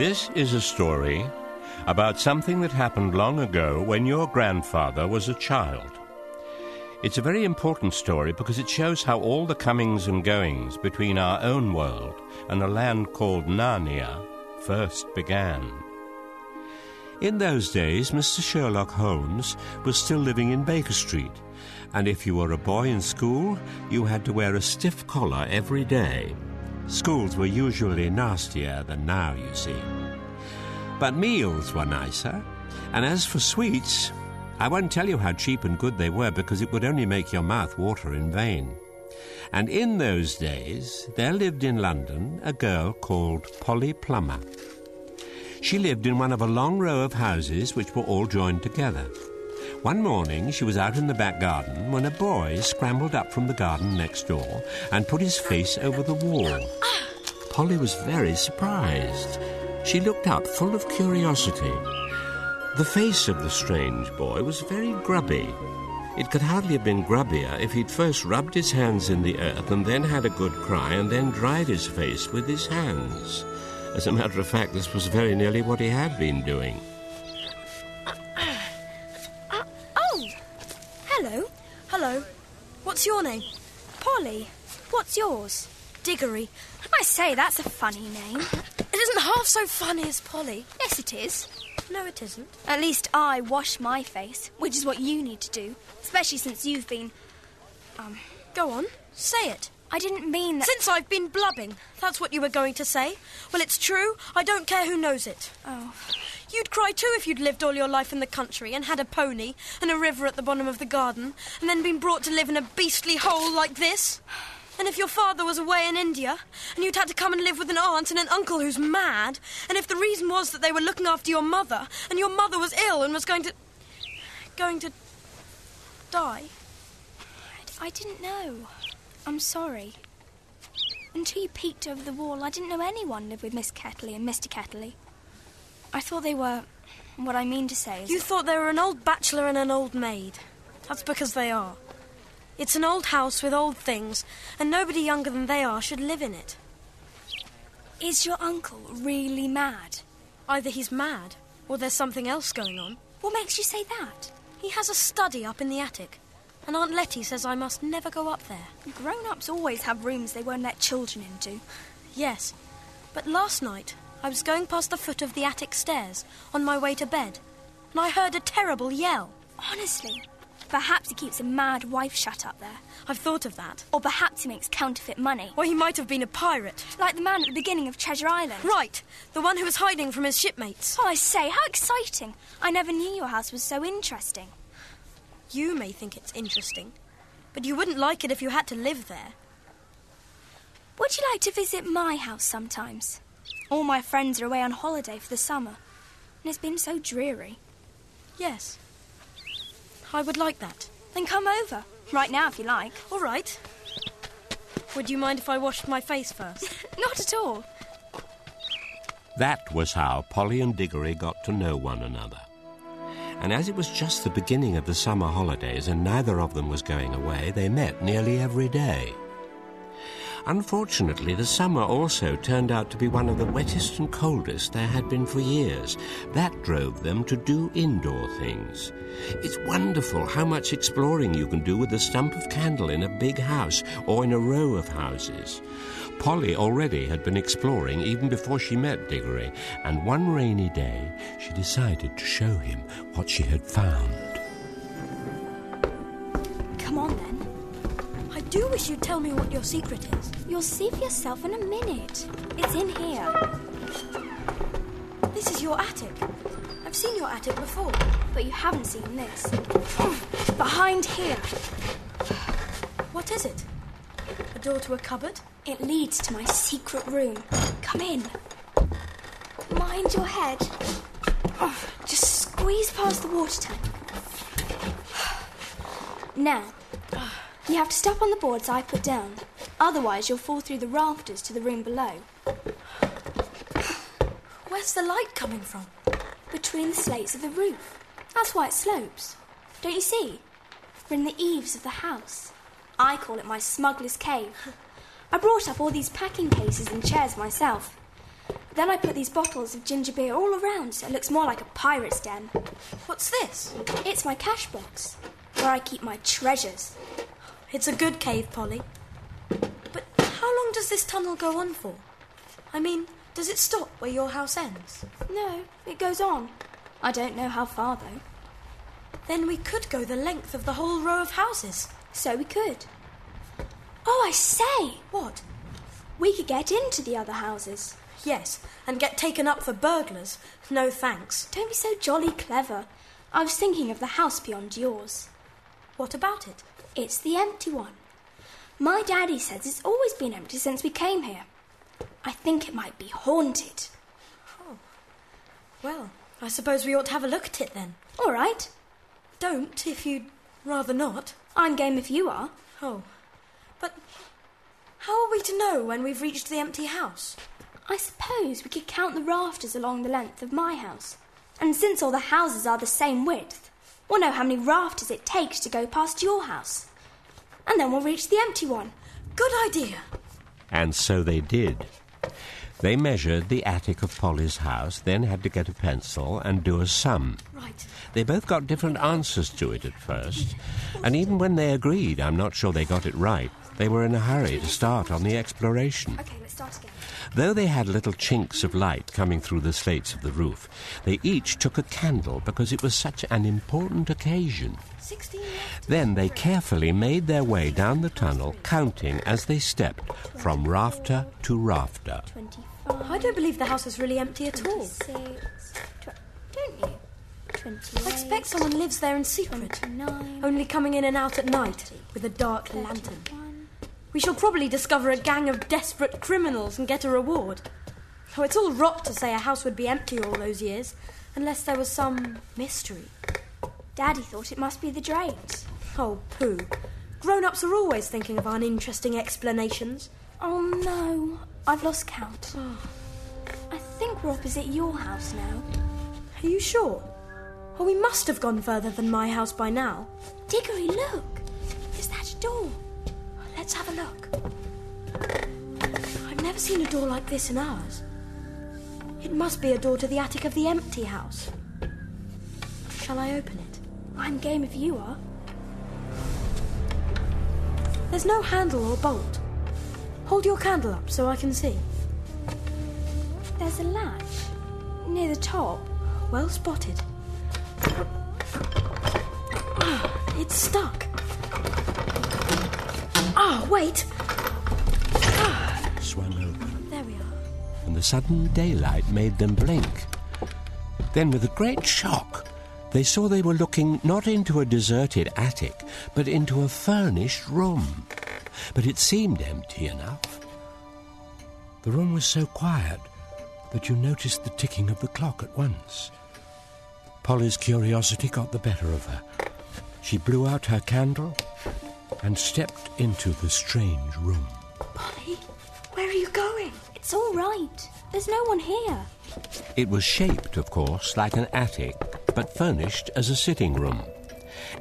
This is a story about something that happened long ago when your grandfather was a child. It's a very important story because it shows how all the comings and goings between our own world and a land called Narnia first began. In those days, Mr. Sherlock Holmes was still living in Baker Street, and if you were a boy in school, you had to wear a stiff collar every day. Schools were usually nastier than now, you see. But meals were nicer, and as for sweets, I won't tell you how cheap and good they were because it would only make your mouth water in vain. And in those days, there lived in London a girl called Polly Plummer. She lived in one of a long row of houses which were all joined together. One morning, she was out in the back garden when a boy scrambled up from the garden next door and put his face over the wall. Polly was very surprised. She looked up full of curiosity. The face of the strange boy was very grubby. It could hardly have been grubbier if he'd first rubbed his hands in the earth and then had a good cry and then dried his face with his hands. As a matter of fact, this was very nearly what he had been doing. What's your name? Polly. What's yours? Diggory. I say, that's a funny name. It isn't half so funny as Polly. Yes, it is. No, it isn't. At least I wash my face, which is what you need to do, especially since you've been. Um, Go on. Say it. I didn't mean that. Since I've been blubbing. That's what you were going to say. Well, it's true. I don't care who knows it. Oh. You'd cry too if you'd lived all your life in the country and had a pony and a river at the bottom of the garden and then been brought to live in a beastly hole like this. And if your father was away in India and you'd had to come and live with an aunt and an uncle who's mad, and if the reason was that they were looking after your mother and your mother was ill and was going to. going to. die. I, I didn't know. I'm sorry. Until you peeked over the wall, I didn't know anyone lived with Miss Ketterley and Mr. Ketterley. I thought they were. What I mean to say is. You thought they were an old bachelor and an old maid. That's because they are. It's an old house with old things, and nobody younger than they are should live in it. Is your uncle really mad? Either he's mad, or there's something else going on. What makes you say that? He has a study up in the attic, and Aunt Letty says I must never go up there. Grown ups always have rooms they won't let children into. Yes, but last night I was going past the foot of the attic stairs on my way to bed, and I heard a terrible yell. Honestly. Perhaps he keeps a mad wife shut up there. I've thought of that. Or perhaps he makes counterfeit money. Or he might have been a pirate. Like the man at the beginning of Treasure Island. Right, the one who was hiding from his shipmates. Oh, I say, how exciting! I never knew your house was so interesting. You may think it's interesting, but you wouldn't like it if you had to live there. Would you like to visit my house sometimes? All my friends are away on holiday for the summer, and it's been so dreary. Yes. I would like that. Then come over. Right now, if you like. All right. Would you mind if I washed my face first? Not at all. That was how Polly and Diggory got to know one another. And as it was just the beginning of the summer holidays and neither of them was going away, they met nearly every day. Unfortunately, the summer also turned out to be one of the wettest and coldest there had been for years. That drove them to do indoor things. It's wonderful how much exploring you can do with a stump of candle in a big house or in a row of houses. Polly already had been exploring even before she met Diggory, and one rainy day she decided to show him what she had found. Come on then. I do wish you'd tell me what your secret is. You'll see for yourself in a minute. It's in here. This is your attic. I've seen your attic before. But you haven't seen this. Behind here. What is it? A door to a cupboard? It leads to my secret room. Come in. Mind your head. Just squeeze past the water tank. Now, you have to step on the boards I put down. Otherwise, you'll fall through the rafters to the room below. Where's the light coming from? Between the slates of the roof. That's why it slopes. Don't you see? We're in the eaves of the house. I call it my smuggler's cave. I brought up all these packing cases and chairs myself. Then I put these bottles of ginger beer all around so it looks more like a pirate's den. What's this? It's my cash box, where I keep my treasures. It's a good cave, Polly. But how long does this tunnel go on for? I mean, does it stop where your house ends? No, it goes on. I don't know how far, though. Then we could go the length of the whole row of houses. So we could. Oh, I say! What? We could get into the other houses. Yes, and get taken up for burglars. No thanks. Don't be so jolly clever. I was thinking of the house beyond yours. What about it? It's the empty one. My daddy says it's always been empty since we came here. I think it might be haunted. Oh. Well, I suppose we ought to have a look at it then. All right. Don't, if you'd rather not. I'm game if you are. Oh. But how are we to know when we've reached the empty house? I suppose we could count the rafters along the length of my house. And since all the houses are the same width, we'll know how many rafters it takes to go past your house. And then we'll reach the empty one. Good idea. And so they did. They measured the attic of Polly's house, then had to get a pencil and do a sum. Right. They both got different answers to it at first, and even when they agreed, I'm not sure they got it right. They were in a hurry to start on the exploration. Okay, let's start again. Though they had little chinks of light coming through the slates of the roof, they each took a candle because it was such an important occasion. 16 left. Then they carefully made their way down the tunnel, counting as they stepped from rafter to rafter. I don't believe the house is really empty at all. Don't you? I expect someone lives there in secret, only coming in and out at night with a dark lantern. We shall probably discover a gang of desperate criminals and get a reward. Oh, it's all rot to say a house would be empty all those years, unless there was some mystery. Daddy thought it must be the drapes. Oh, pooh. Grown ups are always thinking of uninteresting explanations. Oh no, I've lost count. Ah. I think we're opposite your house now. Are you sure? Oh, we must have gone further than my house by now. Diggory, look! Is that a door? Let's have a look. I've never seen a door like this in ours. It must be a door to the attic of the empty house. Shall I open it? I'm game if you are. There's no handle or bolt. Hold your candle up so I can see. There's a latch near the top. Well spotted. Ah, it's stuck. Ah, wait. Swung open, There we are. and the sudden daylight made them blink. Then, with a great shock, they saw they were looking not into a deserted attic, but into a furnished room. But it seemed empty enough. The room was so quiet that you noticed the ticking of the clock at once. Polly's curiosity got the better of her. She blew out her candle and stepped into the strange room. Polly, where are you going? It's all right. There's no one here. It was shaped, of course, like an attic, but furnished as a sitting room.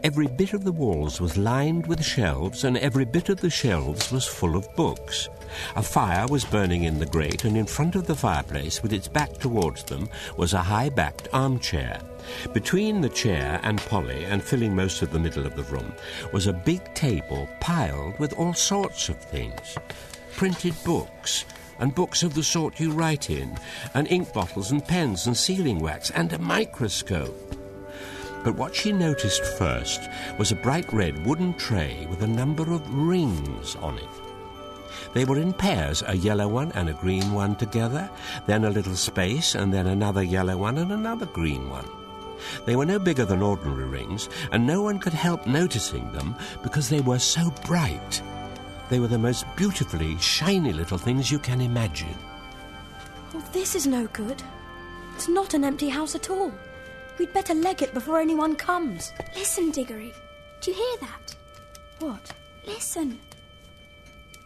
Every bit of the walls was lined with shelves, and every bit of the shelves was full of books. A fire was burning in the grate, and in front of the fireplace, with its back towards them, was a high backed armchair. Between the chair and Polly, and filling most of the middle of the room, was a big table piled with all sorts of things printed books, and books of the sort you write in, and ink bottles and pens and sealing wax, and a microscope. But what she noticed first was a bright red wooden tray with a number of rings on it. They were in pairs, a yellow one and a green one together, then a little space, and then another yellow one and another green one. They were no bigger than ordinary rings, and no one could help noticing them because they were so bright. They were the most beautifully shiny little things you can imagine. Oh, this is no good. It's not an empty house at all. We'd better leg it before anyone comes. Listen, Diggory. Do you hear that? What? Listen.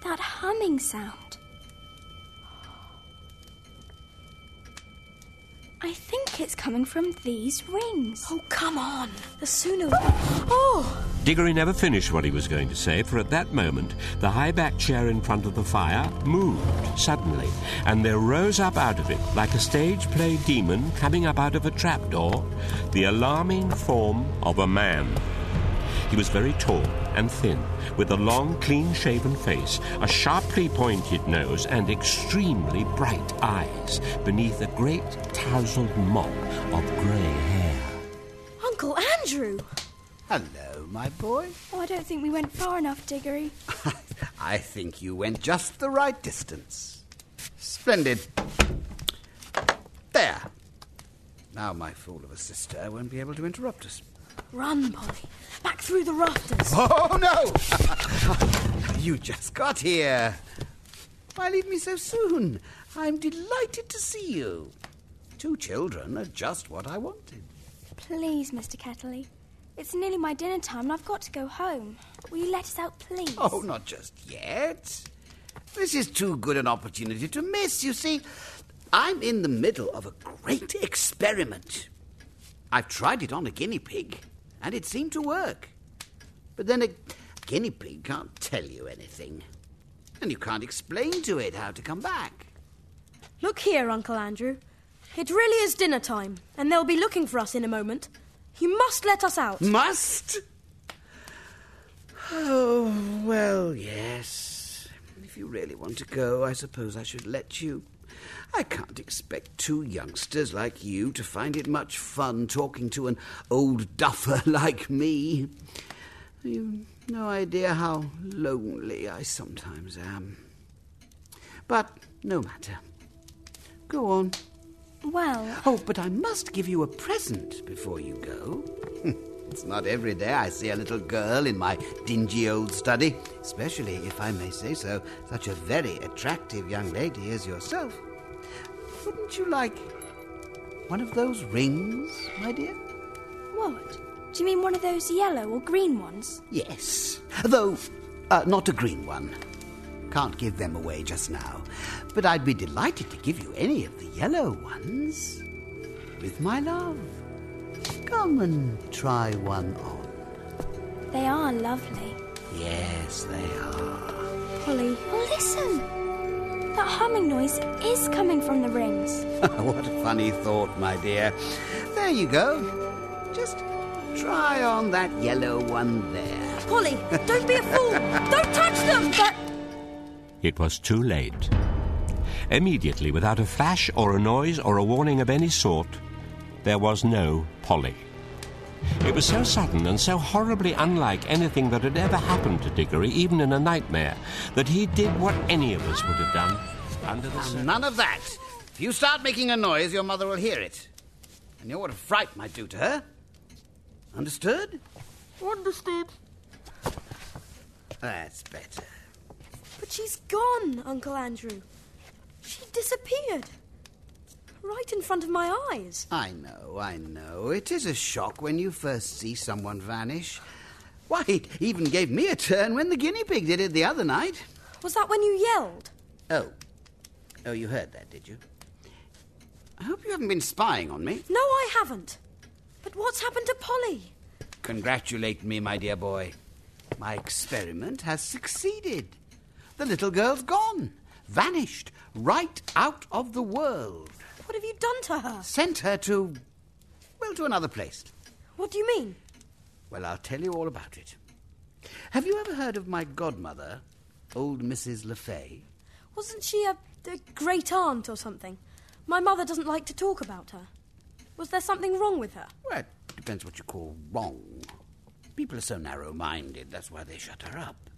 That humming sound. I think it's coming from these rings. Oh, come on. The sooner. Oh! Diggory never finished what he was going to say, for at that moment the high backed chair in front of the fire moved suddenly, and there rose up out of it, like a stage play demon coming up out of a trapdoor, the alarming form of a man. He was very tall and thin, with a long, clean shaven face, a sharply pointed nose, and extremely bright eyes beneath a great tousled mop of grey hair. Uncle Andrew! Hello, my boy. Oh, I don't think we went far enough, Diggory. I think you went just the right distance. Splendid. There. Now my fool of a sister won't be able to interrupt us. Run, Polly. Back through the rafters. Oh, no! you just got here. Why leave me so soon? I'm delighted to see you. Two children are just what I wanted. Please, Mr. Ketterley. It's nearly my dinner time and I've got to go home. Will you let us out, please? Oh, not just yet. This is too good an opportunity to miss. You see, I'm in the middle of a great experiment. I've tried it on a guinea pig, and it seemed to work. But then a guinea pig can't tell you anything. And you can't explain to it how to come back. Look here, Uncle Andrew. It really is dinner time, and they'll be looking for us in a moment. You must let us out. Must? Oh, well, yes. If you really want to go, I suppose I should let you. I can't expect two youngsters like you to find it much fun talking to an old duffer like me. You've no idea how lonely I sometimes am. But no matter. Go on. Well, Oh, but I must give you a present before you go. it's not every day I see a little girl in my dingy old study, especially, if I may say so, such a very attractive young lady as yourself. Wouldn't you like one of those rings, my dear? what? Do you mean one of those yellow or green ones? Yes, though uh, not a green one. Can't give them away just now, but I'd be delighted to give you any of the yellow ones. With my love. Come and try one on. They are lovely. Yes, they are. Polly, Oh, listen! That humming noise is coming from the rings. what a funny thought, my dear. There you go. Just try on that yellow one there. Polly, don't be a fool. don't touch them. But It was too late. Immediately, without a flash or a noise or a warning of any sort, there was no Polly. It was so sudden and so horribly unlike anything that had ever happened to Diggory, even in a nightmare, that he did what any of us would have done under the circumstances. None of that. If you start making a noise, your mother will hear it. And you know what a fright might do to her. Understood? understood. That's better. But she's gone, Uncle Andrew. She disappeared. Right in front of my eyes. I know, I know. It is a shock when you first see someone vanish. Why, it even gave me a turn when the guinea pig did it the other night. Was that when you yelled? Oh. Oh, you heard that, did you? I hope you haven't been spying on me. No, I haven't. But what's happened to Polly? Congratulate me, my dear boy. My experiment has succeeded. The little girl's gone, vanished, right out of the world. What have you done to her? Sent her to. well, to another place. What do you mean? Well, I'll tell you all about it. Have you ever heard of my godmother, old Mrs. Le Fay? Wasn't she a, a great aunt or something? My mother doesn't like to talk about her. Was there something wrong with her? Well, it depends what you call wrong. People are so narrow minded, that's why they shut her up.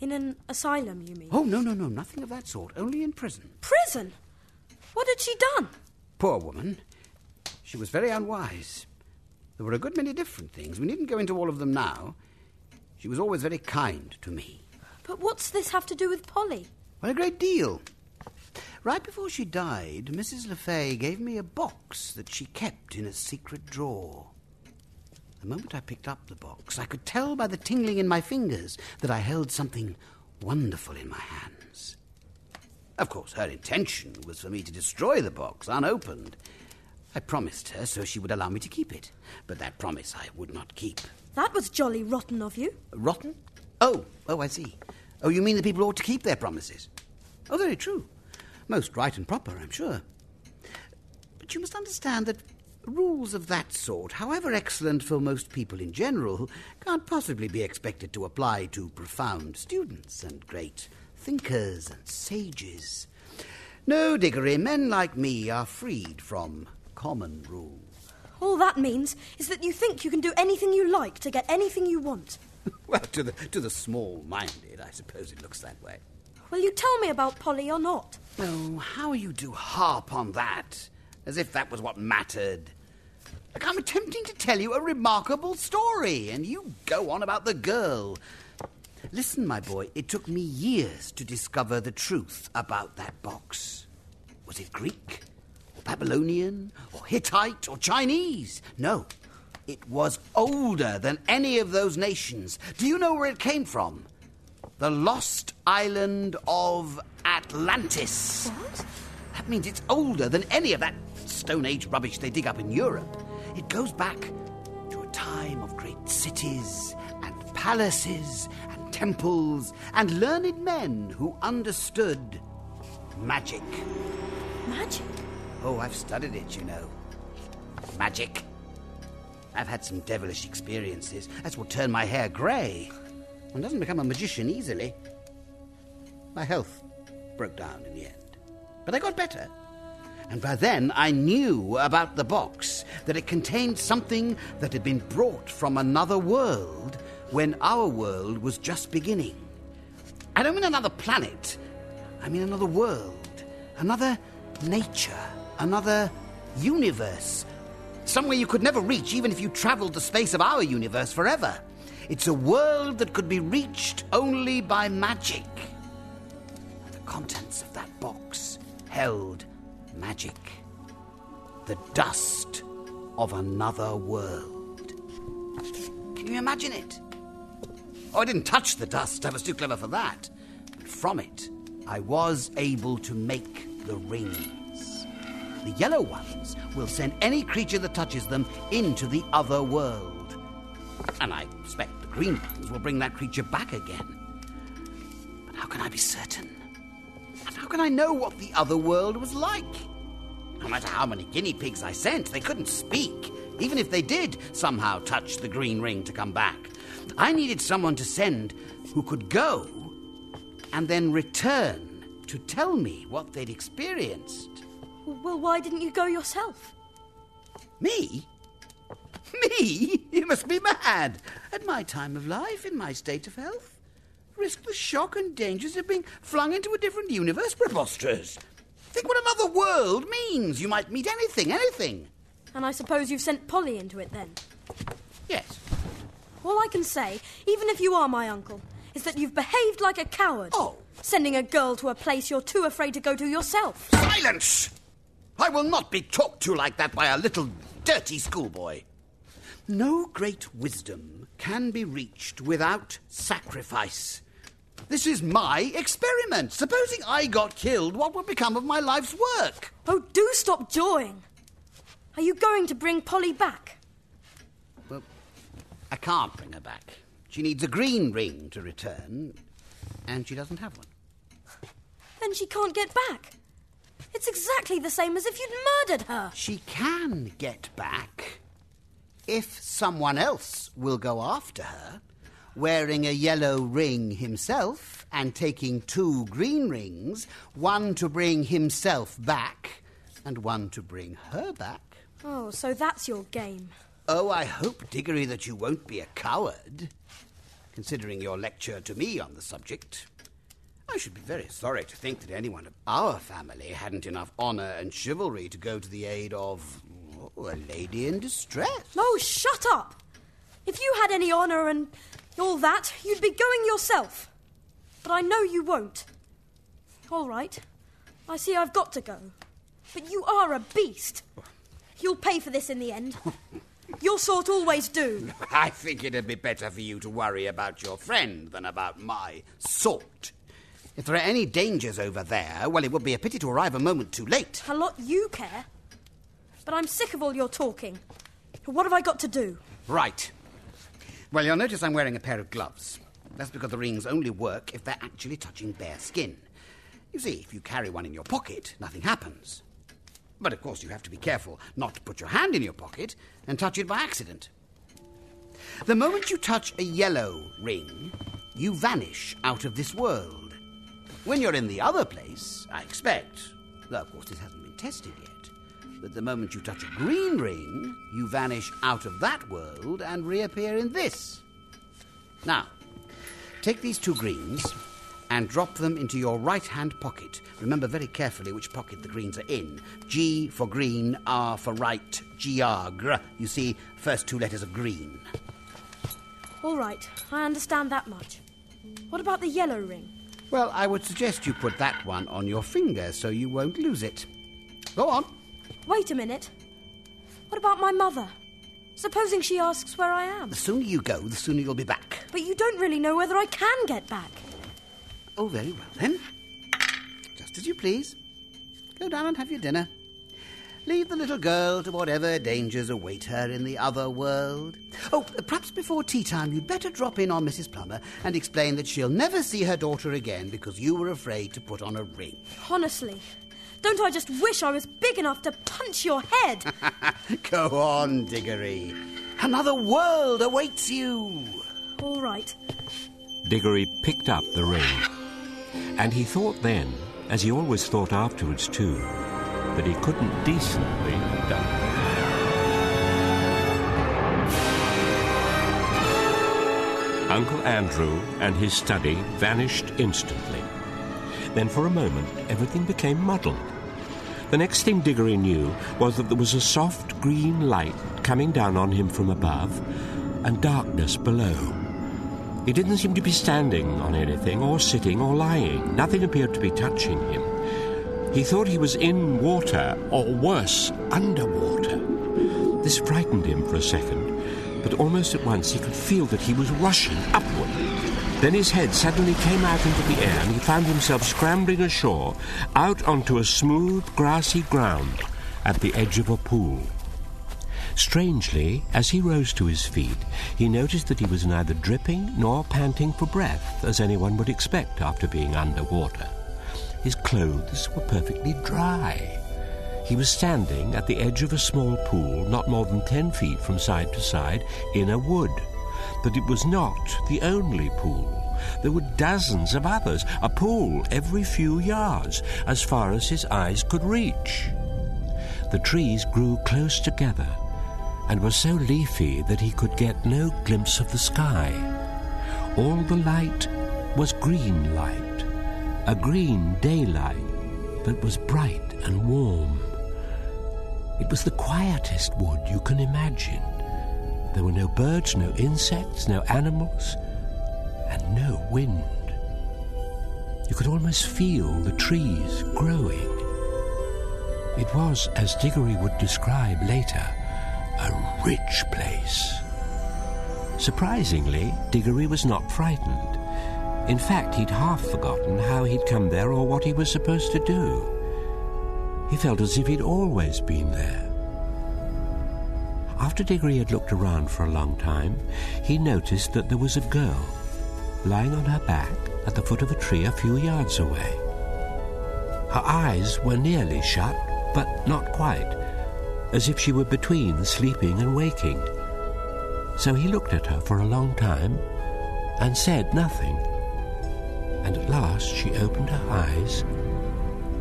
In an asylum, you mean? Oh, no, no, no, nothing of that sort. Only in prison. Prison? What had she done? Poor woman. She was very unwise. There were a good many different things. We needn't go into all of them now. She was always very kind to me. But what's this have to do with Polly? Well, a great deal. Right before she died, Mrs. LeFay gave me a box that she kept in a secret drawer. The moment I picked up the box, I could tell by the tingling in my fingers that I held something wonderful in my hands. Of course, her intention was for me to destroy the box unopened. I promised her so she would allow me to keep it, but that promise I would not keep. That was jolly rotten of you. Rotten? Oh, oh, I see. Oh, you mean the people ought to keep their promises? Oh, very true. Most right and proper, I'm sure. But you must understand that rules of that sort, however excellent for most people in general, can't possibly be expected to apply to profound students and great thinkers and sages. No, Diggory, men like me are freed from common rules. All that means is that you think you can do anything you like to get anything you want. Well, to the, to the small minded, I suppose it looks that way. Will you tell me about Polly or not? Oh, how you do harp on that, as if that was what mattered. I'm attempting to tell you a remarkable story, and you go on about the girl. Listen, my boy, it took me years to discover the truth about that box. Was it Greek, or Babylonian, or Hittite, or Chinese? No, it was older than any of those nations. Do you know where it came from? The lost island of Atlantis. What? That means it's older than any of that Stone Age rubbish they dig up in Europe. It goes back to a time of great cities and palaces temples and learned men who understood magic. Magic? Oh, I've studied it, you know. Magic. I've had some devilish experiences. That's what turned my hair grey. One doesn't become a magician easily. My health broke down in the end. But I got better. And by then I knew about the box, that it contained something that had been brought from another world when our world was just beginning. I don't mean another planet, I mean another world, another nature, another universe. Somewhere you could never reach, even if you traveled the space of our universe forever. It's a world that could be reached only by magic. And the contents of that box held magic. The dust of another world. Can you imagine it? Oh, I didn't touch the dust. I was too clever for that. But from it, I was able to make the rings. The yellow ones will send any creature that touches them into the other world. And I expect the green ones will bring that creature back again. But how can I be certain? And how can I know what the other world was like? No matter how many guinea pigs I sent, they couldn't speak, even if they did somehow touch the green ring to come back. I needed someone to send who could go and then return to tell me what they'd experienced. Well, why didn't you go yourself? Me? Me? You must be mad. At my time of life, in my state of health, risk the shock and dangers of being flung into a different universe? Preposterous. Think what another world means. You might meet anything, anything. And I suppose you've sent Polly into it then? Yes. All I can say, even if you are my uncle, is that you've behaved like a coward. Oh. Sending a girl to a place you're too afraid to go to yourself. Silence! I will not be talked to like that by a little dirty schoolboy. No great wisdom can be reached without sacrifice. This is my experiment. Supposing I got killed, what would become of my life's work? Oh, do stop jawing. Are you going to bring Polly back? I can't bring her back. She needs a green ring to return, and she doesn't have one. Then she can't get back. It's exactly the same as if you'd murdered her. She can get back if someone else will go after her, wearing a yellow ring himself and taking two green rings, one to bring himself back and one to bring her back. Oh, so that's your game. Oh, I hope, Diggory, that you won't be a coward, considering your lecture to me on the subject. I should be very sorry to think that anyone of our family hadn't enough honour and chivalry to go to the aid of oh, a lady in distress. Oh, shut up! If you had any honour and all that, you'd be going yourself. But I know you won't. All right. I see I've got to go. But you are a beast. You'll pay for this in the end. Your sort always do. I think it'd be better for you to worry about your friend than about my sort. If there are any dangers over there, well, it would be a pity to arrive a moment too late. A lot you care. But I'm sick of all your talking. What have I got to do? Right. Well, you'll notice I'm wearing a pair of gloves. That's because the rings only work if they're actually touching bare skin. You see, if you carry one in your pocket, nothing happens. But of course, you have to be careful not to put your hand in your pocket and touch it by accident. The moment you touch a yellow ring, you vanish out of this world. When you're in the other place, I expect, though of course this hasn't been tested yet, that the moment you touch a green ring, you vanish out of that world and reappear in this. Now, take these two greens and drop them into your right hand pocket. Remember very carefully which pocket the greens are in. G for green, R for right, GR. You see, first two letters of green. All right, I understand that much. What about the yellow ring? Well, I would suggest you put that one on your finger so you won't lose it. Go on. Wait a minute. What about my mother? Supposing she asks where I am. The sooner you go, the sooner you'll be back. But you don't really know whether I can get back. Oh, very well then. Just as you please. Go down and have your dinner. Leave the little girl to whatever dangers await her in the other world. Oh, perhaps before tea time you'd better drop in on Mrs. Plummer and explain that she'll never see her daughter again because you were afraid to put on a ring. Honestly, don't I just wish I was big enough to punch your head? Go on, Diggory. Another world awaits you. All right. Diggory picked up the ring. And he thought then, as he always thought afterwards too, that he couldn't decently die. Uncle Andrew and his study vanished instantly. Then for a moment everything became muddled. The next thing Diggory knew was that there was a soft green light coming down on him from above and darkness below. He didn't seem to be standing on anything or sitting or lying. Nothing appeared to be touching him. He thought he was in water, or worse, underwater. This frightened him for a second, but almost at once he could feel that he was rushing upward. Then his head suddenly came out into the air and he found himself scrambling ashore, out onto a smooth, grassy ground at the edge of a pool. Strangely, as he rose to his feet, he noticed that he was neither dripping nor panting for breath, as anyone would expect after being underwater. His clothes were perfectly dry. He was standing at the edge of a small pool, not more than ten feet from side to side, in a wood. But it was not the only pool. There were dozens of others, a pool every few yards, as far as his eyes could reach. The trees grew close together and were so leafy that he could get no glimpse of the sky. All the light was green light, a green daylight that was bright and warm. It was the quietest wood you can imagine. There were no birds, no insects, no animals, and no wind. You could almost feel the trees growing. It was, as Diggory would describe later, a rich place. Surprisingly, Diggory was not frightened. In fact, he'd half forgotten how he'd come there or what he was supposed to do. He felt as if he'd always been there. After Diggory had looked around for a long time, he noticed that there was a girl lying on her back at the foot of a tree a few yards away. Her eyes were nearly shut, but not quite, as if she were between sleeping and waking. So he looked at her for a long time and said nothing. And at last she opened her eyes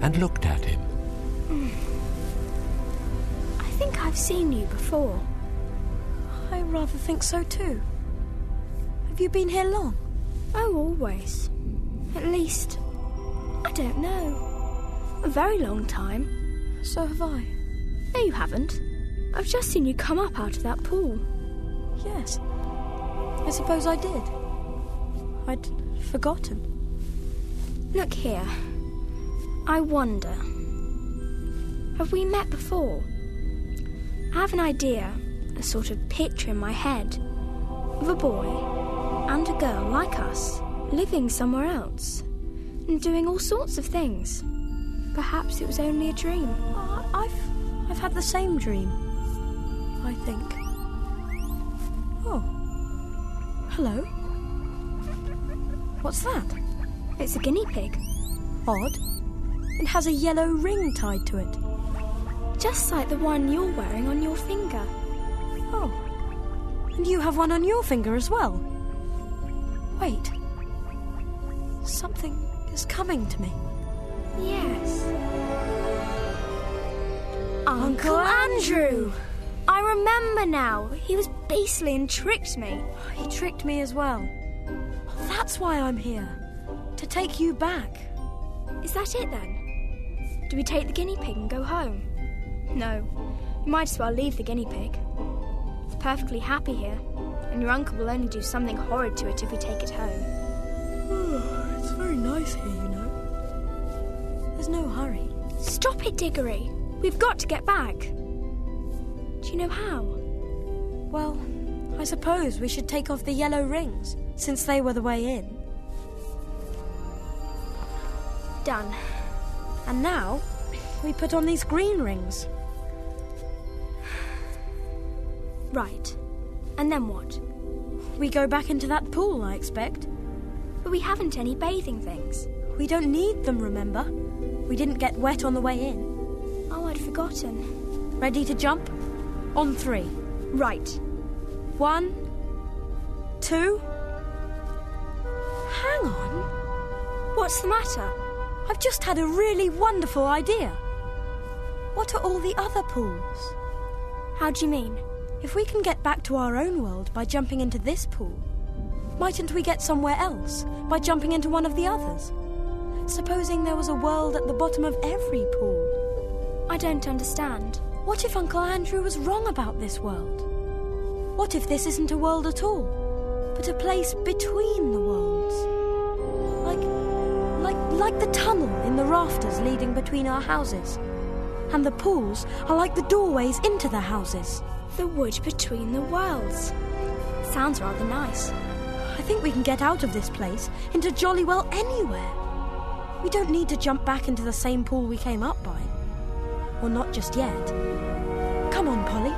and looked at him. Hmm. I think I've seen you before. I rather think so too. Have you been here long? Oh, always. At least, I don't know. A very long time. So have I. No, you haven't. I've just seen you come up out of that pool. Yes. I suppose I did. I'd forgotten. Look here. I wonder. Have we met before? I have an idea, a sort of picture in my head, of a boy and a girl like us, living somewhere else, and doing all sorts of things. Perhaps it was only a dream. I've I've had the same dream. I think. Oh. Hello. What's that? It's a guinea pig. Odd. It has a yellow ring tied to it. Just like the one you're wearing on your finger. Oh. And you have one on your finger as well. Wait. Something is coming to me. Yes. Uncle Andrew! I remember now. He was beastly and tricked me. He tricked me as well. That's why I'm here. To take you back. Is that it then? Do we take the guinea pig and go home? No. You might as well leave the guinea pig. It's perfectly happy here, and your uncle will only do something horrid to it if we take it home. it's very nice here, you know. There's no hurry. Stop it, Diggory. We've got to get back. Do you know how? Well, I suppose we should take off the yellow rings, since they were the way in. Done. And now, we put on these green rings. Right. And then what? We go back into that pool, I expect. But we haven't any bathing things. We don't need them, remember? We didn't get wet on the way in. Oh, I'd forgotten. Ready to jump? On three. Right. One, two. Hang on. What's the matter? I've just had a really wonderful idea. What are all the other pools? How do you mean? If we can get back to our own world by jumping into this pool, mightn't we get somewhere else by jumping into one of the others? Supposing there was a world at the bottom of every pool. I don't understand. What if Uncle Andrew was wrong about this world? What if this isn't a world at all, but a place between the worlds? Like, like, like the tunnel in the rafters leading between our houses. And the pools are like the doorways into the houses. The wood between the worlds. Sounds rather nice. I think we can get out of this place into jolly well anywhere. We don't need to jump back into the same pool we came up by. Well, not just yet. Come on, Polly.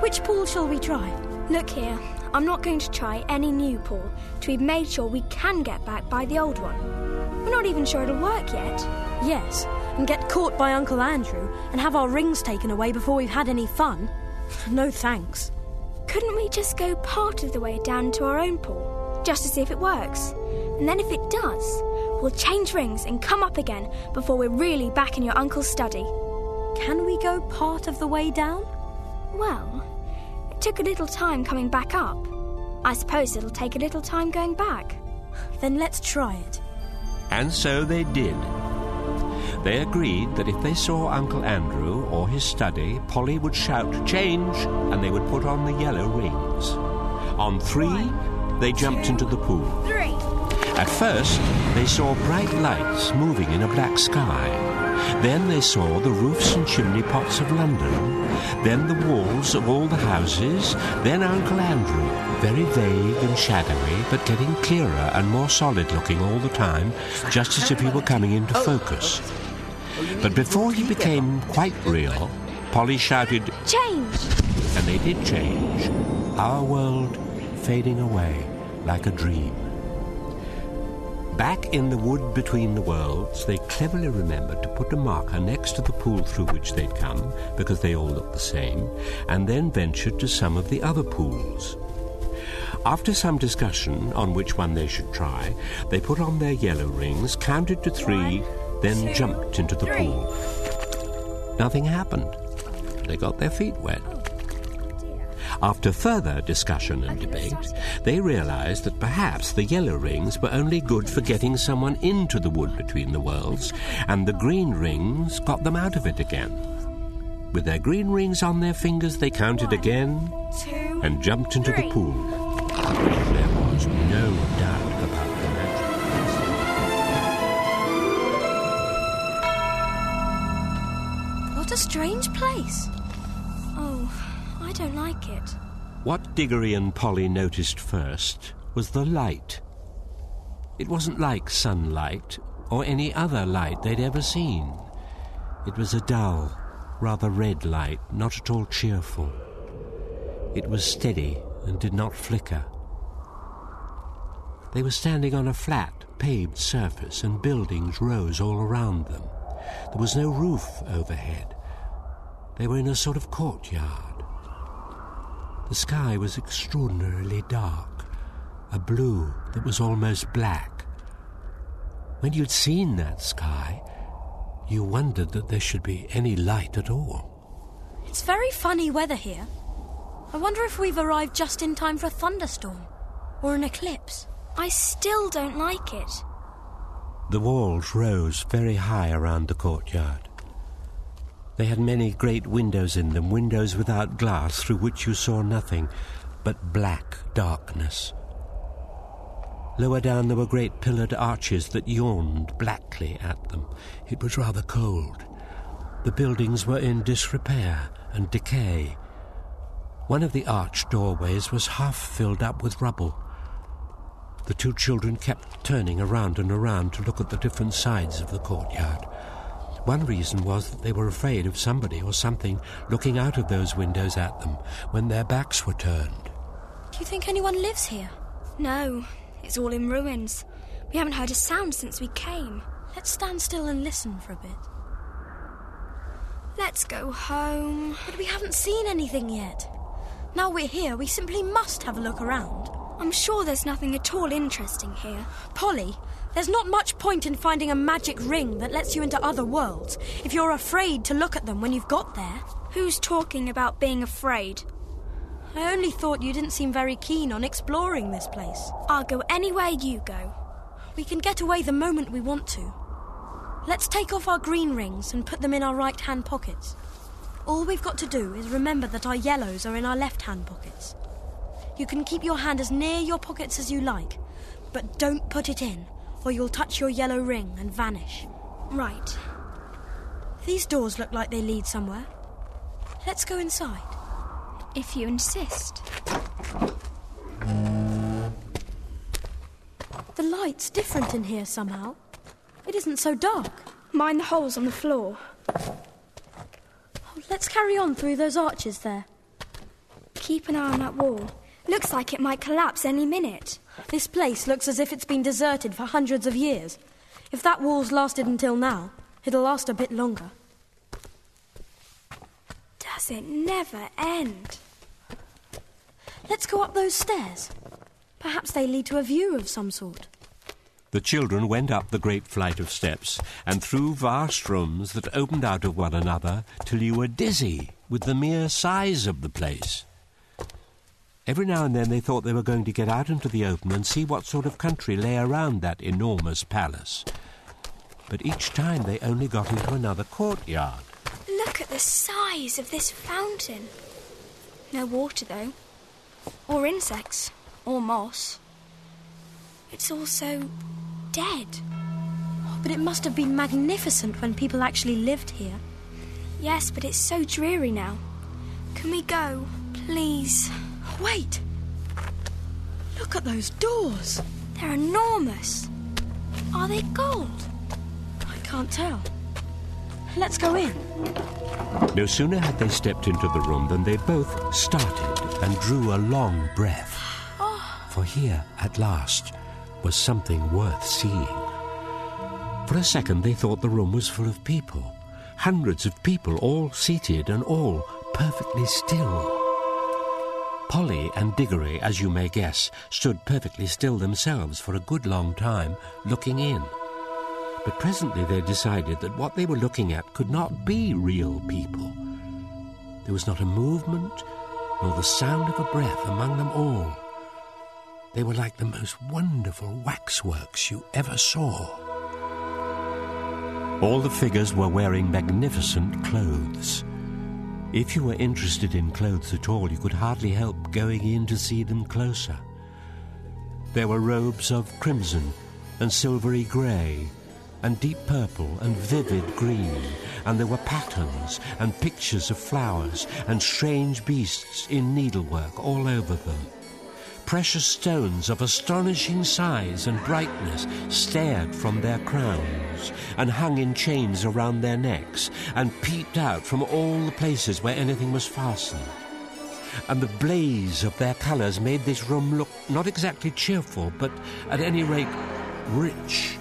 Which pool shall we try? Look here, I'm not going to try any new pool till we've made sure we can get back by the old one. We're not even sure it'll work yet. Yes, and get caught by Uncle Andrew and have our rings taken away before we've had any fun. No thanks. Couldn't we just go part of the way down to our own pool, just to see if it works? And then if it does, we'll change rings and come up again before we're really back in your uncle's study. Can we go part of the way down? Well, it took a little time coming back up. I suppose it'll take a little time going back. Then let's try it. And so they did. They agreed that if they saw Uncle Andrew or his study, Polly would shout, Change! and they would put on the yellow rings. On three, they jumped into the pool. Three. At first, they saw bright lights moving in a black sky. Then they saw the roofs and chimney pots of London. Then the walls of all the houses. Then Uncle Andrew, very vague and shadowy, but getting clearer and more solid looking all the time, just as if he were coming into focus. But before he became quite real, Polly shouted, Change! and they did change. Our world fading away like a dream. Back in the wood between the worlds, they cleverly remembered to put a marker next to the pool through which they'd come, because they all looked the same, and then ventured to some of the other pools. After some discussion on which one they should try, they put on their yellow rings, counted to three, then two, jumped into the three. pool. Nothing happened. They got their feet wet. After further discussion and debate, they realized that perhaps the yellow rings were only good for getting someone into the wood between the worlds, and the green rings got them out of it again. With their green rings on their fingers, they counted One, again Two. and jumped into the pool. There was no doubt about the magic. What a strange place. Don't like it. What Diggory and Polly noticed first was the light. It wasn't like sunlight or any other light they'd ever seen. It was a dull, rather red light, not at all cheerful. It was steady and did not flicker. They were standing on a flat, paved surface, and buildings rose all around them. There was no roof overhead. They were in a sort of courtyard. The sky was extraordinarily dark, a blue that was almost black. When you'd seen that sky, you wondered that there should be any light at all. It's very funny weather here. I wonder if we've arrived just in time for a thunderstorm or an eclipse. I still don't like it. The walls rose very high around the courtyard. They had many great windows in them, windows without glass through which you saw nothing but black darkness. Lower down there were great pillared arches that yawned blackly at them. It was rather cold. The buildings were in disrepair and decay. One of the arched doorways was half filled up with rubble. The two children kept turning around and around to look at the different sides of the courtyard. One reason was that they were afraid of somebody or something looking out of those windows at them when their backs were turned. Do you think anyone lives here? No, it's all in ruins. We haven't heard a sound since we came. Let's stand still and listen for a bit. Let's go home. But we haven't seen anything yet. Now we're here, we simply must have a look around. I'm sure there's nothing at all interesting here. Polly, there's not much point in finding a magic ring that lets you into other worlds if you're afraid to look at them when you've got there. Who's talking about being afraid? I only thought you didn't seem very keen on exploring this place. I'll go anywhere you go. We can get away the moment we want to. Let's take off our green rings and put them in our right hand pockets. All we've got to do is remember that our yellows are in our left hand pockets. You can keep your hand as near your pockets as you like, but don't put it in, or you'll touch your yellow ring and vanish. Right. These doors look like they lead somewhere. Let's go inside. If you insist. The light's different in here somehow. It isn't so dark. Mind the holes on the floor. Oh, let's carry on through those arches there. Keep an eye on that wall. Looks like it might collapse any minute. This place looks as if it's been deserted for hundreds of years. If that wall's lasted until now, it'll last a bit longer. Does it never end? Let's go up those stairs. Perhaps they lead to a view of some sort. The children went up the great flight of steps and through vast rooms that opened out of one another till you were dizzy with the mere size of the place. Every now and then they thought they were going to get out into the open and see what sort of country lay around that enormous palace. But each time they only got into another courtyard. Look at the size of this fountain. No water, though. Or insects. Or moss. It's all so dead. But it must have been magnificent when people actually lived here. Yes, but it's so dreary now. Can we go, please? Wait! Look at those doors. They're enormous. Are they gold? I can't tell. Let's go in. No sooner had they stepped into the room than they both started and drew a long breath. Oh. For here, at last, was something worth seeing. For a second they thought the room was full of people. Hundreds of people, all seated and all perfectly still. Polly and Diggory, as you may guess, stood perfectly still themselves for a good long time, looking in. But presently they decided that what they were looking at could not be real people. There was not a movement nor the sound of a breath among them all. They were like the most wonderful waxworks you ever saw. All the figures were wearing magnificent clothes. If you were interested in clothes at all, you could hardly help going in to see them closer. There were robes of crimson and silvery grey, and deep purple and vivid green, and there were patterns and pictures of flowers and strange beasts in needlework all over them. Precious stones of astonishing size and brightness stared from their crowns and hung in chains around their necks and peeped out from all the places where anything was fastened. and the blaze of their colours made this room look not exactly cheerful, but at any rate rich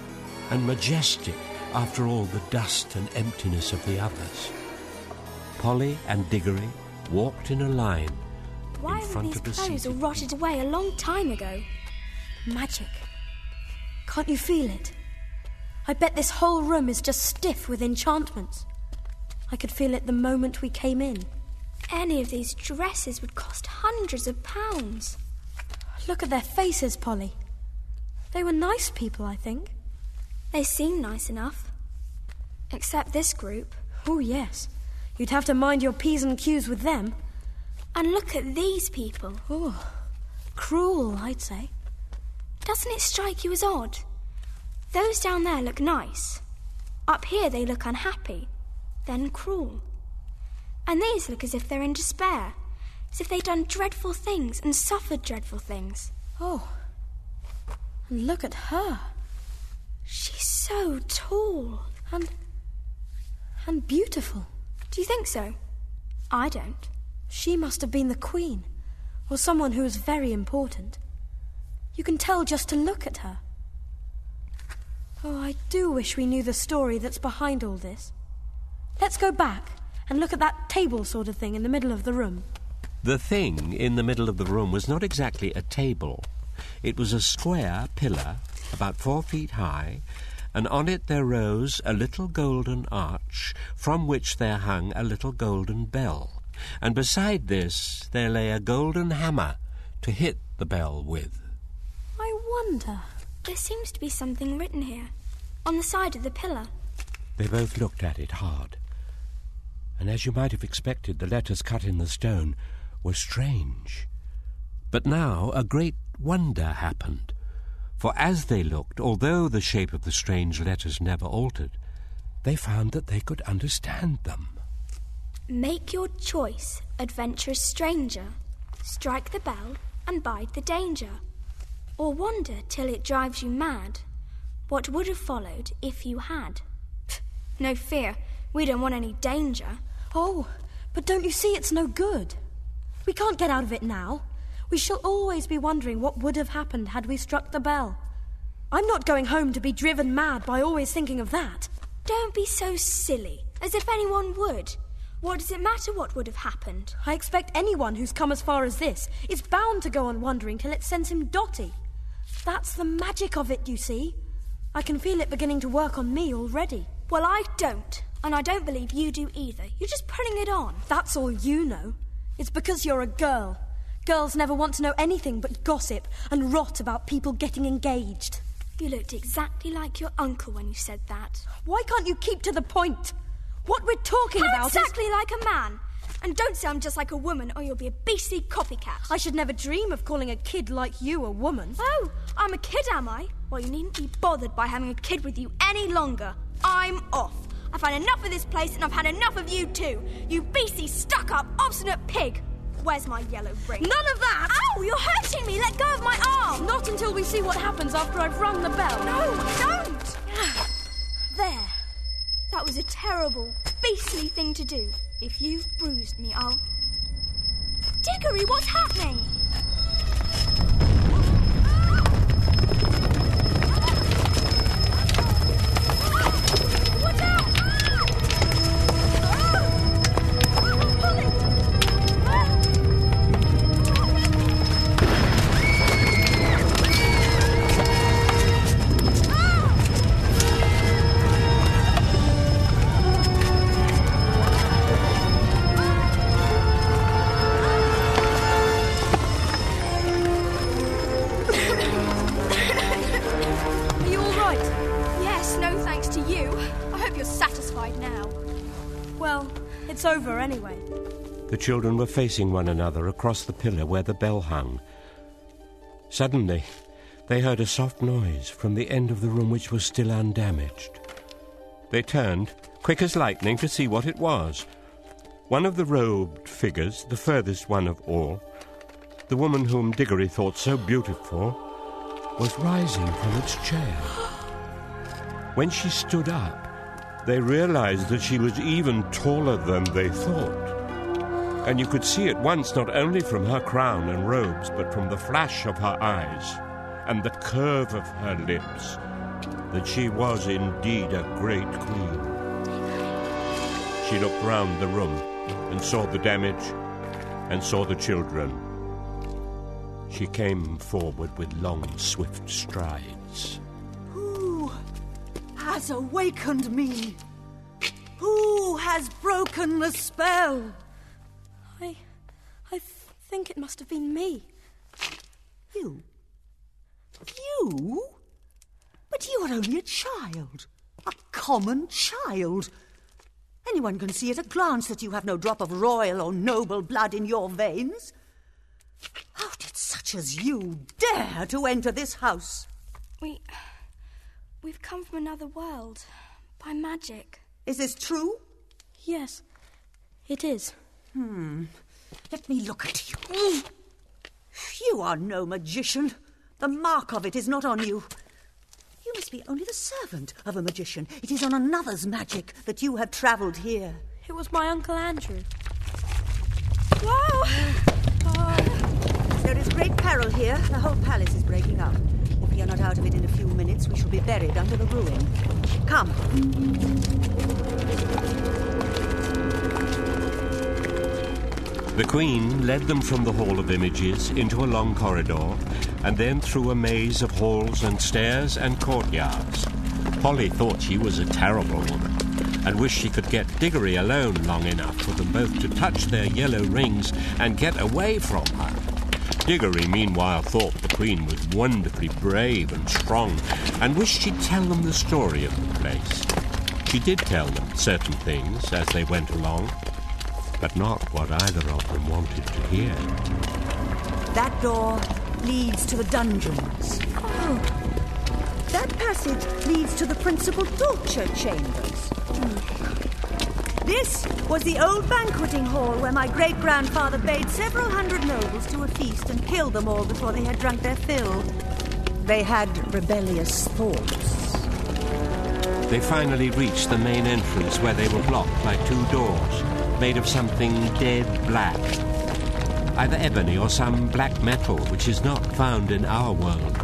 and majestic after all the dust and emptiness of the others. Polly and Diggory walked in a line Why in front these of the clothes all rotted away a long time ago? Magic. Can't you feel it? I bet this whole room is just stiff with enchantments. I could feel it the moment we came in. Any of these dresses would cost hundreds of pounds. Look at their faces, Polly. They were nice people, I think. They seem nice enough. Except this group. Oh, yes. You'd have to mind your P's and Q's with them. And look at these people. Oh, cruel, I'd say. Doesn't it strike you as odd? Those down there look nice. Up here they look unhappy, then cruel. And these look as if they're in despair, as if they'd done dreadful things and suffered dreadful things. Oh, and look at her. She's so tall. And. and beautiful. Do you think so? I don't. She must have been the queen, or someone who was very important. You can tell just to look at her. Oh, I do wish we knew the story that's behind all this. Let's go back and look at that table sort of thing in the middle of the room. The thing in the middle of the room was not exactly a table. It was a square pillar, about four feet high, and on it there rose a little golden arch, from which there hung a little golden bell. And beside this there lay a golden hammer to hit the bell with. I wonder. There seems to be something written here, on the side of the pillar. They both looked at it hard. And as you might have expected, the letters cut in the stone were strange. But now a great wonder happened. For as they looked, although the shape of the strange letters never altered, they found that they could understand them. Make your choice, adventurous stranger. Strike the bell and bide the danger. Or wander till it drives you mad. What would have followed if you had? Pff, no fear, we don't want any danger. Oh, but don't you see it's no good? We can't get out of it now. We shall always be wondering what would have happened had we struck the bell. I'm not going home to be driven mad by always thinking of that. Don't be so silly, as if anyone would. What does it matter what would have happened? I expect anyone who's come as far as this is bound to go on wondering till it sends him dotty. That's the magic of it, you see. I can feel it beginning to work on me already. Well, I don't, and I don't believe you do either. You're just putting it on. That's all you know. It's because you're a girl. Girls never want to know anything but gossip and rot about people getting engaged. You looked exactly like your uncle when you said that. Why can't you keep to the point? What we're talking How about is. exactly like a man. And don't say I'm just like a woman, or you'll be a beastly copycat. I should never dream of calling a kid like you a woman. Oh, I'm a kid, am I? Well, you needn't be bothered by having a kid with you any longer. I'm off. I've had enough of this place, and I've had enough of you too. You beastly, stuck-up, obstinate pig. Where's my yellow ring? None of that! Ow! You're hurting me. Let go of my arm. Not until we see what happens after I've rung the bell. No, don't. There. That was a terrible, beastly thing to do. If you've bruised me, I'll. Diggory, what's happening? Children were facing one another across the pillar where the bell hung. Suddenly, they heard a soft noise from the end of the room which was still undamaged. They turned, quick as lightning, to see what it was. One of the robed figures, the furthest one of all, the woman whom Diggory thought so beautiful, was rising from its chair. When she stood up, they realized that she was even taller than they thought. And you could see at once not only from her crown and robes, but from the flash of her eyes and the curve of her lips that she was indeed a great queen. She looked round the room and saw the damage and saw the children. She came forward with long, swift strides. Who has awakened me? Who has broken the spell? Think it must have been me. You? You? But you are only a child. A common child. Anyone can see at a glance that you have no drop of royal or noble blood in your veins. How did such as you dare to enter this house? We. We've come from another world. By magic. Is this true? Yes, it is. Hmm. Let me look at you. You are no magician. The mark of it is not on you. You must be only the servant of a magician. It is on another's magic that you have travelled here. It was my Uncle Andrew. There is great peril here. The whole palace is breaking up. If we are not out of it in a few minutes, we shall be buried under the ruin. Come. The Queen led them from the Hall of Images into a long corridor and then through a maze of halls and stairs and courtyards. Polly thought she was a terrible woman and wished she could get Diggory alone long enough for them both to touch their yellow rings and get away from her. Diggory, meanwhile, thought the Queen was wonderfully brave and strong and wished she'd tell them the story of the place. She did tell them certain things as they went along, but not what either of them wanted to hear. That door leads to the dungeons. Oh. That passage leads to the principal torture chambers. Hmm. This was the old banqueting hall where my great grandfather bade several hundred nobles to a feast and killed them all before they had drunk their fill. They had rebellious thoughts. They finally reached the main entrance where they were blocked by two doors made of something dead black. Either ebony or some black metal which is not found in our world.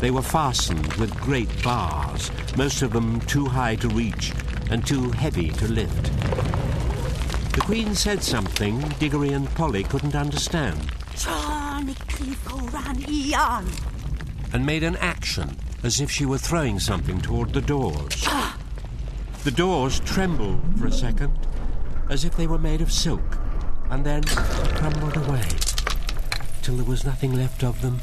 They were fastened with great bars, most of them too high to reach and too heavy to lift. The Queen said something Diggory and Polly couldn't understand and made an action as if she were throwing something toward the doors. The doors trembled for a second, as if they were made of silk, and then crumbled away, till there was nothing left of them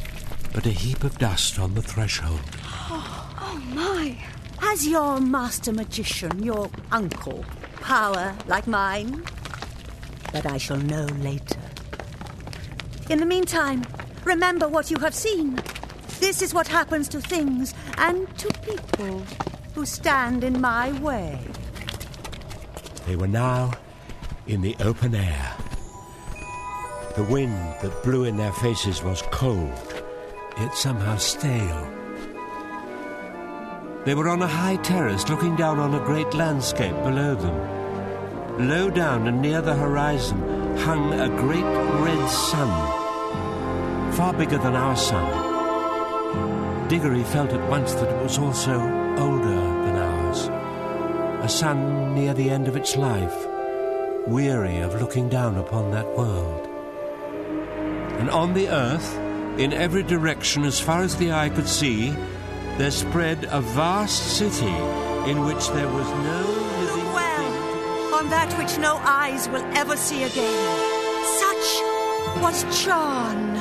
but a heap of dust on the threshold. Oh, my. Has your master magician, your uncle, power like mine? But I shall know later. In the meantime, remember what you have seen. This is what happens to things and to people who stand in my way. They were now in the open air. The wind that blew in their faces was cold, yet somehow stale. They were on a high terrace looking down on a great landscape below them. Low down and near the horizon hung a great red sun, far bigger than our sun. Diggory felt at once that it was also older than ours, a sun near the end of its life, weary of looking down upon that world. And on the earth, in every direction as far as the eye could see, there spread a vast city in which there was no living oh, thing. Well, on that which no eyes will ever see again. Such was Charn,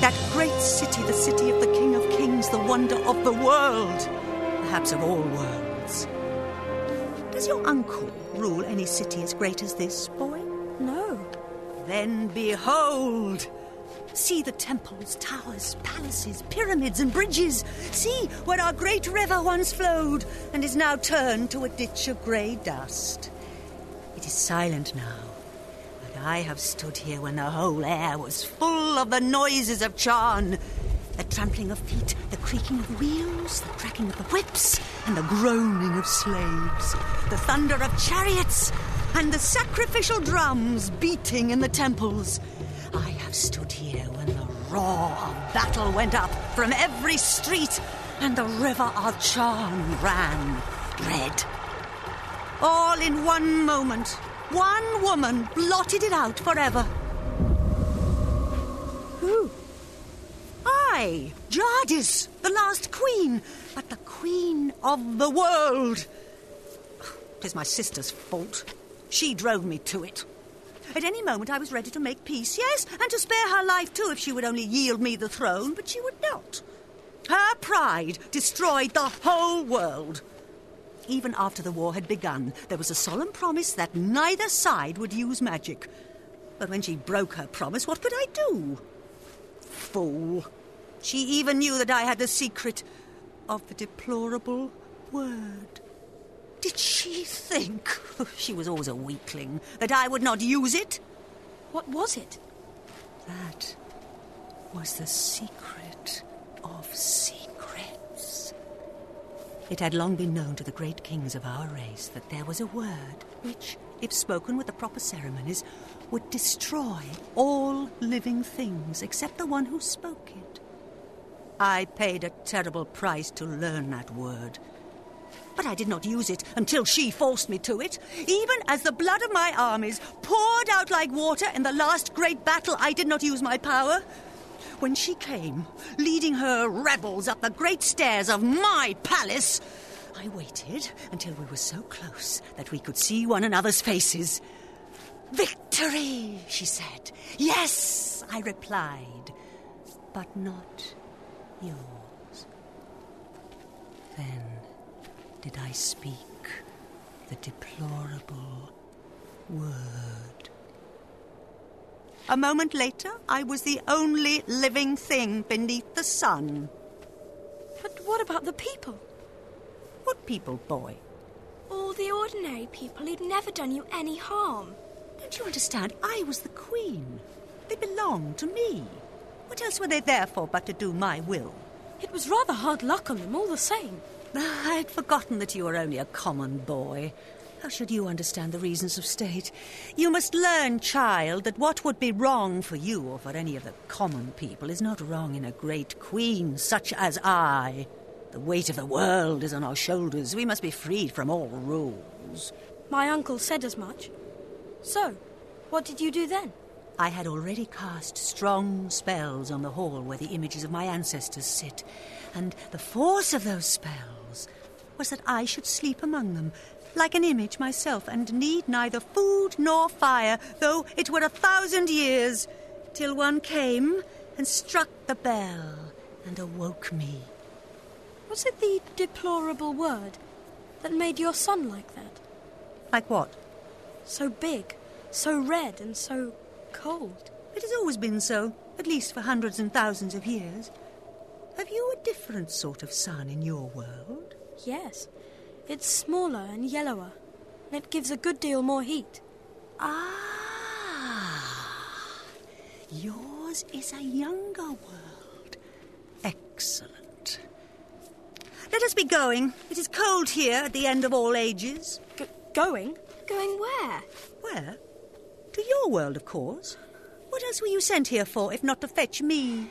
that great city, the city of the King of Kings, the wonder of the world, perhaps of all worlds. Does your uncle rule any city as great as this, boy? No. Then behold! See the temples, towers, palaces, pyramids, and bridges. See where our great river once flowed and is now turned to a ditch of grey dust. It is silent now, but I have stood here when the whole air was full of the noises of Charn. The trampling of feet, the creaking of wheels, the cracking of the whips, and the groaning of slaves. The thunder of chariots, and the sacrificial drums beating in the temples. I have stood here when the roar of battle went up from every street and the river of Charn ran red. All in one moment, one woman blotted it out forever. Who? I, Jadis, the last queen, but the queen of the world. Tis my sister's fault. She drove me to it. At any moment I was ready to make peace, yes, and to spare her life too if she would only yield me the throne, but she would not. Her pride destroyed the whole world. Even after the war had begun, there was a solemn promise that neither side would use magic. But when she broke her promise, what could I do? Fool. She even knew that I had the secret of the deplorable word. Did she think, she was always a weakling, that I would not use it? What was it? That was the secret of secrets. It had long been known to the great kings of our race that there was a word which, if spoken with the proper ceremonies, would destroy all living things except the one who spoke it. I paid a terrible price to learn that word. But I did not use it until she forced me to it. Even as the blood of my armies poured out like water in the last great battle, I did not use my power. When she came, leading her rebels up the great stairs of my palace, I waited until we were so close that we could see one another's faces. Victory, she said. Yes, I replied, but not yours. Then did I speak the deplorable word. A moment later, I was the only living thing beneath the sun. But what about the people? What people, boy? All the ordinary people who'd never done you any harm. Don't you understand? I was the queen. They belonged to me. What else were they there for but to do my will? It was rather hard luck on them all the same. Ah, I'd forgotten that you were only a common boy. How should you understand the reasons of state? You must learn, child, that what would be wrong for you or for any of the common people is not wrong in a great queen such as I. The weight of the world is on our shoulders. We must be freed from all rules. My uncle said as much. So, what did you do then? I had already cast strong spells on the hall where the images of my ancestors sit, and the force of those spells was that I should sleep among them, like an image myself, and need neither food nor fire, though it were a thousand years, till one came and struck the bell and awoke me. Was it the deplorable word that made your sun like that? Like what? So big, so red, and so cold. It has always been so, at least for hundreds and thousands of years. Have you a different sort of sun in your world? Yes. It's smaller and yellower, and it gives a good deal more heat. Ah, yours is a younger world. Excellent. Let us be going. It is cold here at the end of all ages. G- going? Going where? Where? To your world, of course. What else were you sent here for if not to fetch me?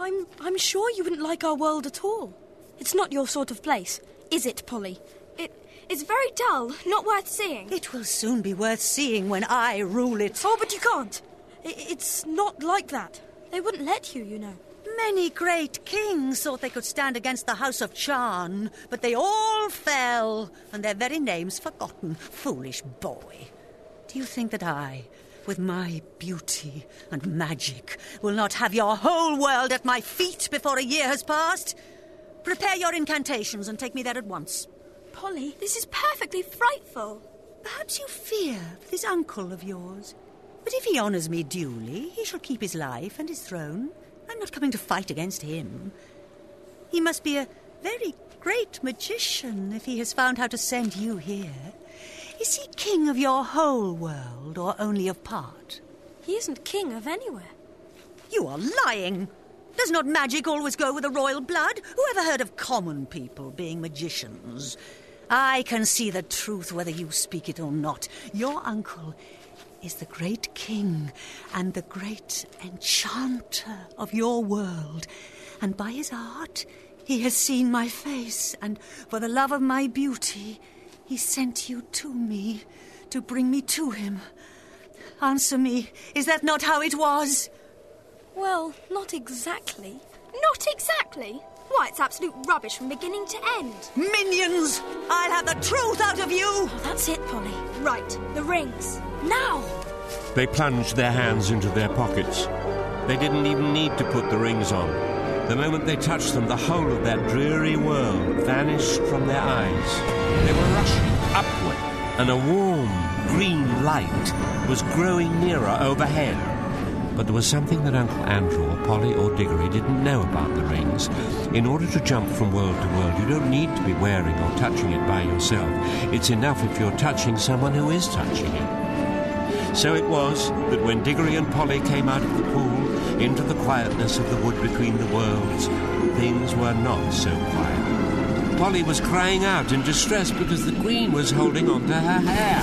I'm I'm sure you wouldn't like our world at all. It's not your sort of place, is it, Polly? It it's very dull, not worth seeing. It will soon be worth seeing when I rule it. Oh, but you can't. I- it's not like that. They wouldn't let you, you know. Many great kings thought they could stand against the House of Charn, but they all fell, and their very names forgotten. Foolish boy. Do you think that I, with my beauty and magic, will not have your whole world at my feet before a year has passed? Prepare your incantations and take me there at once. Polly, this is perfectly frightful. Perhaps you fear for this uncle of yours. But if he honours me duly, he shall keep his life and his throne. I'm not coming to fight against him. He must be a very great magician if he has found how to send you here. Is he king of your whole world or only of part? He isn't king of anywhere. You are lying. Does not magic always go with the royal blood? Who ever heard of common people being magicians? I can see the truth whether you speak it or not. Your uncle is the great king and the great enchanter of your world. And by his art, he has seen my face, and for the love of my beauty, he sent you to me to bring me to him. Answer me, is that not how it was? Well, not exactly. Not exactly. Why, it's absolute rubbish from beginning to end. Minions! I'll have the truth out of you! Oh, that's it, Polly. Right, the rings. Now! They plunged their hands into their pockets. They didn't even need to put the rings on. The moment they touched them, the whole of that dreary world vanished from their eyes. They were rushing upward, and a warm green light was growing nearer overhead. But there was something that Uncle Andrew or Polly or Diggory didn't know about the rings. In order to jump from world to world, you don't need to be wearing or touching it by yourself. It's enough if you're touching someone who is touching it. So it was that when Diggory and Polly came out of the pool into the quietness of the wood between the worlds, things were not so quiet. Polly was crying out in distress because the Queen was holding on to her hair.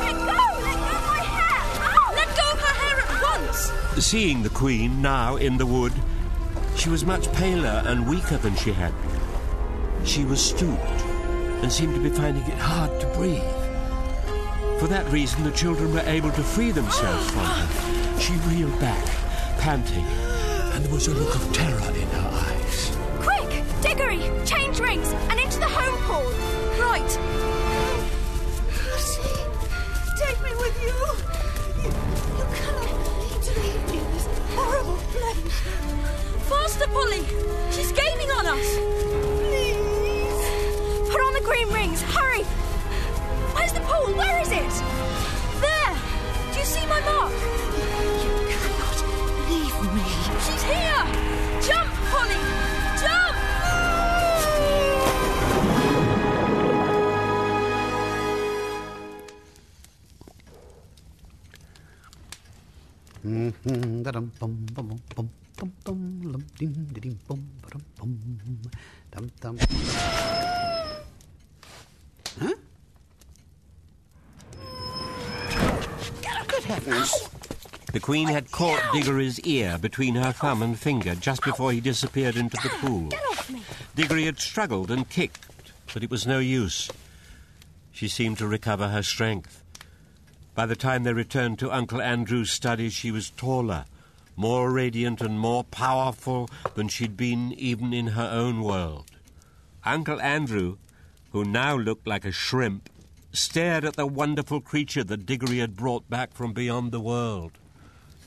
Let go! Let go my hair! Ah, let go of her hair at once! Seeing the Queen now in the wood, she was much paler and weaker than she had been. She was stooped and seemed to be finding it hard to breathe. For that reason, the children were able to free themselves from her. She reeled back, panting, and there was a look of terror in her eyes. Quick! Diggory! Change rings and into the home pool! Right. Lucy, take me with you. You, you cannot leave me in this horrible place. Faster, Polly! She's gaining on us! Please. Put on the green rings! Hurry! Where's the pool? Where is it? There! Do you see my mark? Mm-hmm. bum, bum, dum, dum. Huh? Good heavens! The Queen had caught Diggory's ear between her thumb and finger just before he disappeared into the pool. Diggory had struggled and kicked, but it was no use. She seemed to recover her strength. By the time they returned to Uncle Andrew's study, she was taller, more radiant, and more powerful than she'd been even in her own world. Uncle Andrew, who now looked like a shrimp, stared at the wonderful creature that Diggory had brought back from beyond the world.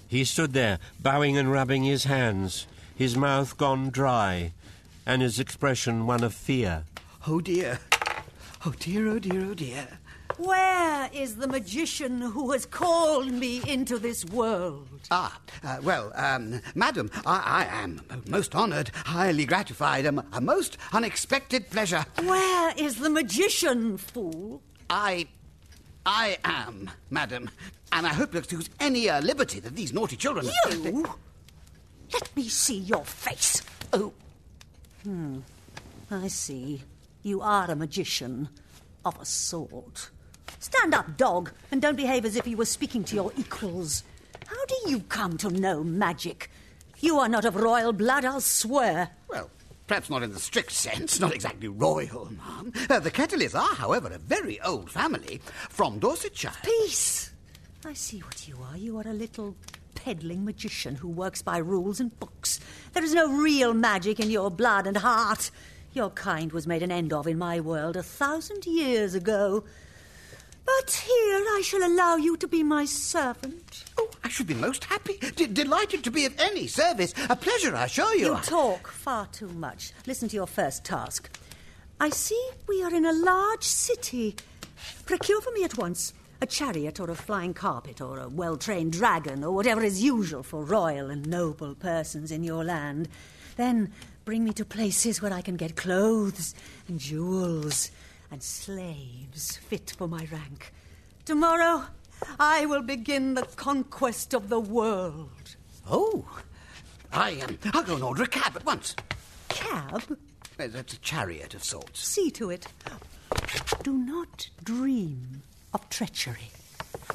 He stood there, bowing and rubbing his hands, his mouth gone dry, and his expression one of fear. Oh dear. Oh dear, oh dear, oh dear. Where is the magician who has called me into this world? Ah, uh, well, um, madam, I, I am most honoured, highly gratified, a, a most unexpected pleasure. Where is the magician, fool? I. I am, madam, and I hope you'll excuse any uh, liberty that these naughty children. You? Let me see your face. Oh, I see. You are a magician. Of a sort. Stand up, dog, and don't behave as if you were speaking to your equals. How do you come to know magic? You are not of royal blood, I'll swear. well, perhaps not in the strict sense, not exactly royal, ma'am. Uh, the Ketterleys are, however, a very old family from Dorsetshire. Peace! I see what you are. You are a little peddling magician who works by rules and books. There is no real magic in your blood and heart. Your kind was made an end of in my world a thousand years ago. But here I shall allow you to be my servant. Oh, I should be most happy, d- delighted to be of any service. A pleasure, I assure you. You talk far too much. Listen to your first task. I see we are in a large city. Procure for me at once a chariot or a flying carpet or a well trained dragon or whatever is usual for royal and noble persons in your land. Then bring me to places where I can get clothes and jewels and slaves fit for my rank. Tomorrow I will begin the conquest of the world. Oh, I um, I'll go and order a cab at once. Cab? That's a chariot of sorts. See to it. Do not dream of treachery.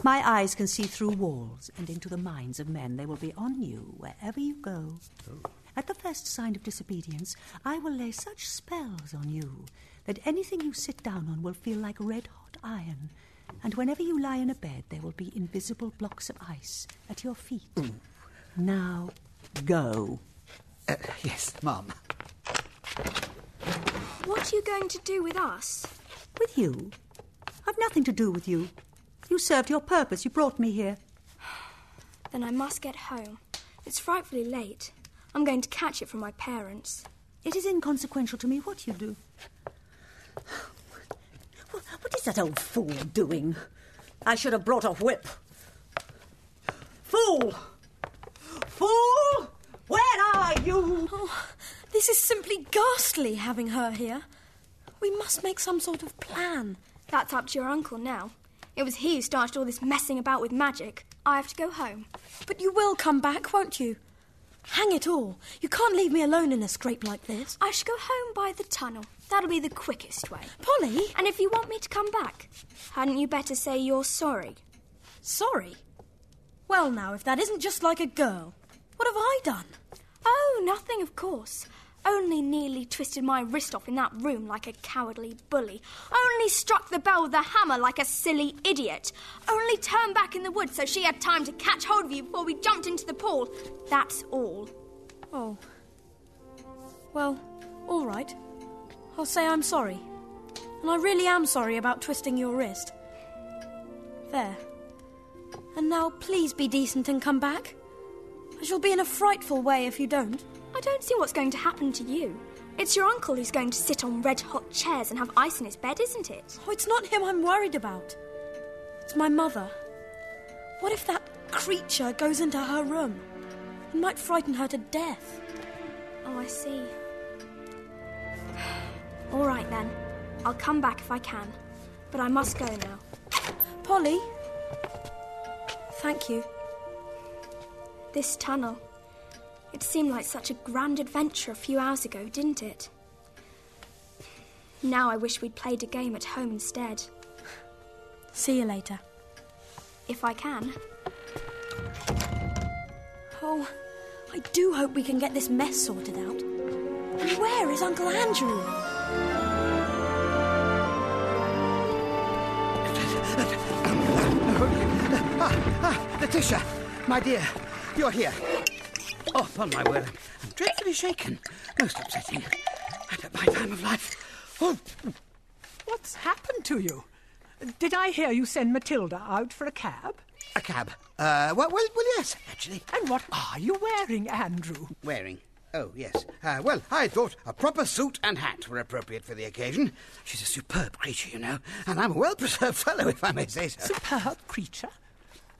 My eyes can see through walls and into the minds of men. They will be on you wherever you go. At the first sign of disobedience, I will lay such spells on you that anything you sit down on will feel like red hot iron. And whenever you lie in a bed, there will be invisible blocks of ice at your feet. Now, go. Uh, yes, Mum. What are you going to do with us? With you? I've nothing to do with you. You served your purpose. You brought me here. Then I must get home. It's frightfully late. I'm going to catch it from my parents. It is inconsequential to me what you do. What, is that old fool doing? I should have brought a whip. Fool! Fool! Where are you? Oh, this is simply ghastly having her here. We must make some sort of plan. That's up to your uncle now. It was he who started all this messing about with magic. I have to go home. But you will come back, won't you? Hang it all. You can't leave me alone in a scrape like this. I shall go home by the tunnel. That'll be the quickest way. Polly! And if you want me to come back, hadn't you better say you're sorry? Sorry? Well, now, if that isn't just like a girl, what have I done? Oh, nothing, of course. Only nearly twisted my wrist off in that room like a cowardly bully. Only struck the bell with a hammer like a silly idiot. Only turned back in the wood so she had time to catch hold of you before we jumped into the pool. That's all. Oh. Well, all right. I'll say I'm sorry. And I really am sorry about twisting your wrist. There. And now please be decent and come back. I shall be in a frightful way if you don't. I don't see what's going to happen to you. It's your uncle who's going to sit on red hot chairs and have ice in his bed, isn't it? Oh, it's not him I'm worried about. It's my mother. What if that creature goes into her room? It might frighten her to death. Oh, I see. All right then. I'll come back if I can. But I must go now. Polly? Thank you. This tunnel. It seemed like such a grand adventure a few hours ago, didn't it? Now I wish we'd played a game at home instead. See you later. If I can. Oh, I do hope we can get this mess sorted out. And where is Uncle Andrew? Ah, Letitia, my dear, you're here. Oh, upon my word, I'm dreadfully shaken. Most upsetting. And at my time of life. Oh, What's happened to you? Did I hear you send Matilda out for a cab? a cab. Uh, well, well, well, yes, actually. And what are you wearing, Andrew? Wearing. Oh, yes. Uh, well, I thought a proper suit and hat were appropriate for the occasion. She's a superb creature, you know, and I'm a well preserved fellow, if I may say so. Superb creature.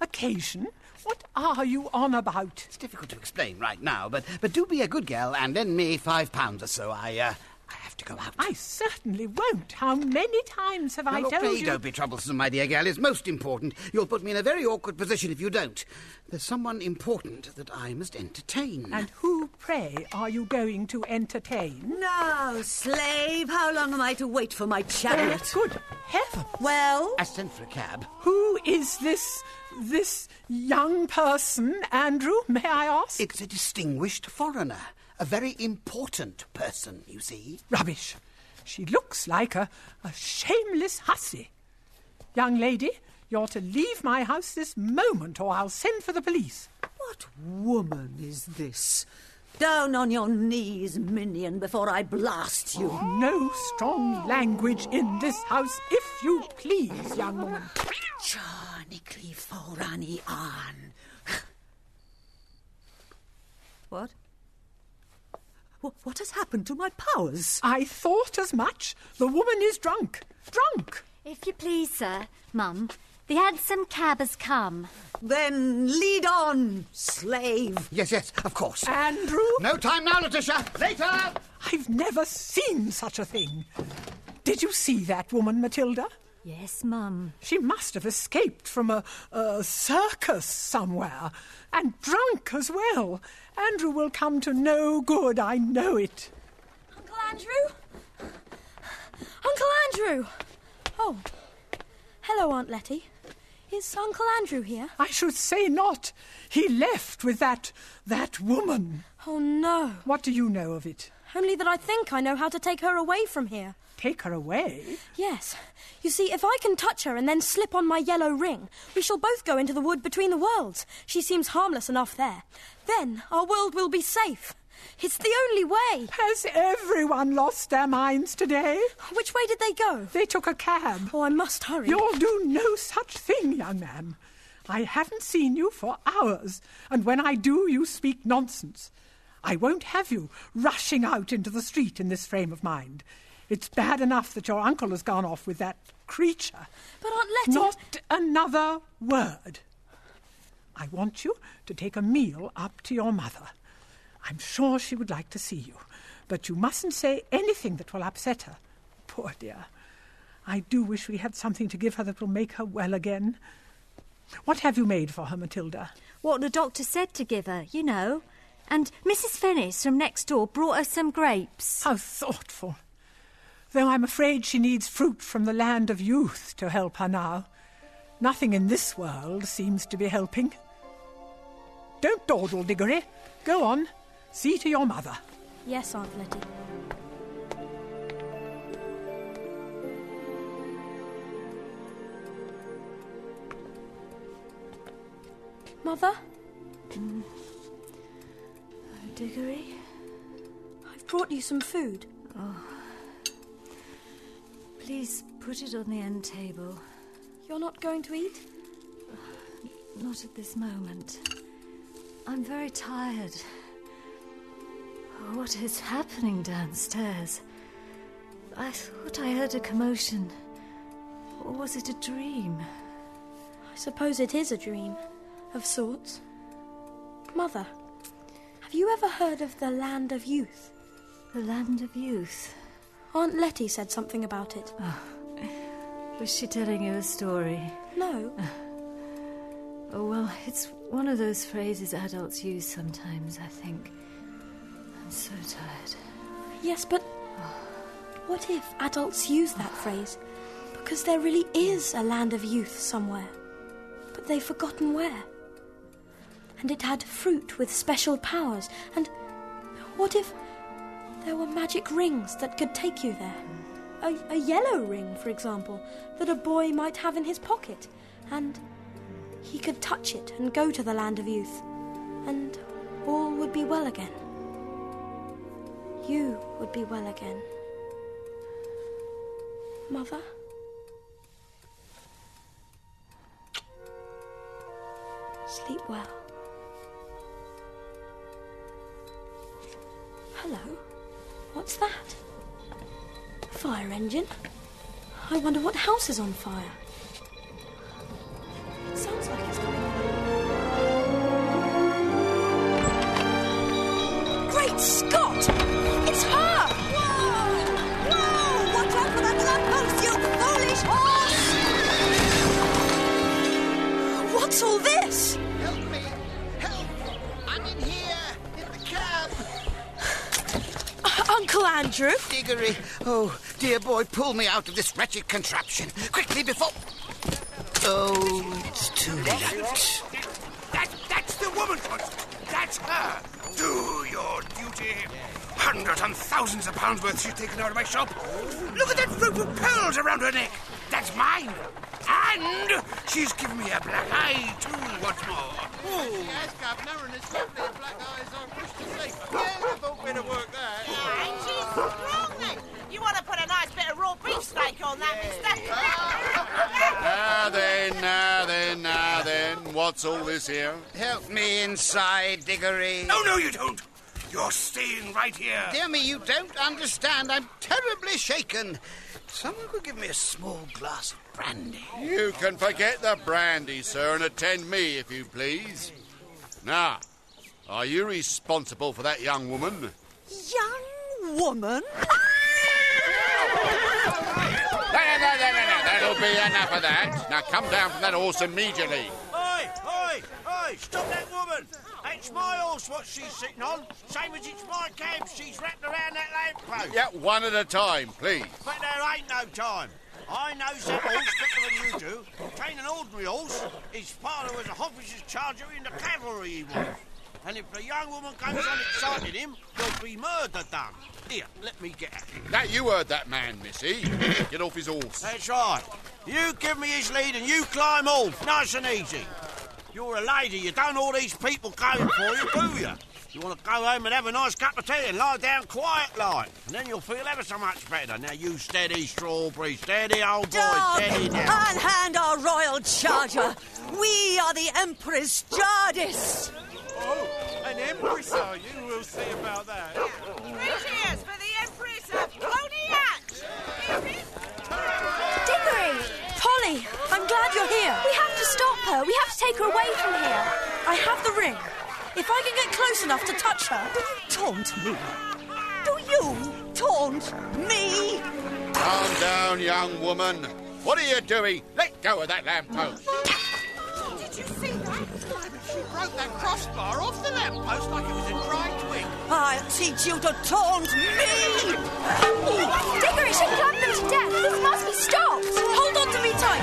Occasion? What are you on about? It's difficult to explain right now, but, but do be a good girl and lend me five pounds or so. I, uh, I have to go out. I certainly won't. How many times have Now, I look, told please you? don't be troublesome, my dear girl. It's most important. You'll put me in a very awkward position if you don't. There's someone important that I must entertain. And who, pray, are you going to entertain? Now, slave, how long am I to wait for my chariot? Good heavens! Well, I sent for a cab. Who is this, this young person, Andrew, may I ask? It's a distinguished foreigner. A very important person, you see. Rubbish. She looks like a, a shameless hussy. Young lady, you're to leave my house this moment or I'll send for the police. what woman is this? Down on your knees, minion, before I blast you. No strong language in this house, if you please, young woman. Charnically forani an. What? What has happened to my powers? I thought as much. The woman is drunk. Drunk. If you please, sir, Mum, the hansom cab has come. Then lead on, slave. Yes, yes, of course. Andrew? No time now, Letitia. Later! I've never seen such a thing. Did you see that woman, Matilda? Yes, Mum. She must have escaped from a, a circus somewhere. And drunk as well. Andrew will come to no good, I know it. Uncle Andrew? Uncle Andrew! Oh. Hello, Aunt Letty. Is Uncle Andrew here? I should say not. He left with that. that woman. Oh, no. What do you know of it? Only that I think I know how to take her away from here. Take her away? Yes. You see, if I can touch her and then slip on my yellow ring, we shall both go into the wood between the worlds. She seems harmless enough there. Then our world will be safe. It's the only way. Has everyone lost their minds today? Which way did they go? They took a cab. Oh, I must hurry. You'll do no such thing, young man. I haven't seen you for hours, and when I do, you speak nonsense. I won't have you rushing out into the street in this frame of mind. It's bad enough that your uncle has gone off with that creature. But Aunt Letty... Not another word. I want you to take a meal up to your mother. I'm sure she would like to see you, but you mustn't say anything that will upset her. Poor dear. I do wish we had something to give her that will make her well again. What have you made for her, Matilda? What the doctor said to give her, you know. And Mrs. Fennis from next door brought her some grapes. How thoughtful. Though I'm afraid she needs fruit from the land of youth to help her now. Nothing in this world seems to be helping. Don't dawdle, Diggory. Go on. See to your mother. Yes, Aunt Letty. Mother? Mm. Diggory? I've brought you some food. Oh. Please put it on the end table. You're not going to eat? Not at this moment. I'm very tired. What is happening downstairs? I thought I heard a commotion. Or was it a dream? I suppose it is a dream, of sorts. Mother, have you ever heard of the Land of Youth? The Land of Youth? Aunt Letty said something about it. Oh. Was she telling you a story? No. Oh, well, it's one of those phrases adults use sometimes, I think. I'm so tired. Yes, but what if adults use that phrase? Because there really is a land of youth somewhere, but they've forgotten where. And it had fruit with special powers, and what if there were magic rings that could take you there? A, a yellow ring, for example, that a boy might have in his pocket, and he could touch it and go to the land of youth, and all would be well again. You would be well again. Mother? Sleep well. Hello? What's that? Fire engine? I wonder what house is on fire. It sounds like it's. Great Scott! What's all this? Help me! Help! I'm in here! In the cab! Uncle Andrew? Diggory! Oh, dear boy, pull me out of this wretched contraption. Quickly before. Oh, it's too late. That, that's the woman, That's her. Do your duty. Hundreds and thousands of pounds worth she's taken out of my shop. Look at that rope of pearls around her neck. That's mine. And she's given me a black eye, too, what's more. Oh, yes, Governor, and it's lovely the black eyes are pushed to sleep. Yeah, I thought we'd have worked that. And she's strong, then. You want to put a nice bit of raw beef steak on that, mister? Now then, now then, now then, what's all this here? Help me inside, Diggory. No, no, you don't. You're staying right here. Dear me, you don't understand. I'm terribly shaken. Someone could give me a small glass of brandy. You can forget the brandy, sir, and attend me, if you please. Now, are you responsible for that young woman? Young woman? There, there, there, there, there. That'll be enough of that. Now come down from that horse immediately. Oi, oi, oi, stop that woman. It's my horse what she's sitting on, same as it's my cab she's wrapped around that lamppost. Yeah, one at a time, please. But there ain't no time. I knows that horse better than you do. Tain't an ordinary horse. His father was a officer's charger in the cavalry, he was. And if the young woman goes on exciting him, there'll be murder done. Here, let me get at him. Now, you heard that man, missy. Get off his horse. That's right. You give me his lead and you climb off, nice and easy. You're a lady, you don't all these people going for you, do you? You want to go home and have a nice cup of tea and lie down quiet like, and then you'll feel ever so much better. Now you steady, Strawberry, steady, old boy, Dog, steady now. unhand our royal charger. We are the Empress Jadis. Oh, an empress, are you? We'll see about that. Three cheers for the Empress of Pony Diggory! Polly, I'm glad you're here. We have to stop her. We have to take her away from here. I have the ring. If I can get close enough to touch her. Do you Taunt me. Do you taunt me? Calm down, young woman. What are you doing? Let go of that lamppost. Did you see that? She broke that crossbar off the lamppost like it was a dry twig. I'll teach you to taunt me. Diggory, she clubbed them to death. This must be stopped. Hold on to me tight.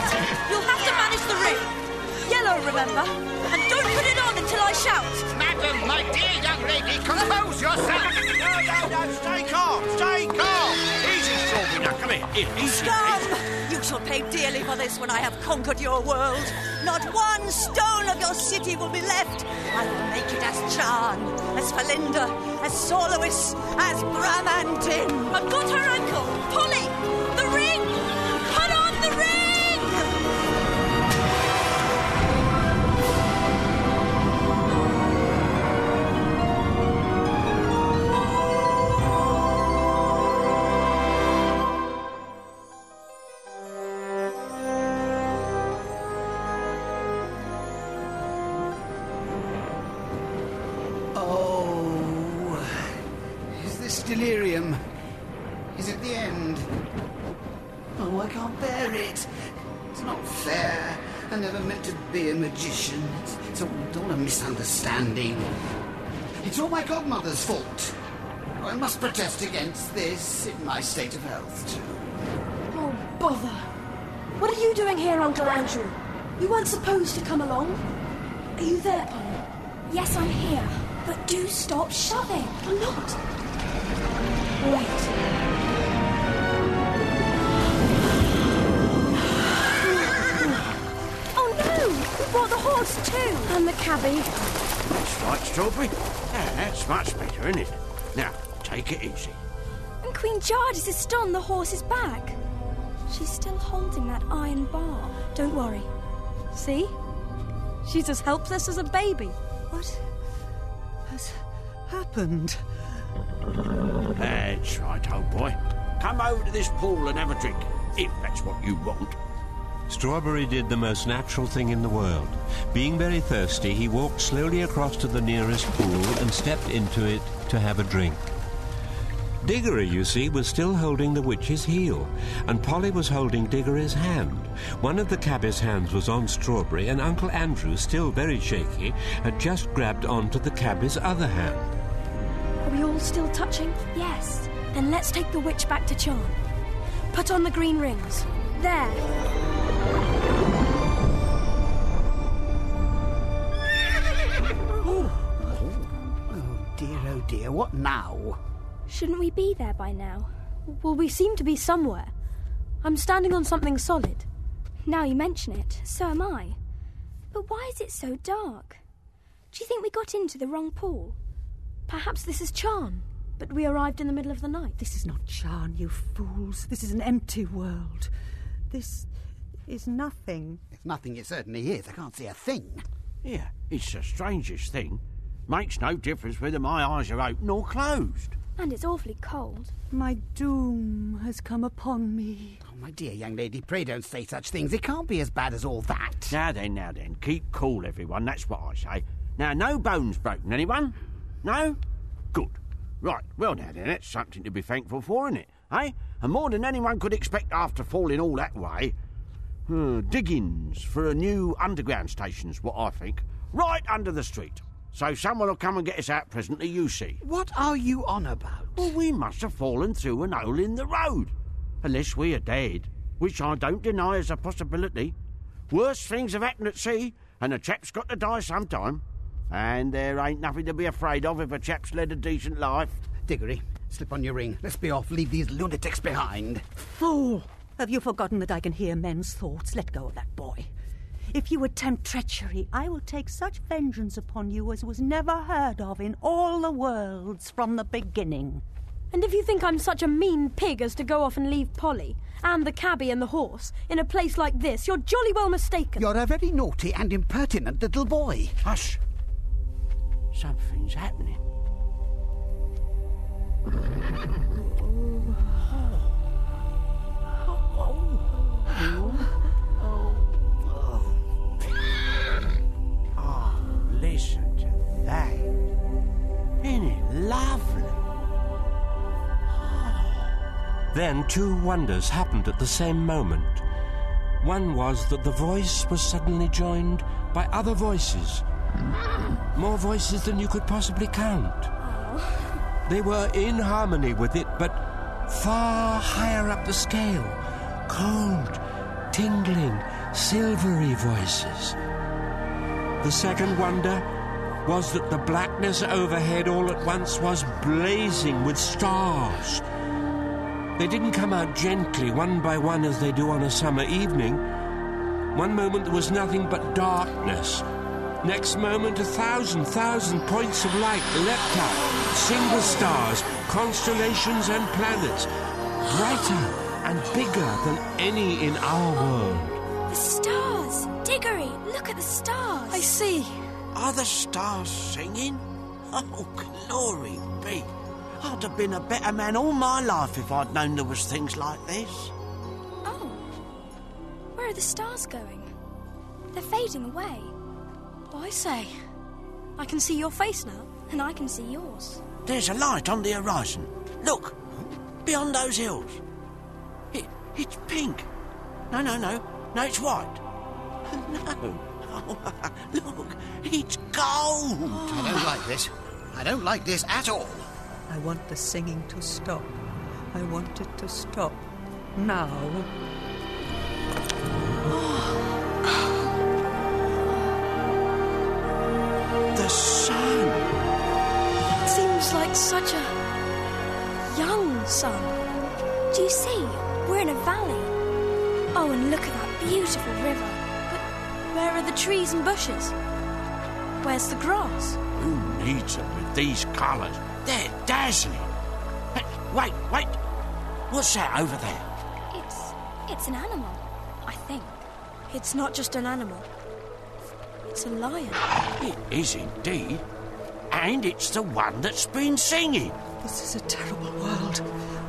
You'll have to manage the ring. Yellow, remember? And don't put it on until I shout. Madam, my dear young lady, compose yourself. No, no, no, stay calm, stay calm. Easy, Strawberry, now come here. Here, easy. Scum! You shall pay dearly for this when I have conquered your world. Not one stone of your city will be left. I will make it as Charn, as Felinda, as Sorlois, as Bramandin. I've got her ankle. My godmother's fault. I must protest against this in my state of health, too. Oh, bother. What are you doing here, Uncle Andrew? You weren't supposed to come along. Are you there, Polly? Yes, I'm here. But do stop shoving. I'm not. Wait. Oh no! We brought the horse too. And the cabbie. That's right, Strawberry. Yeah, that's much better, isn't it? Now, take it easy. And Queen Jadis is still on the horse's back. She's still holding that iron bar. Don't worry. See? She's as helpless as a baby. What has happened? That's right, old boy. Come over to this pool and have a drink, if that's what you want. Strawberry did the most natural thing in the world. Being very thirsty, he walked slowly across to the nearest pool and stepped into it to have a drink. Diggory, you see, was still holding the witch's heel, and Polly was holding Diggory's hand. One of the cabbie's hands was on Strawberry, and Uncle Andrew, still very shaky, had just grabbed onto the cabbie's other hand. Are we all still touching? Yes. Then let's take the witch back to Charn. Put on the green rings. There. Oh, dear, oh, dear. What now? Shouldn't we be there by now? Well, we seem to be somewhere. I'm standing on something solid. Now you mention it, so am I. But why is it so dark? Do you think we got into the wrong pool? Perhaps this is Charn, but we arrived in the middle of the night. This is not Charn, you fools. This is an empty world. This is nothing. If nothing, it certainly is. I can't see a thing. Yeah, it's the strangest thing. Makes no difference whether my eyes are open or closed. And it's awfully cold. My doom has come upon me. Oh, my dear young lady, pray don't say such things. It can't be as bad as all that. Now then, now then, keep cool, everyone. That's what I say. Now, no bones broken, anyone? No? Good. Right, well, now then, that's something to be thankful for, isn't it? Eh? And more than anyone could expect after falling all that way. Hmm, diggings for a new underground station's what I think. Right under the street. So someone will come and get us out presently, you see. What are you on about? Well, we must have fallen through an hole in the road. Unless we are dead, which I don't deny is a possibility. Worse things have happened at sea, and a chap's got to die sometime. And there ain't nothing to be afraid of if a chap's led a decent life. Diggory, slip on your ring. Let's be off. Leave these lunatics behind. Fool! Have you forgotten that I can hear men's thoughts? Let go of that boy. If you attempt treachery, I will take such vengeance upon you as was never heard of in all the worlds from the beginning. And if you think I'm such a mean pig as to go off and leave Polly, and the cabby and the horse, in a place like this, you're jolly well mistaken. You're a very naughty and impertinent little boy. Hush. Something's happening. Oh, Oh, listen to that. Isn't it lovely? Then two wonders happened at the same moment. One was that the voice was suddenly joined by other voices. More voices than you could possibly count. They were in harmony with it, but far higher up the scale. Cold, tingling, silvery voices. The second wonder was that the blackness overhead all at once was blazing with stars. They didn't come out gently, one by one, as they do on a summer evening. One moment there was nothing but darkness. Next moment, a thousand, thousand points of light leapt up. Single stars, constellations, and planets. Brighter and bigger than any in our world. The stars! Diggory, look at the stars! I see. Are the stars singing? Oh, glory be. I'd have been a better man all my life if I'd known there was things like this. Oh. Where are the stars going? They're fading away. Oh, I say. I can see your face now. And I can see yours. There's a light on the horizon. Look, beyond those hills. It, it's pink. No, no, no. No, it's white. No. Oh, look, it's gold. I don't like this. I don't like this at all. I want the singing to stop. I want it to stop. Now. The sun. It seems like such a young sun. Do you see? We're in a valley. Oh, and look at that beautiful river. But where are the trees and bushes? Where's the grass? Who needs them with these colours? They're dazzling. Hey, wait, wait. What's that over there? It's. it's an animal, I think. It's not just an animal. It's a lion. It is indeed. And it's the one that's been singing. This is a terrible world.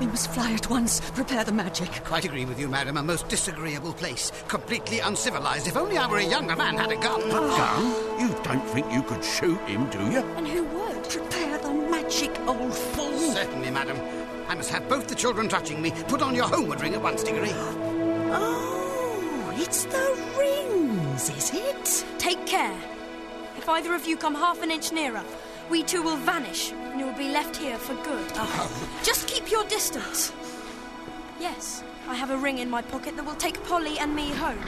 We must fly at once. Prepare the magic. Quite agree with you, madam. A most disagreeable place. Completely uncivilized. If only I were a younger man had a gun. A gun? You don't think you could shoot him, do you? And who would? Prepare the magic, old fool. Certainly, madam. I must have both the children touching me. Put on your homeward ring at once, Diggory. Oh, it's the rings, is it? Take care. If either of you come half an inch nearer, we two will vanish and you will be left here for good. Oh. Just keep your distance. Yes, I have a ring in my pocket that will take Polly and me home.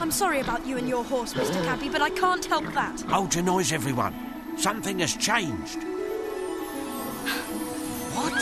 I'm sorry about you and your horse, Mr. Cabby, but I can't help that. Hold your noise, everyone. Something has changed. What?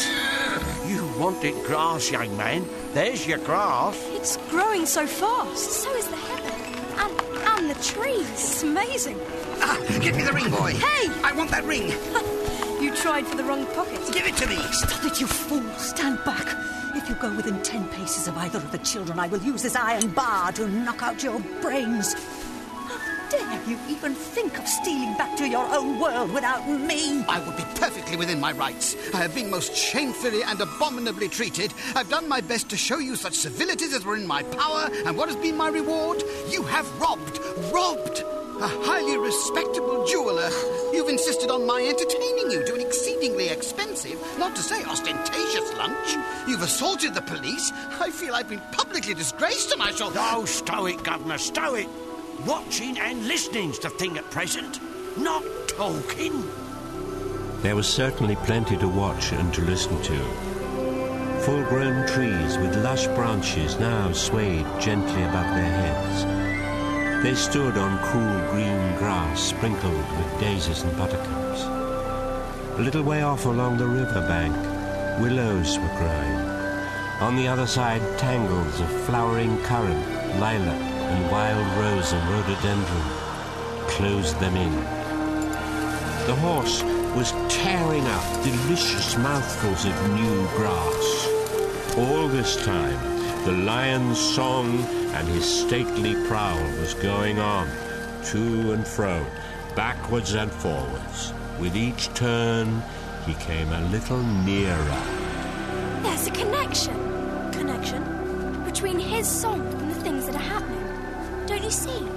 You wanted grass, young man. There's your grass. It's growing so fast. So is the heather. And, and the trees. It's amazing. Ah, give me the ring, boy. Hey! I want that ring. You tried for the wrong pocket. Give it to me. Stop it, you fool. Stand back. If you go within ten paces of either of the children, I will use this iron bar to knock out your brains. How dare you even think of stealing back to your own world without me? I would be perfectly within my rights. I have been most shamefully and abominably treated. I've done my best to show you such civilities as were in my power, and what has been my reward? You have robbed, robbed a highly respectable jeweler. You've insisted on my entertaining you to an exceedingly expensive, not to say ostentatious lunch. You've assaulted the police. I feel I've been publicly disgraced, and I shall. Oh, stow it, Governor, stow it. Watching and listening's the thing at present. Not talking? There was certainly plenty to watch and to listen to. Full grown trees with lush branches now swayed gently above their heads. They stood on cool green grass sprinkled with daisies and buttercups. A little way off along the river bank, willows were growing. On the other side, tangles of flowering currant, lilac, and wild rose and rhododendron closed them in. The horse was tearing up delicious mouthfuls of new grass. All this time, the lion's song and his stately prowl was going on, to and fro, backwards and forwards. With each turn, he came a little nearer. There's a connection Connection? between his song and the things that are happening. Don't you see?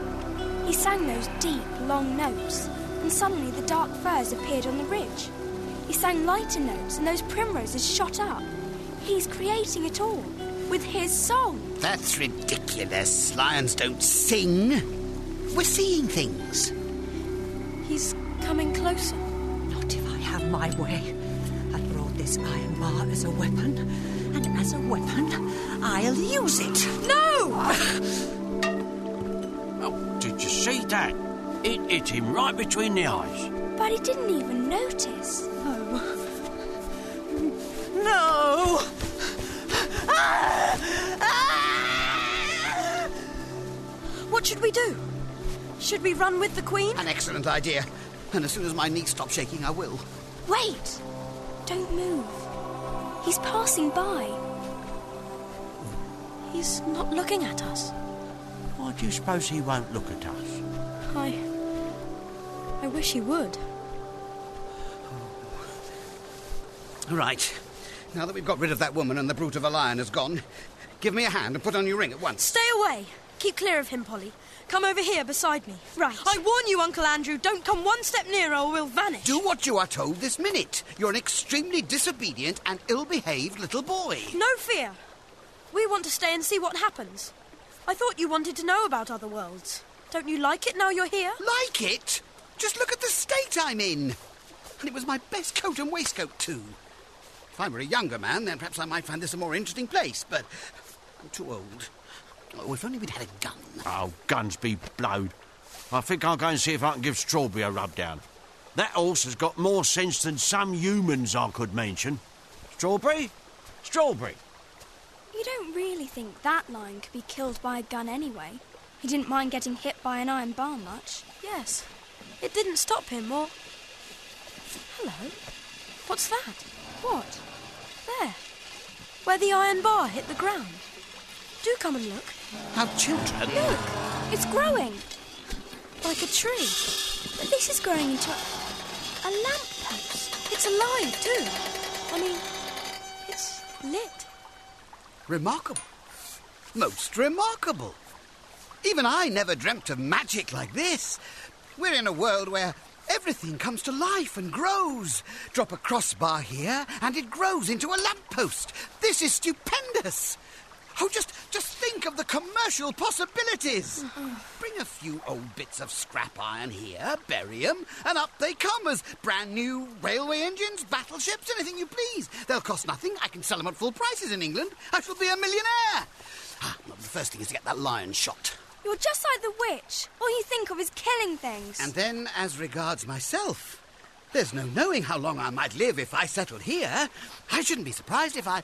He sang those deep, long notes, and suddenly the dark firs appeared on the ridge. He sang lighter notes, and those primroses shot up. He's creating it all with his song. That's ridiculous. Lions don't sing. We're seeing things. He's coming closer. Not if I have my way. I've brought this iron bar as a weapon, and as a weapon, I'll use it. No! Oh, did you see that? It hit him right between the eyes. But he didn't even notice. Oh. No! Ah! What should we do? Should we run with the Queen? An excellent idea. And as soon as my knees stop shaking, I will. Wait! Don't move. He's passing by. He's not looking at us. Why do you suppose he won't look at us? I. I wish he would. Right. Now that we've got rid of that woman and the brute of a lion has gone, give me a hand and put on your ring at once. Stay away. Keep clear of him, Polly. Come over here beside me. Right. I warn you, Uncle Andrew, don't come one step nearer or we'll vanish. Do what you are told this minute. You're an extremely disobedient and ill behaved little boy. No fear. We want to stay and see what happens. I thought you wanted to know about other worlds. Don't you like it now you're here? Like it? Just look at the state I'm in. And it was my best coat and waistcoat, too. If I were a younger man, then perhaps I might find this a more interesting place, but I'm too old. Oh, if only we'd had a gun. Oh, guns be blowed. I think I'll go and see if I can give Strawberry a rub down. That horse has got more sense than some humans I could mention. Strawberry? Strawberry? You don't really think that lion could be killed by a gun anyway. He didn't mind getting hit by an iron bar much. Yes. It didn't stop him, or. Hello. What's that? What? There. Where the iron bar hit the ground. Do come and look. Our children? Look! It's growing! Like a tree. But this is growing into a, a lamp post. It's alive, too. I mean, it's lit. Remarkable. Most remarkable. Even I never dreamt of magic like this. We're in a world where everything comes to life and grows. Drop a crossbar here, and it grows into a lamppost. This is stupendous. Oh, just, just think of the commercial possibilities. Bring a few old bits of scrap iron here, bury 'em, and up they come as brand new railway engines, battleships, anything you please. They'll cost nothing. I can sell 'em at full prices in England. I shall be a millionaire. Ah, well, the first thing is to get that lion shot. You're just like the witch. All you think of is killing things. And then, as regards myself, there's no knowing how long I might live if I settled here. I shouldn't be surprised if I.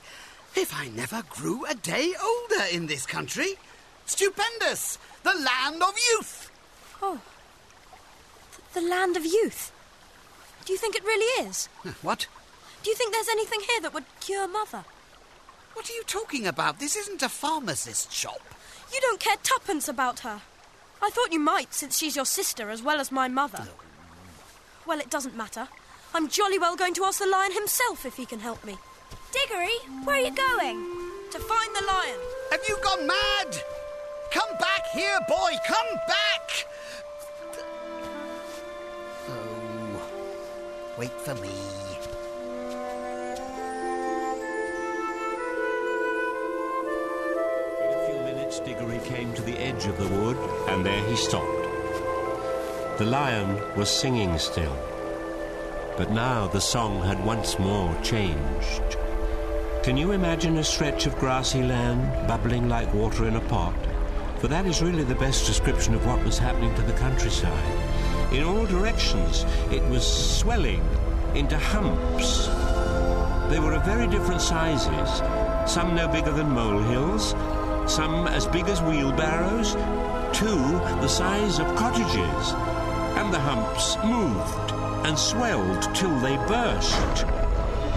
if I never grew a day older in this country. Stupendous! The land of youth! Oh. Th- the land of youth. Do you think it really is? What? Do you think there's anything here that would cure Mother? What are you talking about? This isn't a pharmacist shop. You don't care tuppence about her. I thought you might, since she's your sister as well as my mother. Well, it doesn't matter. I'm jolly well going to ask the lion himself if he can help me. Diggory, where are you going? To find the lion. Have you gone mad? Come back here, boy! Come back! Oh, wait for me. In a few minutes, Diggory came to the edge of the wood, and there he stopped. The lion was singing still. But now the song had once more changed. Can you imagine a stretch of grassy land bubbling like water in a pot? For that is really the best description of what was happening to the countryside. In all directions, it was swelling into humps. They were of very different sizes, some no bigger than molehills, some as big as wheelbarrows, two the size of cottages, and the humps moved and swelled till they burst.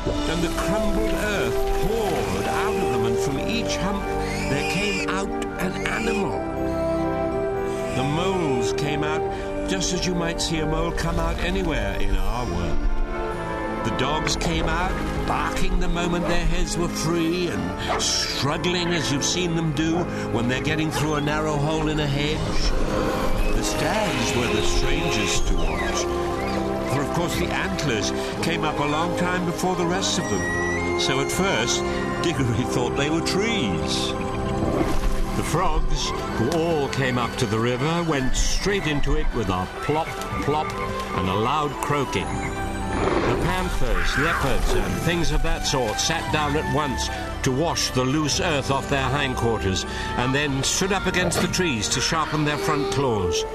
And the crumbled earth poured out of them, and from each hump there came out an animal. The moles came out just as you might see a mole come out anywhere in our world. The dogs came out, barking the moment their heads were free and struggling as you've seen them do when they're getting through a narrow hole in a hedge. The stags were the strangest to watch, course the antlers came up a long time before the rest of them. So at first, Diggory thought they were trees. The frogs, who all came up to the river, went straight into it with a plop, plop, and a loud croaking. The panthers, leopards, and things of that sort sat down at once to wash the loose earth off their hindquarters, and then stood up against the trees to sharpen their front claws.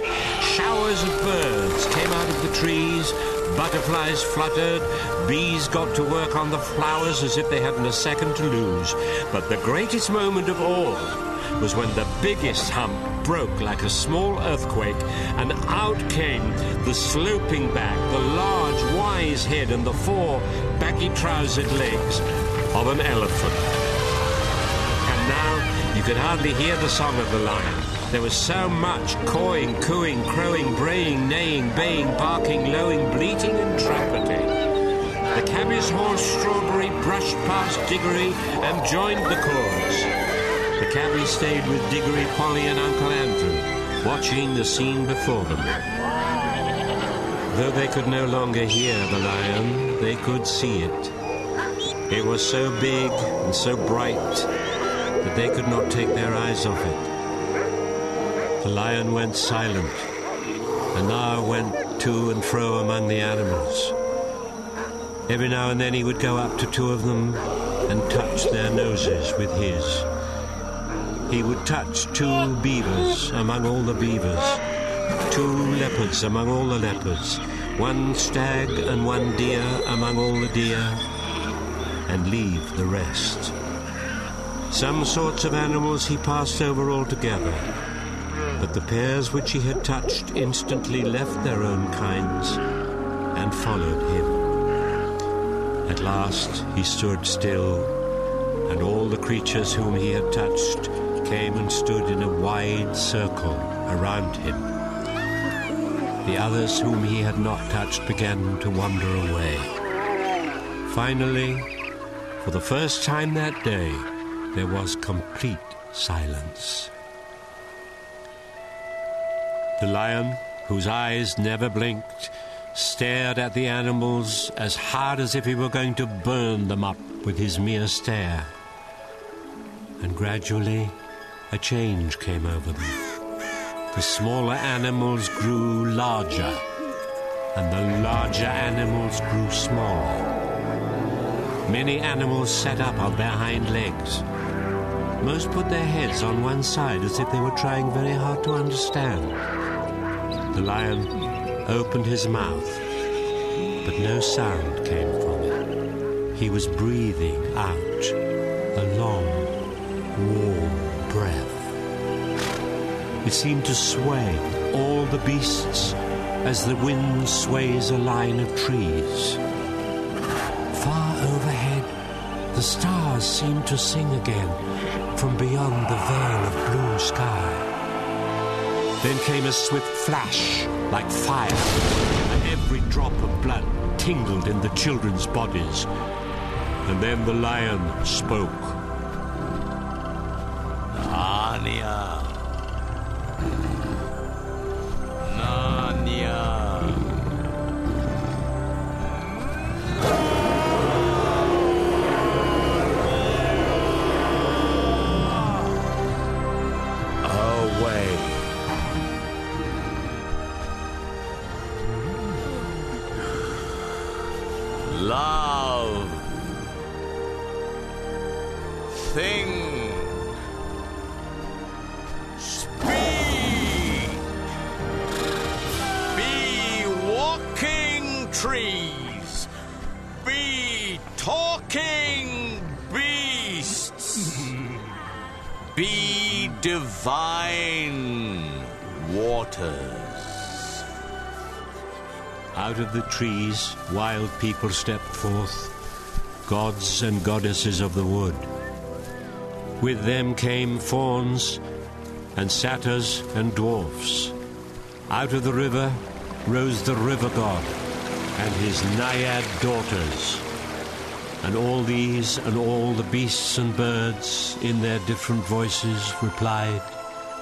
Showers of birds came out of the trees, butterflies fluttered, bees got to work on the flowers as if they hadn't a second to lose. But the greatest moment of all was when the biggest hump broke like a small earthquake, and out came the sloping back, the large, wise head, and the four baggy trousered legs of an elephant. And now you could hardly hear the song of the lion. There was so much cawing, cooing, crowing, braying, neighing, baying, barking, lowing, bleating, and trumpeting. The cabbie's horse Strawberry brushed past Diggory and joined the chorus. The cabby stayed with Diggory, Polly, and Uncle Andrew, watching the scene before them. Though they could no longer hear the lion, they could see it. It was so big and so bright that they could not take their eyes off it. Lion went silent, and now went to and fro among the animals. Every now and then he would go up to two of them and touch their noses with his. He would touch two beavers among all the beavers, two leopards among all the leopards, one stag and one deer among all the deer, and leave the rest. Some sorts of animals he passed over altogether, but the pairs which he had touched instantly left their own kinds and followed him. At last he stood still, and all the creatures whom he had touched came and stood in a wide circle around him. The others whom he had not touched began to wander away. Finally, for the first time that day, there was complete silence. The lion, whose eyes never blinked, stared at the animals as hard as if he were going to burn them up with his mere stare. And gradually, a change came over them. The smaller animals grew larger, and the larger animals grew small. Many animals sat up on their hind legs. Most put their heads on one side as if they were trying very hard to understand. The lion opened his mouth, but no sound came from it. He was breathing out a long, warm breath. It seemed to sway all the beasts as the wind sways a line of trees. Far overhead, the stars seemed to sing again from beyond the veil of blue sky. Then came a swift flash like fire, and every drop of blood tingled in the children's bodies. And then the lion spoke. Out of the trees, wild people stepped forth, gods and goddesses of the wood. With them came fauns and satyrs and dwarfs. Out of the river rose the river god and his naiad daughters. And all these and all the beasts and birds, in their different voices, replied,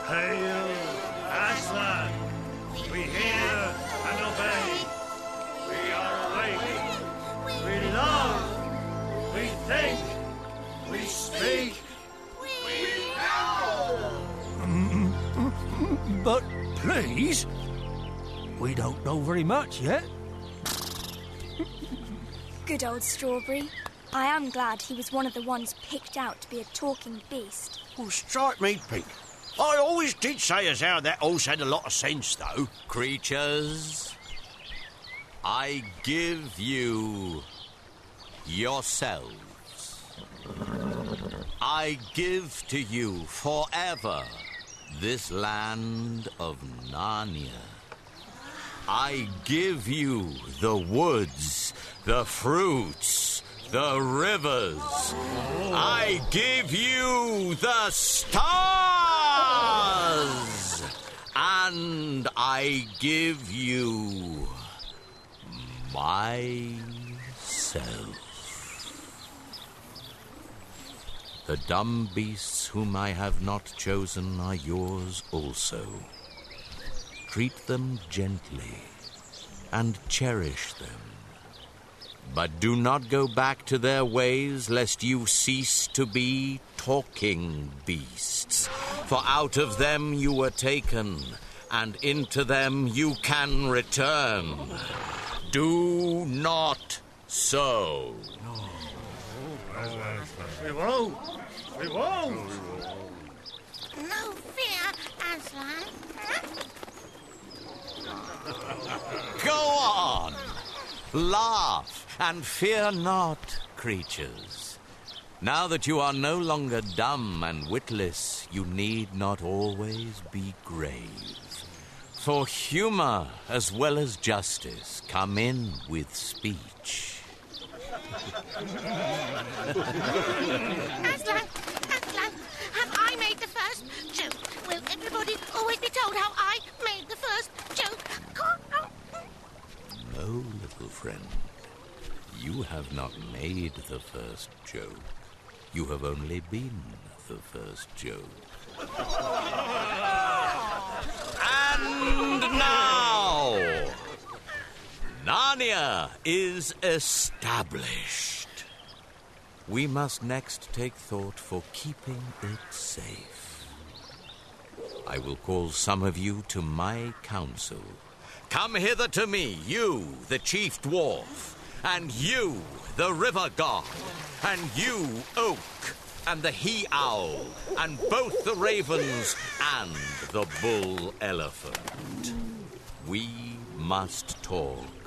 Hail, please, we don't know very much yet. Good old Strawberry. I am glad he was one of the ones picked out to be a talking beast. Well, strike me pink. I always did say as how that horse had a lot of sense, though. Creatures, I give you yourselves. I give to you forever this land of Narnia. I give you the woods, the fruits, the rivers. I give you the stars. And I give you myself. The dumb beasts whom I have not chosen are yours also. Treat them gently and cherish them. But do not go back to their ways, lest you cease to be talking beasts. For out of them you were taken, and into them you can return. Do not so. We won't. We won't. No fear, Aslan. Go on! Laugh and fear not, creatures. Now that you are no longer dumb and witless, you need not always be grave. For humor as well as justice come in with speech. Aslan, Aslan, have I made the first joke? Will everybody always be told how I made the first joke? No, little friend. You have not made the first joke. You have only been the first joke. And now, Narnia is established. We must next take thought for keeping it safe. I will call some of you to my council. Come hither to me, you, the chief dwarf, and you, the river god, and you, oak, and the he owl, and both the ravens and the bull elephant. We must talk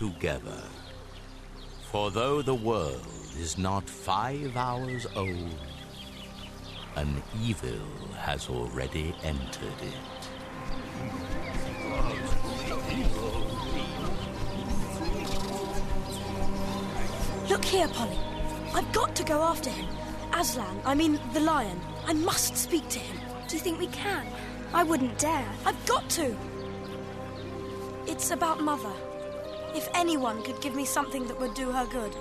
together. For though the world is not five hours old, an evil has already entered it. Look here, Polly. I've got to go after him. Aslan, I mean the lion. I must speak to him. Do you think we can? I wouldn't dare. I've got to. It's about Mother. If anyone could give me something that would do her good,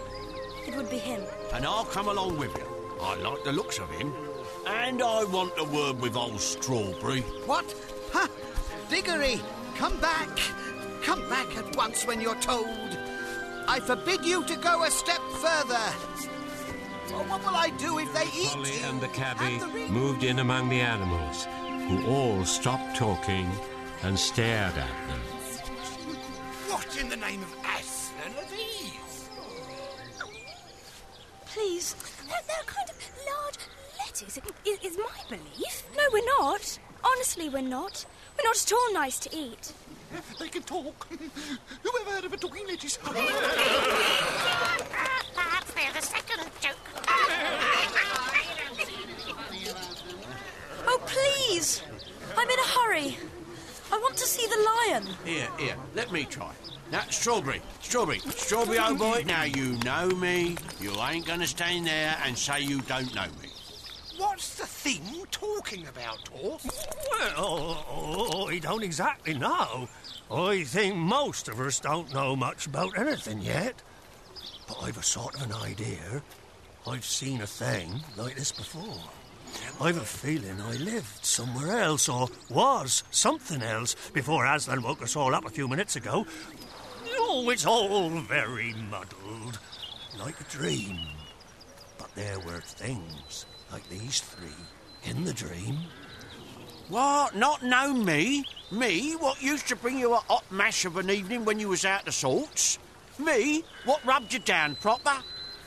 it would be him. And I'll come along with you. I like the looks of him. And I want a word with old Strawberry. What? Ha! Diggory, come back. Come back at once when you're told. I forbid you to go a step further. Oh, what will I do if they eat Polly you? and the cabbie moved in among the animals, who all stopped talking and stared at them. What in the name of Aslan are these? Please. They're, they're kind of large letters, is, is my belief. No, we're not. Honestly, we're not. We're not at all nice to eat. They can talk. Who ever heard of a talking lettuce? Perhaps they're the second joke. Oh, please! I'm in a hurry. I want to see the lion. Here, here, let me try. Now, Strawberry, Strawberry, Strawberry, old boy, now you know me. You ain't gonna stand there and say you don't know me. What's the thing talking about, Torf? Well, I don't exactly know. I think most of us don't know much about anything yet. But I've a sort of an idea. I've seen a thing like this before. I've a feeling I lived somewhere else, or was something else, before Aslan woke us all up a few minutes ago. Oh, it's all very muddled, like a dream. But there were things like these three in the dream. What? Not know me? Me? What used to bring you a hot mash of an evening when you was out of sorts? Me? What rubbed you down proper?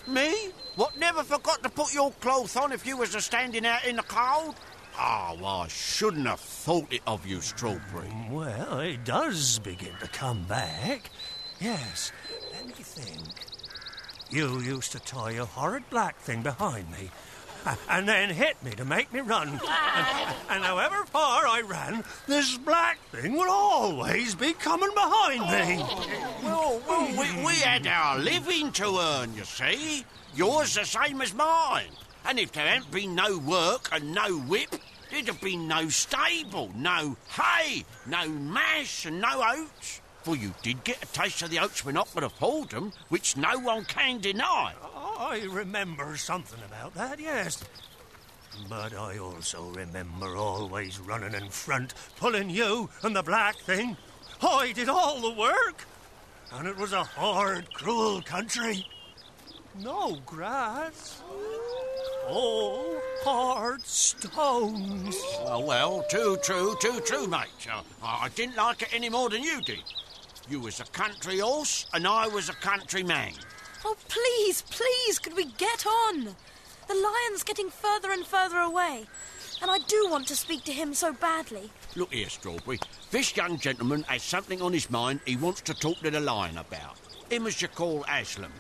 Me? What never forgot to put your clothes on if you was a standing out in the cold? Oh, well, I shouldn't have thought it of you, Strawberry. Mm, well, it does begin to come back. Yes, let me think. You used to tie a horrid black thing behind me, and then hit me to make me run. And, and however far I ran, this black thing would always be coming behind me. Oh, well, well, we, we had our living to earn, you see. Yours the same as mine. And if there hadn't been no work and no whip, there'd have been no stable, no hay, no mash and no oats. For you did get a taste of the oats when Ockford afford them, which no one can deny. I remember something about that, yes. But I also remember always running in front, pulling you and the black thing. I did all the work. And it was a hard, cruel country. No grass. All hard stones. Oh, well, too true, too true, mate. Uh, I didn't like it any more than you did. You was a country horse and I was a country man. Oh, please, please, could we get on? The lion's getting further and further away, and I do want to speak to him so badly. Look here, Strawberry. This young gentleman has something on his mind he wants to talk to the lion about. Him as you call Aslan.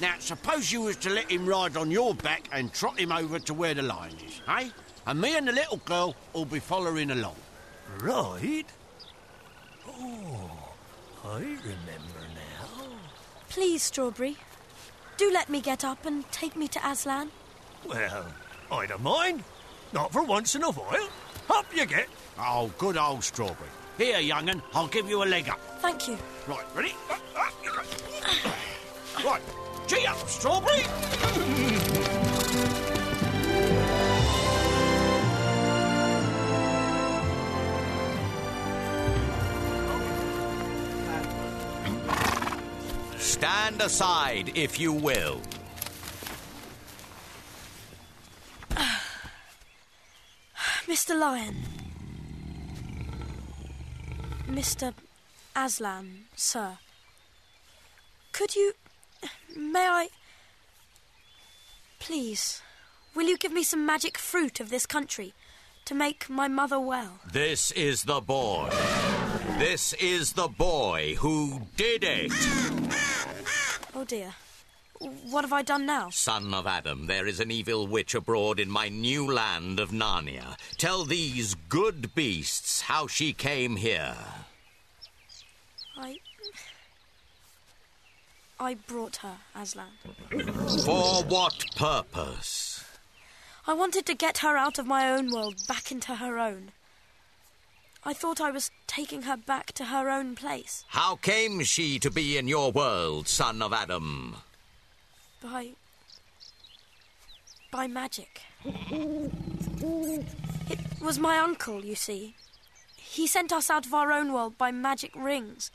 Now, suppose you was to let him ride on your back and trot him over to where the lion is, eh? And me and the little girl will be following along. Right? Oh, I remember now. Please, Strawberry, do let me get up and take me to Aslan. Well, I don't mind. Not for once in a while. Up you get. Oh, good old Strawberry. Here, young'un, I'll give you a leg up. Thank you. Right, ready? Up, up you go. Right, gee up, Strawberry. Stand aside, if you will. Mr. Lion. Mr. Aslan, sir. Could you. May I. Please, will you give me some magic fruit of this country to make my mother well? This is the boy. This is the boy who did it. Oh dear. What have I done now? Son of Adam, there is an evil witch abroad in my new land of Narnia. Tell these good beasts how she came here. I. I brought her, Aslan. For what purpose? I wanted to get her out of my own world back into her own. I thought I was taking her back to her own place How came she to be in your world, son of Adam? by. by magic. It was my uncle, you see. He sent us out of our own world by magic rings.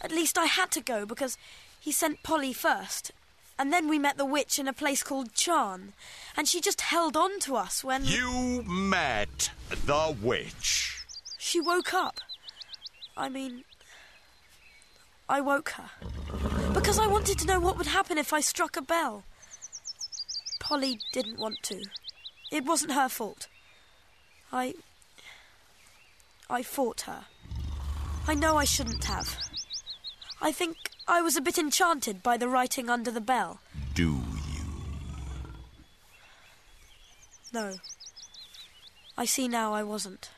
At least I had to go because he sent Polly first. And then we met the witch in a place called Charn. And she just held on to us when. You met the witch. She woke up. I mean, I woke her. Because I wanted to know what would happen if I struck a bell. Polly didn't want to. It wasn't her fault. I. I fought her. I know I shouldn't have. I think I was a bit enchanted by the writing under the bell. Do you? No. I see now I wasn't.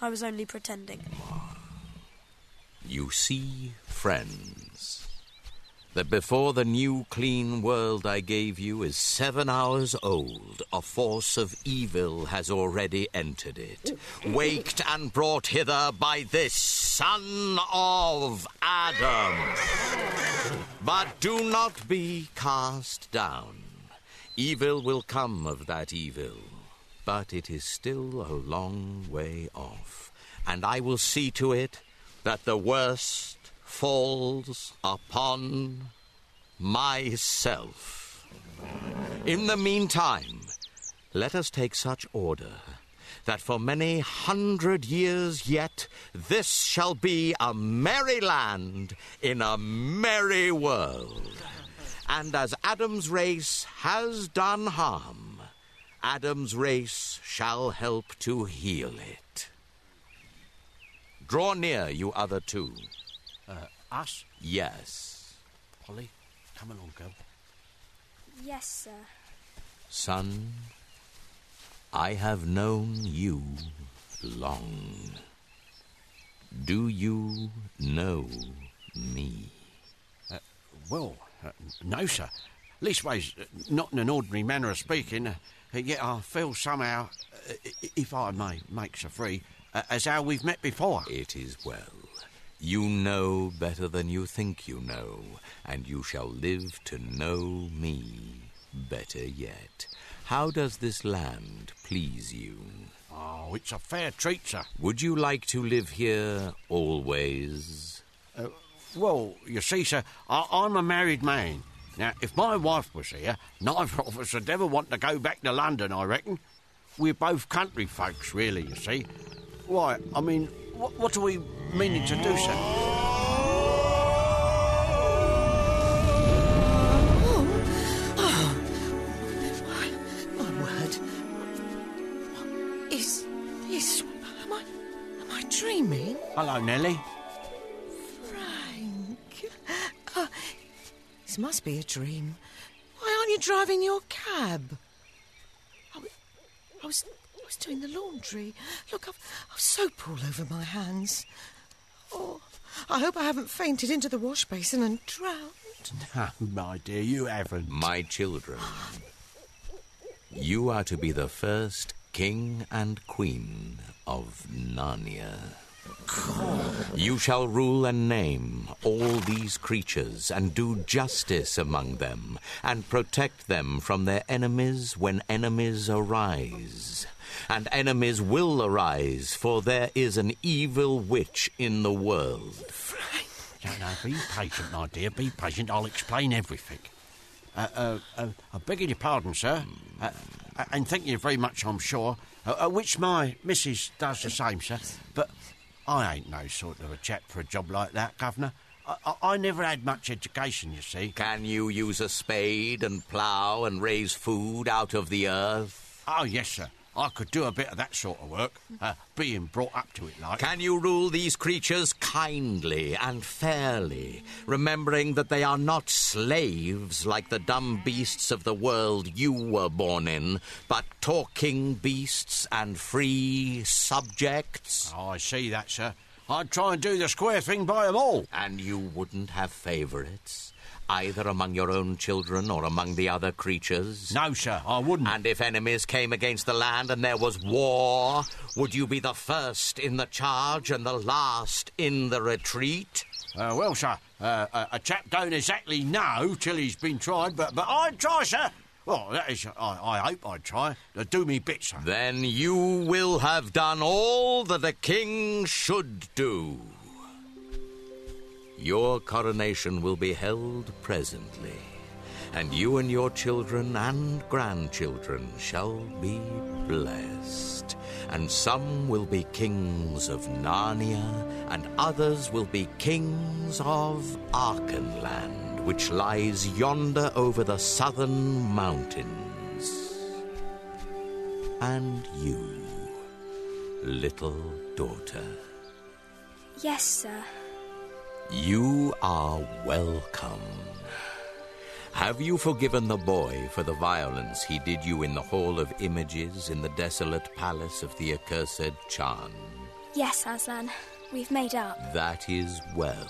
I was only pretending. You see, friends, that before the new clean world I gave you is seven hours old, a force of evil has already entered it, waked and brought hither by this son of Adam. But do not be cast down. Evil will come of that evil, but it is still a long way off, and I will see to it that the worst falls upon myself. In the meantime, let us take such order that for many hundred years yet this shall be a merry land in a merry world. And as Adam's race has done harm, Adam's race shall help to heal it. Draw near, you other two. Us? Yes. Polly, come along, girl. Yes, sir. Son, I have known you long. Do you know me? Uh, well, uh, no, sir. Leastways, uh, not in an ordinary manner of speaking. Uh, yet I feel somehow, uh, if I may make so free, uh, as how we've met before. It is well. You know better than you think you know, and you shall live to know me better yet. How does this land please you? Oh, it's a fair treat, sir. Would you like to live here always? Uh, well, you see, sir, I- I'm a married man. Now, if my wife was here, neither of us would ever want to go back to London, I reckon. We're both country folks, really, you see. Why, I mean, what, what are we meaning to do, sir? My word. Is this. Am I. Am I dreaming? Hello, Nellie. Frank. Uh, this must be a dream. Why aren't you driving your cab? I, w- I was. I was doing the laundry. Look, I've, I've soap all over my hands. Oh, I hope I haven't fainted into the wash basin and drowned. No, my dear, you haven't. My children, you are to be the first king and queen of Narnia. You shall rule and name all these creatures and do justice among them and protect them from their enemies when enemies arise. And enemies will arise, for there is an evil witch in the world. No, no, be patient, my dear. Be patient. I'll explain everything. Uh, uh, uh, I beg your pardon, sir. Uh, uh, and thank you very much, I'm sure. Uh, which my missus does the same, sir. But I ain't no sort of a chap for a job like that, Governor. I, I, I never had much education, you see. Can you use a spade and plough and raise food out of the earth? Oh, yes, sir. I could do a bit of that sort of work, uh, being brought up to it like. Can you rule these creatures kindly and fairly, remembering that they are not slaves like the dumb beasts of the world you were born in, but talking beasts and free subjects? Oh, I see that, sir. I'd try and do the square thing by them all. And you wouldn't have favourites? Either among your own children or among the other creatures? No, sir, I wouldn't. And if enemies came against the land and there was war, would you be the first in the charge and the last in the retreat? Uh, well, sir, uh, a, a chap don't exactly know till he's been tried, but, but I'd try, sir. Well, that is, I, I hope I'd try to do me bit, sir. Then you will have done all that a king should do. Your coronation will be held presently, and you and your children and grandchildren shall be blessed. And some will be kings of Narnia, and others will be kings of Archenland, which lies yonder over the southern mountains. And you, little daughter, Yes, sir. You are welcome. Have you forgiven the boy for the violence he did you in the Hall of Images in the desolate palace of the accursed Charn? Yes, Aslan. We've made up. That is well.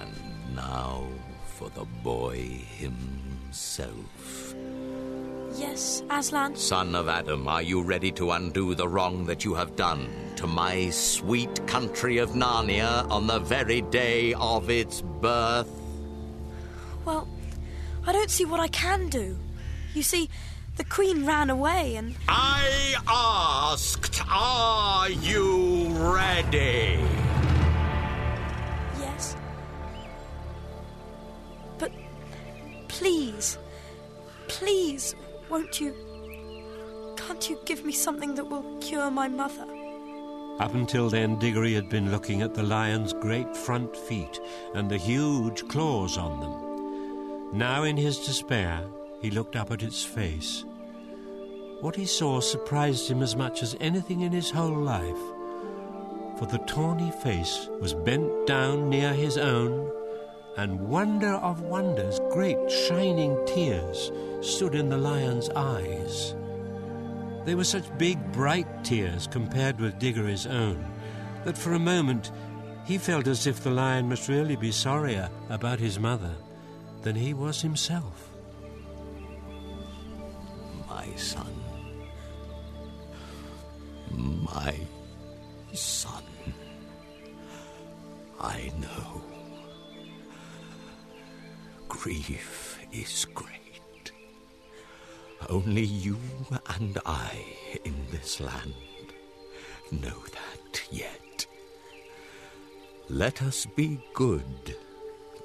And now for the boy himself. Yes, Aslan. Son of Adam, are you ready to undo the wrong that you have done to my sweet country of Narnia on the very day of its birth? Well, I don't see what I can do. You see, the Queen ran away and. I asked, are you ready? Yes. But please, please, won't you. Can't you give me something that will cure my mother? Up until then, Diggory had been looking at the lion's great front feet and the huge claws on them. Now, in his despair, he looked up at its face. What he saw surprised him as much as anything in his whole life, for the tawny face was bent down near his own, and wonder of wonders, great shining tears stood in the lion's eyes. They were such big, bright tears compared with Diggory's own that for a moment he felt as if the lion must really be sorrier about his mother than he was himself. My son. My son. I know. Grief is great. Only you and I in this land know that yet. Let us be good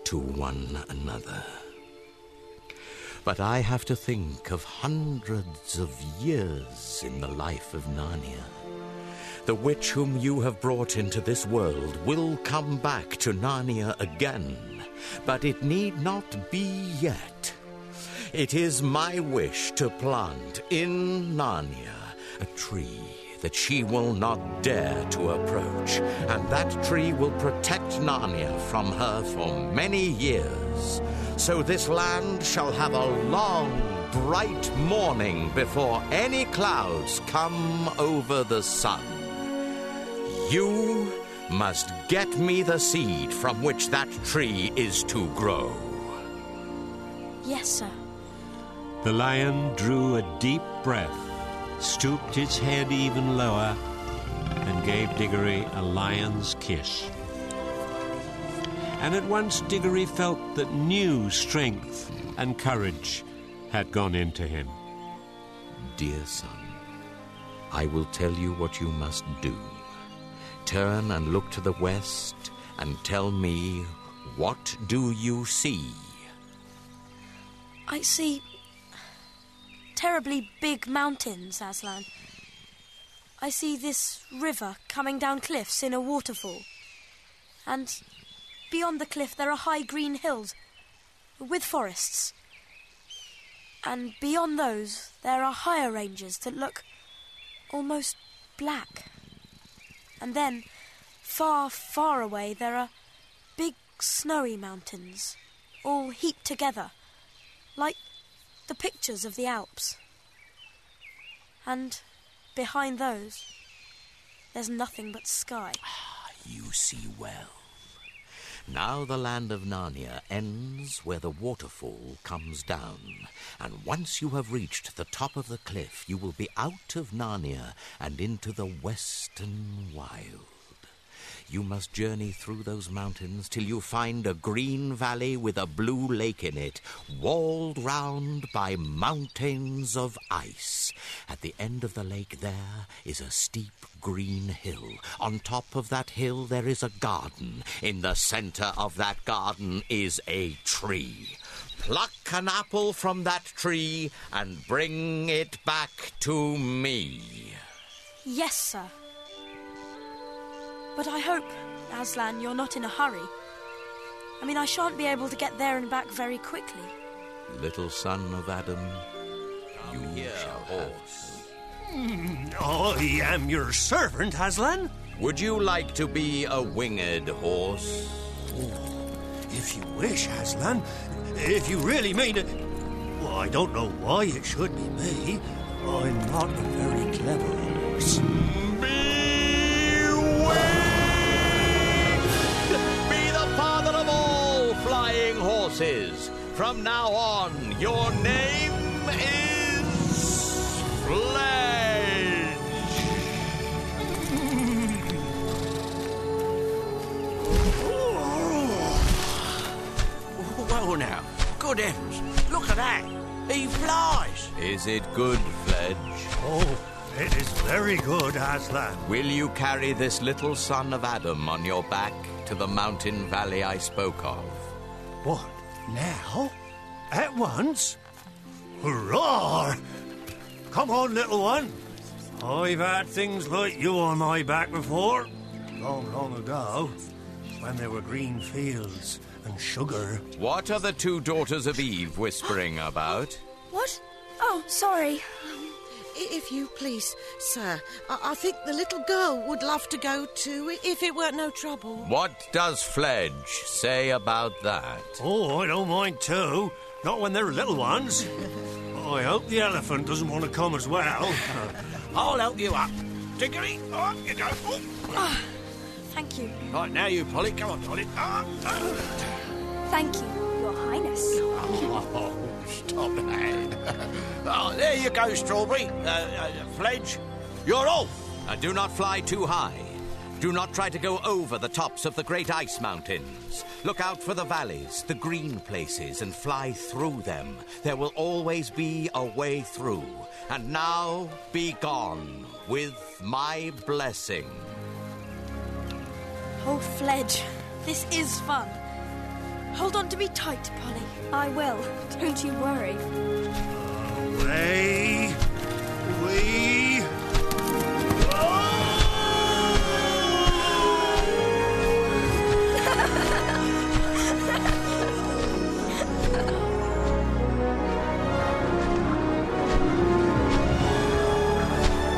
to one another. But I have to think of hundreds of years in the life of Narnia. The witch whom you have brought into this world will come back to Narnia again, but it need not be yet. It is my wish to plant in Narnia a tree that she will not dare to approach, and that tree will protect Narnia from her for many years. So this land shall have a long, bright morning before any clouds come over the sun. You must get me the seed from which that tree is to grow. Yes, sir. The lion drew a deep breath, stooped its head even lower, and gave Diggory a lion's kiss. And at once Diggory felt that new strength and courage had gone into him. Dear son, I will tell you what you must do. Turn and look to the west and tell me what do you see? I see terribly big mountains, Aslan. I see this river coming down cliffs in a waterfall. And beyond the cliff, there are high green hills with forests. And beyond those, there are higher ranges that look almost black. And then, far, far away, there are big snowy mountains, all heaped together, like the pictures of the Alps. And behind those, there's nothing but sky. Ah, you see well. Now the land of Narnia ends where the waterfall comes down, and once you have reached the top of the cliff, you will be out of Narnia and into the western wild. You must journey through those mountains till you find a green valley with a blue lake in it, walled round by mountains of ice. At the end of the lake, there is a steep green hill. On top of that hill, there is a garden. In the center of that garden is a tree. Pluck an apple from that tree and bring it back to me. Yes, sir. But I hope, Aslan, you're not in a hurry. I mean, I shan't be able to get there and back very quickly. Little son of Adam, you shall have. Hmm, I am your servant, Aslan. Would you like to be a winged horse? If you wish, Aslan. If you really mean it. Well, I don't know why it should be me. I'm not a very clever horse. All horses. From now on, your name is Fledge. Well now, good heavens, look at that. He flies. Is it good, Fledge? Oh, it is very good, Aslan. Will you carry this little son of Adam on your back to the mountain valley I spoke of? What? Now? At once? Hurrah! Come on, little one. I've had things like you on my back before. Long, long ago. When there were green fields and sugar. What are the two daughters of Eve whispering about? What? Oh, sorry. If you please, sir, I, I think the little girl would love to go too, i- if it weren't no trouble. What does Fledge say about that? Oh, I don't mind too. Not when they're little ones. I hope the elephant doesn't want to come as well. I'll help you up. Diggory, up you go. Oh. Ah, thank you. Right, now you, Polly. Come on, Polly. Ah, ah. Thank you, Your Highness. Oh, stop that. oh, there you go, Strawberry. Uh, uh, Fledge, you're off. Uh, do not fly too high. Do not try to go over the tops of the great ice mountains. Look out for the valleys, the green places, and fly through them. There will always be a way through. And now be gone with my blessing. Oh, Fledge, this is fun. Hold on to me tight, Polly. I will. Don't you worry. Away. We.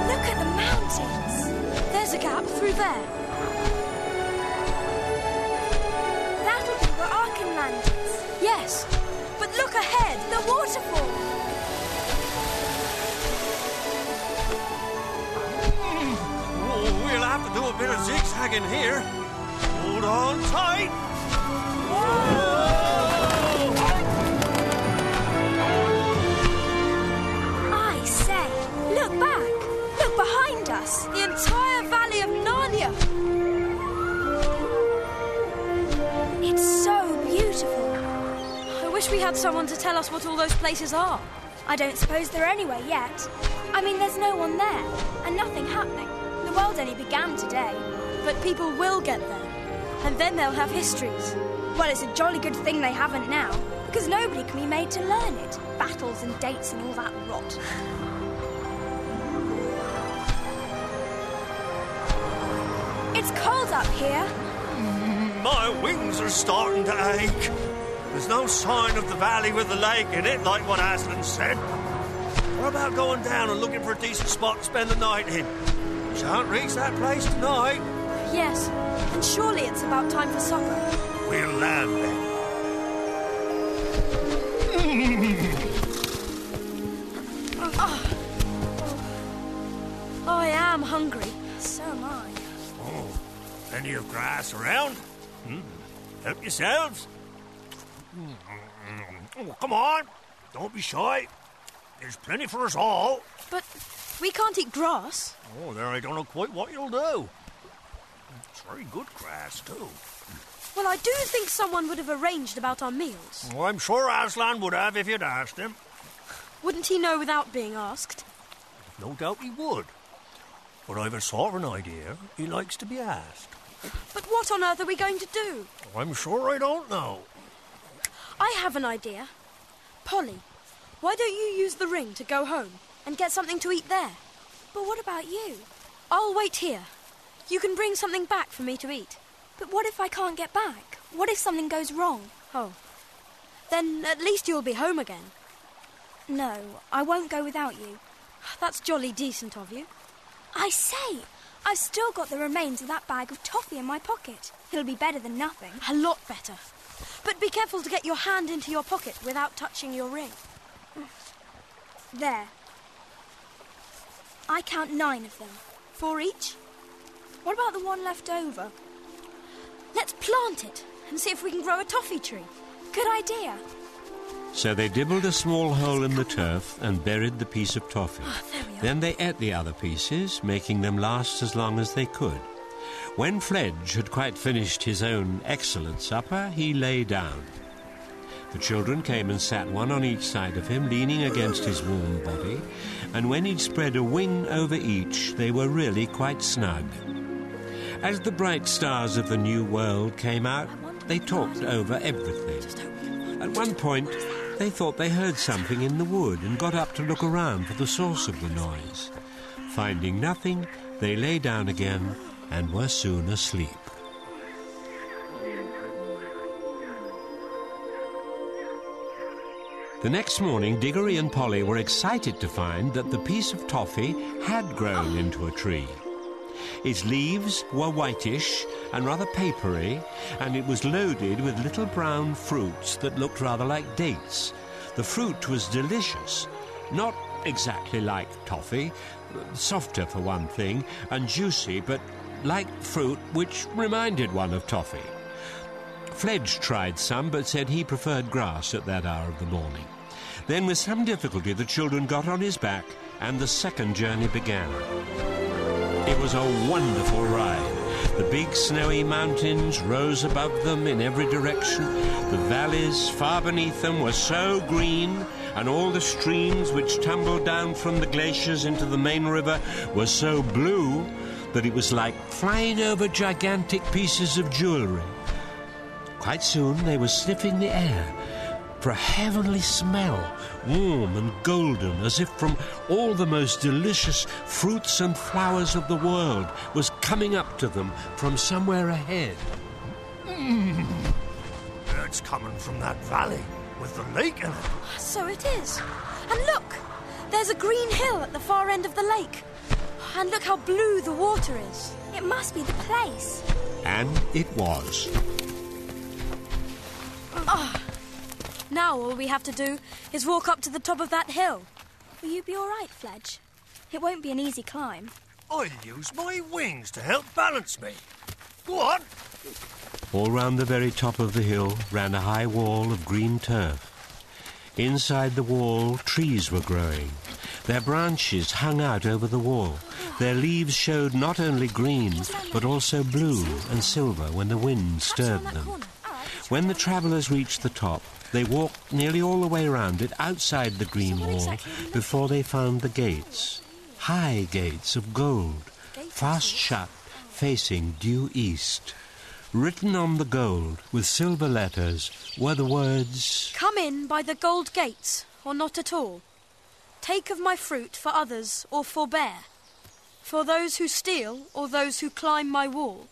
Look at the mountains. There's a gap through there. Here. Hold on tight. I say, look back. Look behind us. The entire valley of Narnia. It's so beautiful. I wish we had someone to tell us what all those places are. I don't suppose they're anywhere yet. I mean, there's no one there, and nothing happening. The world only began today. But people will get there, and then they'll have histories. Well, it's a jolly good thing they haven't now, because nobody can be made to learn it. Battles and dates and all that rot. It's cold up here. My wings are starting to ache. There's no sign of the valley with the lake in it, like what Aslan said. What about going down and looking for a decent spot to spend the night in? Shan't reach that place tonight. Yes, and surely it's about time for supper. We'll land then. Ah. I am hungry. So am I. Oh, plenty of grass around. Hmm. Help yourselves. Oh, come on. Don't be shy. There's plenty for us all. But we can't eat grass. Oh, there I don't know quite what you'll do. Very good grass, too. Well, I do think someone would have arranged about our meals. Oh, I'm sure Aslan would have if you'd asked him. Wouldn't he know without being asked? No doubt he would. But I've a an idea he likes to be asked. But what on earth are we going to do? I'm sure I don't know. I have an idea. Polly, why don't you use the ring to go home and get something to eat there? But what about you? I'll wait here. You can bring something back for me to eat. But what if I can't get back? What if something goes wrong? Oh. Then at least you'll be home again. No, I won't go without you. That's jolly decent of you. I say, I've still got the remains of that bag of toffee in my pocket. It'll be better than nothing. A lot better. But be careful to get your hand into your pocket without touching your ring. There. I count nine of them. Four each? What about the one left over? Let's plant it and see if we can grow a toffee tree. Good idea. So they dibbled a small hole in the turf and buried the piece of toffee. Oh, then they ate the other pieces, making them last as long as they could. When Fledge had quite finished his own excellent supper, he lay down. The children came and sat one on each side of him, leaning against his warm body, and when he'd spread a wing over each, they were really quite snug. As the bright stars of the new world came out, they talked over everything. At one point, they thought they heard something in the wood and got up to look around for the source of the noise. Finding nothing, they lay down again and were soon asleep. The next morning, Diggory and Polly were excited to find that the piece of toffee had grown into a tree. Its leaves were whitish and rather papery, and it was loaded with little brown fruits that looked rather like dates. The fruit was delicious, not exactly like toffee, softer for one thing, and juicy, but like fruit which reminded one of toffee. Fledge tried some, but said he preferred grass at that hour of the morning. Then, with some difficulty, the children got on his back, and the second journey began. It was a wonderful ride. The big snowy mountains rose above them in every direction. The valleys far beneath them were so green, and all the streams which tumbled down from the glaciers into the main river were so blue that it was like flying over gigantic pieces of jewellery. Quite soon they were sniffing the air for a heavenly smell, warm and golden, as if from all the most delicious fruits and flowers of the world was coming up to them from somewhere ahead. Mm. It's coming from that valley with the lake in it. So it is. And look, there's a green hill at the far end of the lake. And look how blue the water is. It must be the place. And it was. Oh. Now all we have to do is walk up to the top of that hill. Will you be all right, Fledge? It won't be an easy climb. I'll use my wings to help balance me. Go on. All round the very top of the hill ran a high wall of green turf. Inside the wall, trees were growing. Their branches hung out over the wall. Their leaves showed not only green, but also blue and silver when the wind stirred them. When the travellers reached the top, they walked nearly all the way round it outside the green wall before they found the gates. High gates of gold, fast shut, facing due east. Written on the gold with silver letters were the words Come in by the gold gates, or not at all. Take of my fruit for others, or forbear. For those who steal, or those who climb my wall,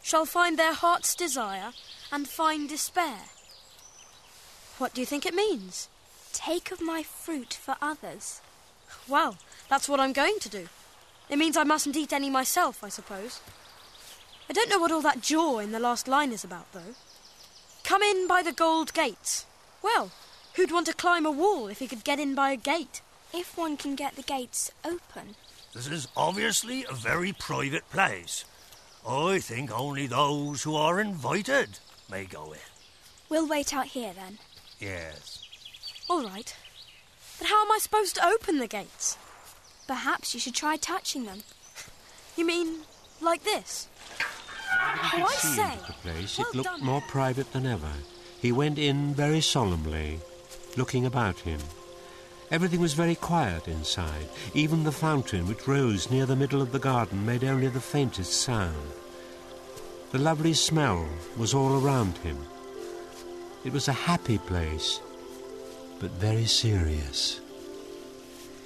shall find their heart's desire and find despair. What do you think it means? Take of my fruit for others. Well, that's what I'm going to do. It means I mustn't eat any myself, I suppose. I don't know what all that jaw in the last line is about, though. Come in by the gold gates. Well, who'd want to climb a wall if he could get in by a gate? If one can get the gates open. This is obviously a very private place. I think only those who are invited may go in. We'll wait out here then. Yes. All right. But how am I supposed to open the gates? Perhaps you should try touching them. You mean like this? He oh, could see into the place. It looked more private than ever. He went in very solemnly, looking about him. Everything was very quiet inside. Even the fountain, which rose near the middle of the garden, made only the faintest sound. The lovely smell was all around him. It was a happy place, but very serious.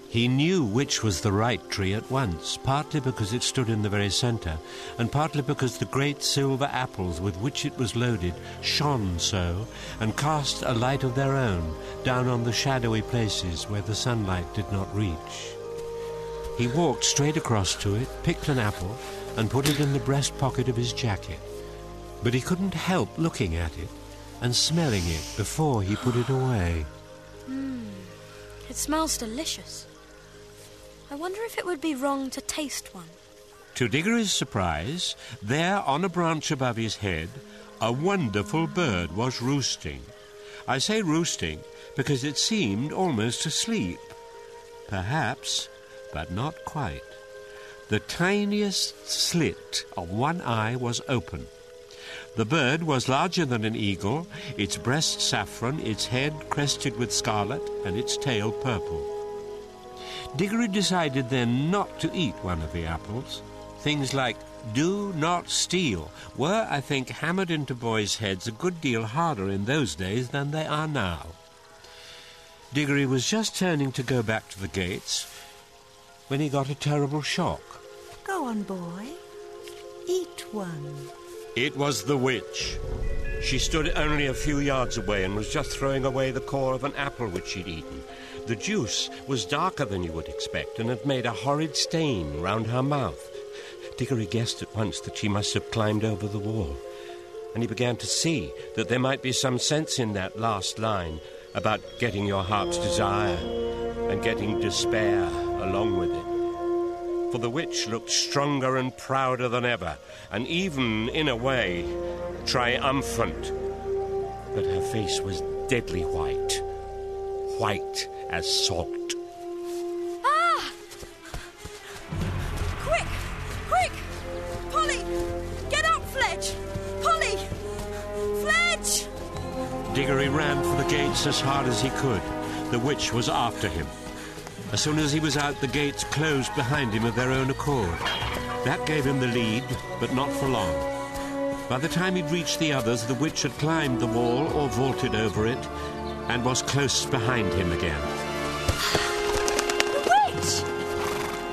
He knew which was the right tree at once, partly because it stood in the very centre, and partly because the great silver apples with which it was loaded shone so and cast a light of their own down on the shadowy places where the sunlight did not reach. He walked straight across to it, picked an apple, and put it in the breast pocket of his jacket. But he couldn't help looking at it and smelling it before he put it away. Mmm. It smells delicious. I wonder if it would be wrong to taste one. To Diggory's surprise, there on a branch above his head, a wonderful bird was roosting. I say roosting because it seemed almost asleep. Perhaps, but not quite. The tiniest slit of one eye was open. The bird was larger than an eagle, its breast saffron, its head crested with scarlet, and its tail purple. Diggory decided then not to eat one of the apples. Things like do not steal were, I think, hammered into boys' heads a good deal harder in those days than they are now. Diggory was just turning to go back to the gates when he got a terrible shock. Go on, boy. Eat one. It was the witch. She stood only a few yards away and was just throwing away the core of an apple which she'd eaten. The juice was darker than you would expect and had made a horrid stain round her mouth. Diggory guessed at once that she must have climbed over the wall, and he began to see that there might be some sense in that last line about getting your heart's desire and getting despair along with it. For the witch looked stronger and prouder than ever, and even, in a way, triumphant. But her face was deadly white, white as salt. Ah! Quick! Quick! Polly! Get up, Fledge! Polly! Fledge! Diggory ran for the gates as hard as he could. The witch was after him. As soon as he was out, the gates closed behind him of their own accord. That gave him the lead, but not for long. By the time he'd reached the others, the witch had climbed the wall or vaulted over it and was close behind him again. The witch!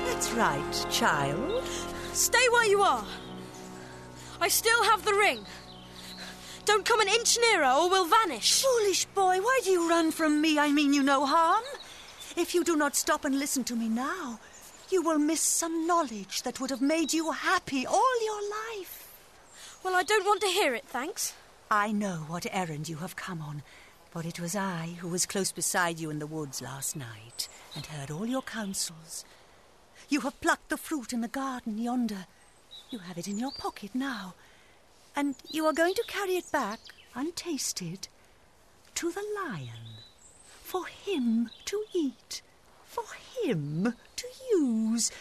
That's right, child. Stay where you are. I still have the ring. Don't come an inch nearer or we'll vanish. Foolish boy, why do you run from me? I mean you no harm. If you do not stop and listen to me now, you will miss some knowledge that would have made you happy all your life. Well, I don't want to hear it, thanks. I know what errand you have come on, for it was I who was close beside you in the woods last night and heard all your counsels. You have plucked the fruit in the garden yonder. You have it in your pocket now. And you are going to carry it back, untasted, to the lion. For him to eat. For him to use.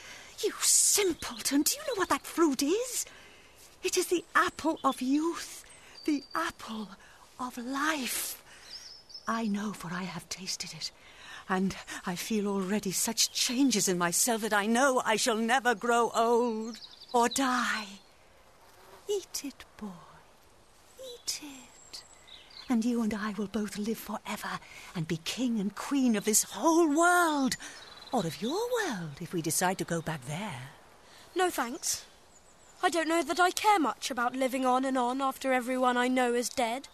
You simpleton, do you know what that fruit is? It is the apple of youth, the apple of life. I know, for I have tasted it. And I feel already such changes in myself that I know I shall never grow old or die. Eat it, boy. Eat it. And you and I will both live forever and be king and queen of this whole world. Or of your world, if we decide to go back there. No thanks. I don't know that I care much about living on and on after everyone I know is dead.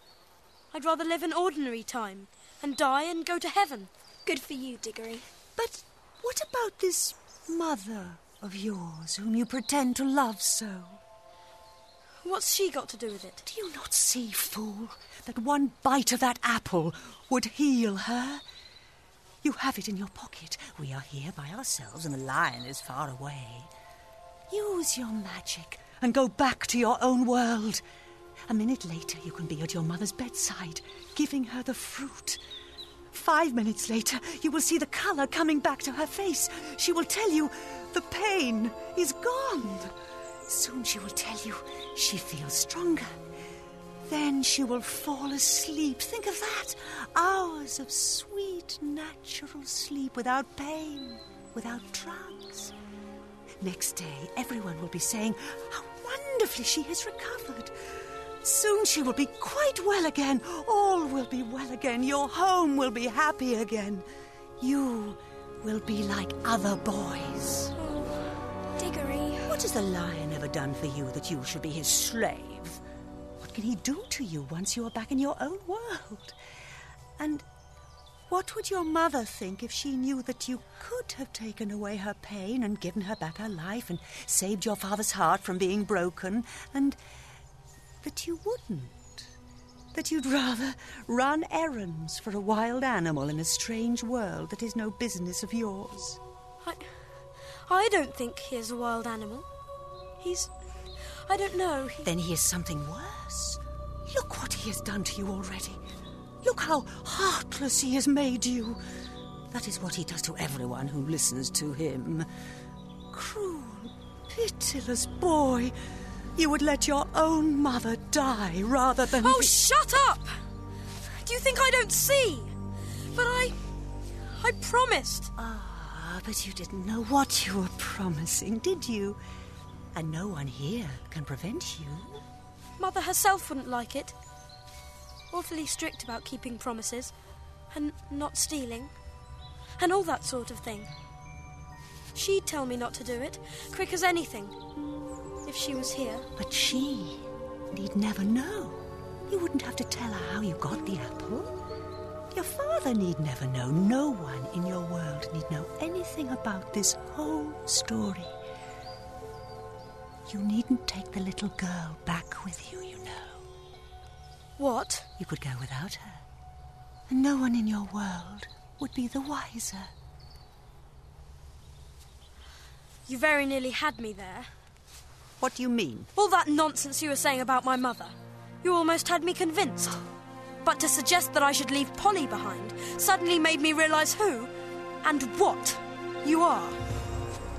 I'd rather live an ordinary time and die and go to heaven. Good for you, Diggory. But what about this mother of yours whom you pretend to love so? What's she got to do with it? Do you not see, fool, that one bite of that apple would heal her? You have it in your pocket. We are here by ourselves, and the lion is far away. Use your magic and go back to your own world. A minute later, you can be at your mother's bedside, giving her the fruit. Five minutes later, you will see the colour coming back to her face. She will tell you the pain is gone. Soon she will tell you she feels stronger. Then she will fall asleep. Think of that. Hours of sweet, natural sleep without pain, without trance. Next day, everyone will be saying how wonderfully she has recovered. Soon she will be quite well again. All will be well again. Your home will be happy again. You will be like other boys. Oh, Diggory. What has the lion ever done for you that you should be his slave? Can he do to you once you are back in your own world? And what would your mother think if she knew that you could have taken away her pain and given her back her life and saved your father's heart from being broken and that you wouldn't? That you'd rather run errands for a wild animal in a strange world that is no business of yours? I, I don't think he is a wild animal. He's. I don't know. He... Then he is something worse. Look what he has done to you already. Look how heartless he has made you. That is what he does to everyone who listens to him. Cruel, pitiless boy. You would let your own mother die rather than. Oh, shut up! Do you think I don't see? But I. I promised. Ah, but you didn't know what you were promising, did you? And no one here can prevent you. Mother herself wouldn't like it. Awfully strict about keeping promises, and not stealing, and all that sort of thing. She'd tell me not to do it, quick as anything, if she was here. But she need never know. You wouldn't have to tell her how you got the apple. Your father need never know. No one in your world need know anything about this whole story. You needn't take the little girl back with you, you know. What? You could go without her. And no one in your world would be the wiser. You very nearly had me there. What do you mean? All that nonsense you were saying about my mother. You almost had me convinced. But to suggest that I should leave Polly behind suddenly made me realise who and what you are.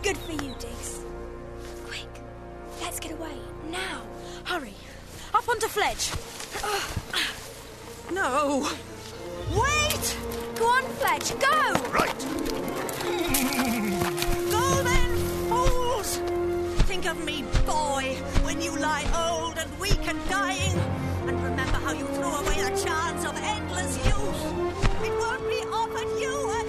Good for you, Diggs. Quick, let's get away. Now. Hurry. Up onto Fledge. No. Wait! Go on, Fledge, go! Right. Go then, fools! Think of me, boy, when you lie old and weak and dying. And remember how you threw away the chance of endless youth. It won't be offered you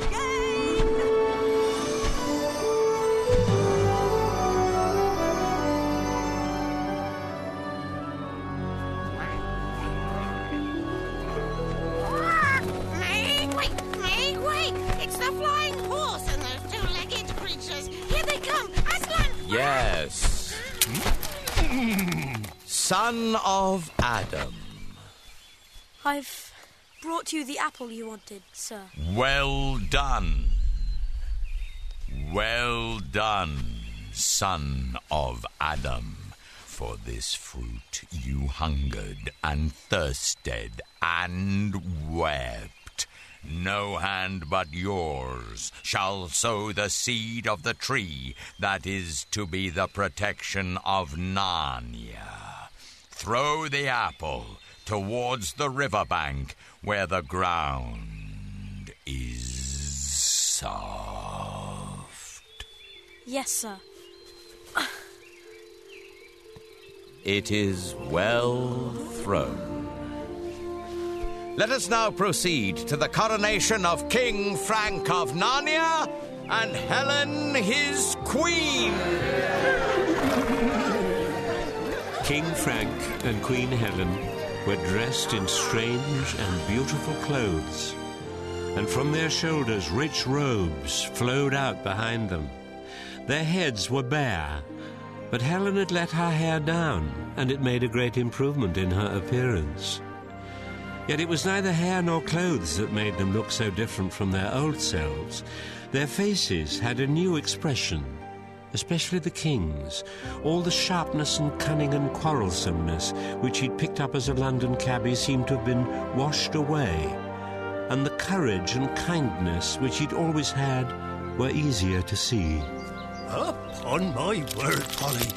Yes. Son of Adam. I've brought you the apple you wanted, sir. Well done. Well done, son of Adam. For this fruit you hungered and thirsted and wept. No hand but yours shall sow the seed of the tree that is to be the protection of Narnia. Throw the apple towards the riverbank where the ground is soft. Yes, sir. It is well thrown. Let us now proceed to the coronation of King Frank of Narnia and Helen, his queen. King Frank and Queen Helen were dressed in strange and beautiful clothes, and from their shoulders rich robes flowed out behind them. Their heads were bare, but Helen had let her hair down, and it made a great improvement in her appearance. Yet it was neither hair nor clothes that made them look so different from their old selves. Their faces had a new expression, especially the king's. All the sharpness and cunning and quarrelsomeness which he'd picked up as a London cabby seemed to have been washed away, and the courage and kindness which he'd always had were easier to see. Upon my word, Polly,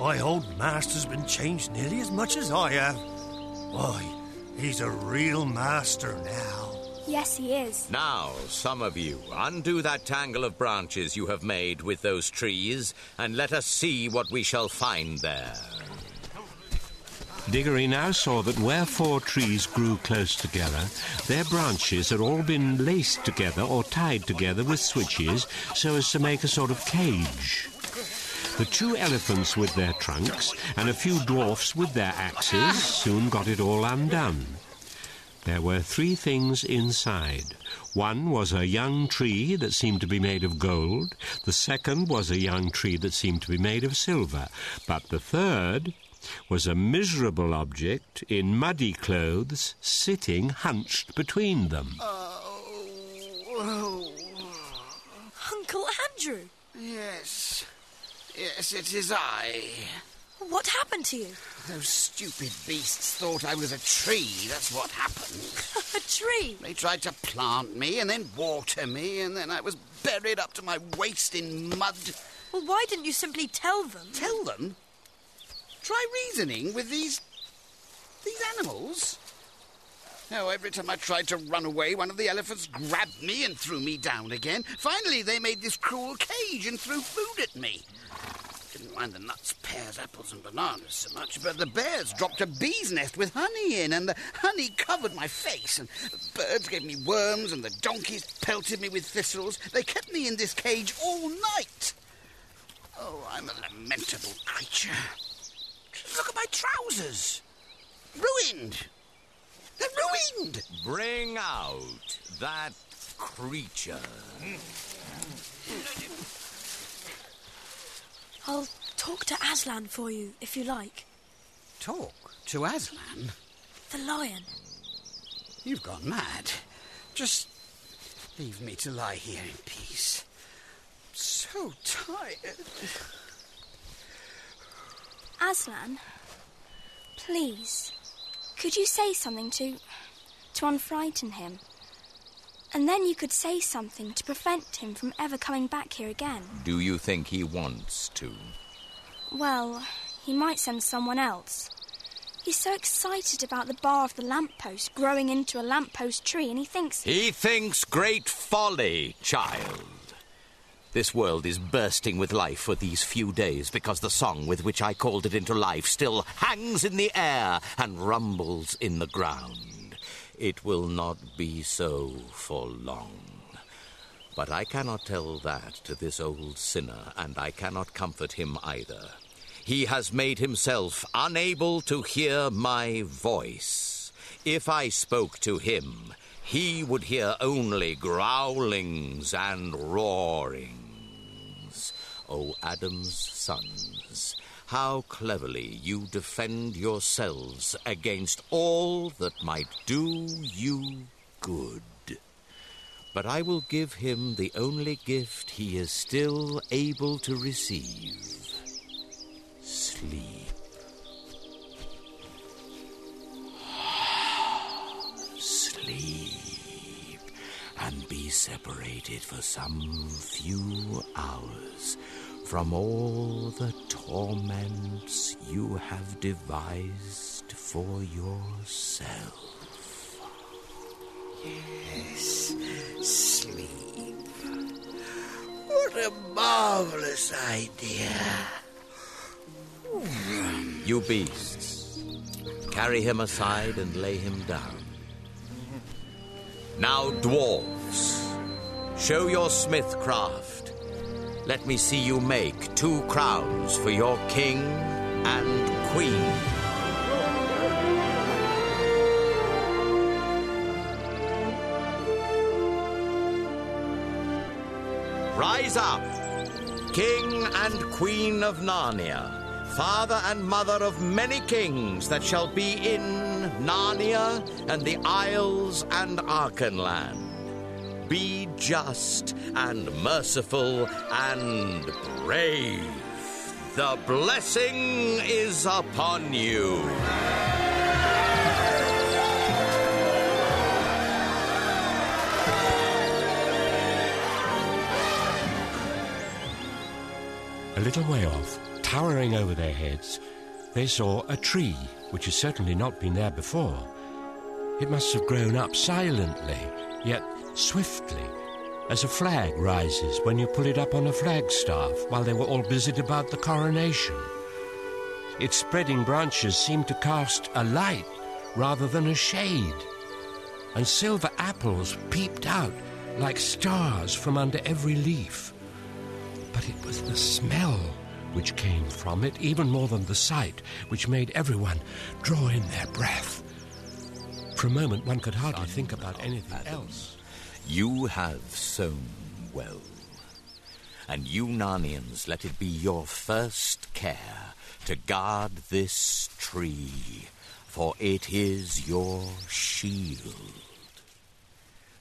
my old master's been changed nearly as much as I have. Why, he's a real master now. Yes, he is. Now, some of you, undo that tangle of branches you have made with those trees, and let us see what we shall find there. Diggory now saw that where four trees grew close together, their branches had all been laced together or tied together with switches so as to make a sort of cage. The two elephants with their trunks and a few dwarfs with their axes soon got it all undone. There were three things inside. One was a young tree that seemed to be made of gold. The second was a young tree that seemed to be made of silver. But the third was a miserable object in muddy clothes sitting hunched between them. Oh. Uncle Andrew, Yes. Yes, it is I. what happened to you? Those stupid beasts thought I was a tree. That's what happened. A tree? They tried to plant me and then water me, and then I was buried up to my waist in mud. Well, why didn't you simply tell them? Tell them? Try reasoning with these. these animals? Oh, every time I tried to run away, one of the elephants grabbed me and threw me down again. Finally, they made this cruel cage and threw food at me. Didn't mind the nuts, pears, apples, and bananas so much, but the bears dropped a bee's nest with honey in, and the honey covered my face, and the birds gave me worms, and the donkeys pelted me with thistles. They kept me in this cage all night. Oh, I'm a lamentable creature. Look at my trousers. Ruined. They're ruined. Bring out that creature. I'll talk to Aslan for you, if you like. Talk to Aslan? The lion. You've gone mad. Just leave me to lie here in peace. I'm So tired. Aslan, please, could you say something to. to unfrighten him? And then you could say something to prevent him from ever coming back here again. Do you think he wants to? Well, he might send someone else. He's so excited about the bar of the lamppost growing into a lamppost tree, and he thinks. He thinks great folly, child. This world is bursting with life for these few days because the song with which I called it into life still hangs in the air and rumbles in the ground. It will not be so for long. But I cannot tell that to this old sinner, and I cannot comfort him either. He has made himself unable to hear my voice. If I spoke to him, he would hear only growlings and roarings. O Adam's sons, how cleverly you defend yourselves against all that might do you good. But I will give him the only gift he is still able to receive sleep. Sleep and be separated for some few hours from all the torments you have devised for yourself. Yes, sleep. What a marvelous idea. You beasts, carry him aside and lay him down. Now, dwarves, show your smithcraft. Let me see you make two crowns for your king and queen. Rise up, King and Queen of Narnia, father and mother of many kings that shall be in Narnia and the Isles and Archenland. Be just and merciful and brave. The blessing is upon you. A little way off, towering over their heads, they saw a tree which had certainly not been there before. It must have grown up silently, yet swiftly, as a flag rises when you pull it up on a flagstaff while they were all busied about the coronation. Its spreading branches seemed to cast a light rather than a shade, and silver apples peeped out like stars from under every leaf. But it was the smell which came from it, even more than the sight, which made everyone draw in their breath. For a moment, one could hardly think about anything else. You have sown well. And you Narnians, let it be your first care to guard this tree, for it is your shield.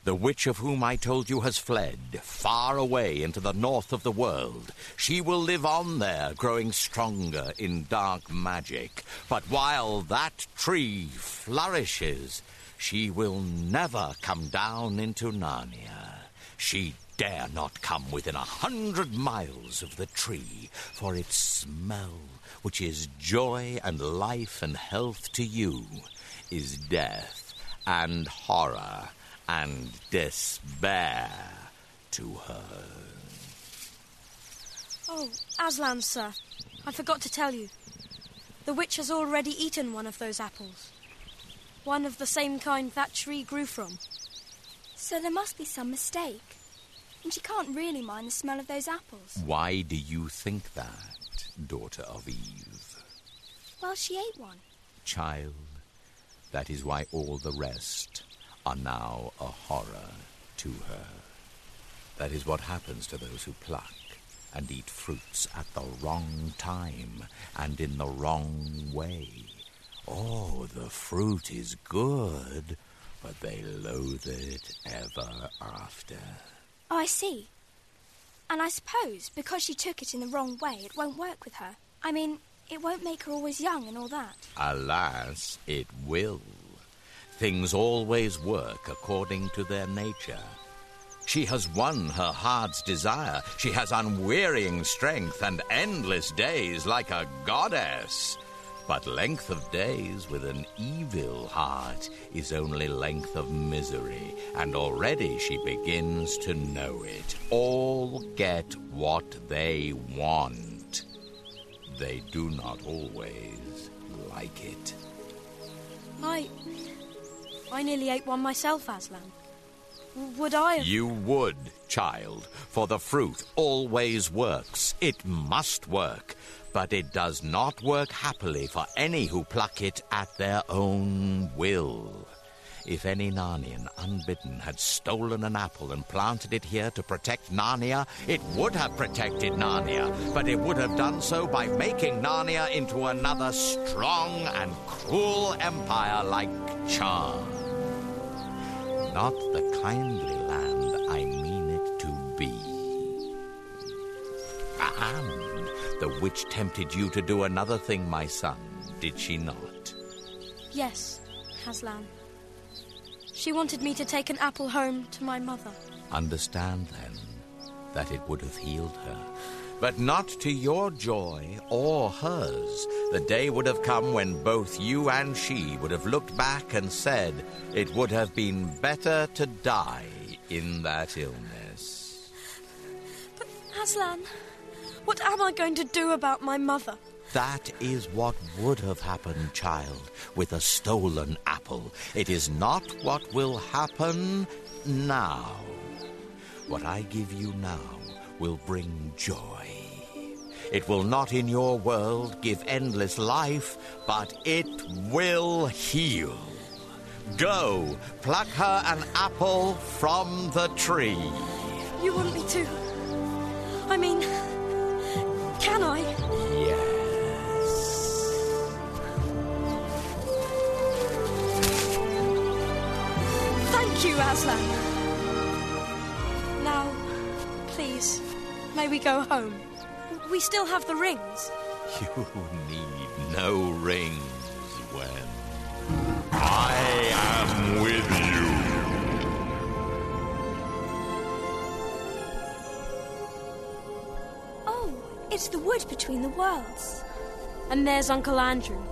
The witch of whom I told you has fled far away into the north of the world. She will live on there, growing stronger in dark magic. But while that tree flourishes, she will never come down into Narnia. She dare not come within a hundred miles of the tree, for its smell, which is joy and life and health to you, is death and horror and despair to her. Oh, Aslan, sir. I forgot to tell you. The witch has already eaten one of those apples. One of the same kind that tree grew from. So there must be some mistake. And she can't really mind the smell of those apples. Why do you think that, daughter of Eve? Well, she ate one. Child, that is why all the rest are now a horror to her. That is what happens to those who pluck and eat fruits at the wrong time and in the wrong way. Oh, the fruit is good, but they loathe it ever after. Oh, I see. And I suppose because she took it in the wrong way, it won't work with her. I mean, it won't make her always young and all that. Alas, it will. Things always work according to their nature. She has won her heart's desire. She has unwearying strength and endless days like a goddess. But length of days with an evil heart is only length of misery, and already she begins to know it. All get what they want. They do not always like it. I. I nearly ate one myself, Aslan. Would I have. You would, child, for the fruit always works. It must work. But it does not work happily for any who pluck it at their own will. If any Narnian, unbidden, had stolen an apple and planted it here to protect Narnia, it would have protected Narnia, but it would have done so by making Narnia into another strong and cruel empire like Charn. Not the kindly land I mean it to be. And the witch tempted you to do another thing, my son, did she not? Yes, Aslan. She wanted me to take an apple home to my mother. Understand, then, that it would have healed her. But not to your joy or hers. The day would have come when both you and she would have looked back and said it would have been better to die in that illness. But, Aslan, what am I going to do about my mother? That is what would have happened, child, with a stolen apple. It is not what will happen now. What I give you now will bring joy. It will not in your world give endless life, but it will heal. Go, pluck her an apple from the tree. You want me to? I mean, can I? Yes. Thank you, Aslan. Now, please, may we go home? We still have the rings. You need no rings when I am with you. It's the wood between the worlds. And there's Uncle Andrew,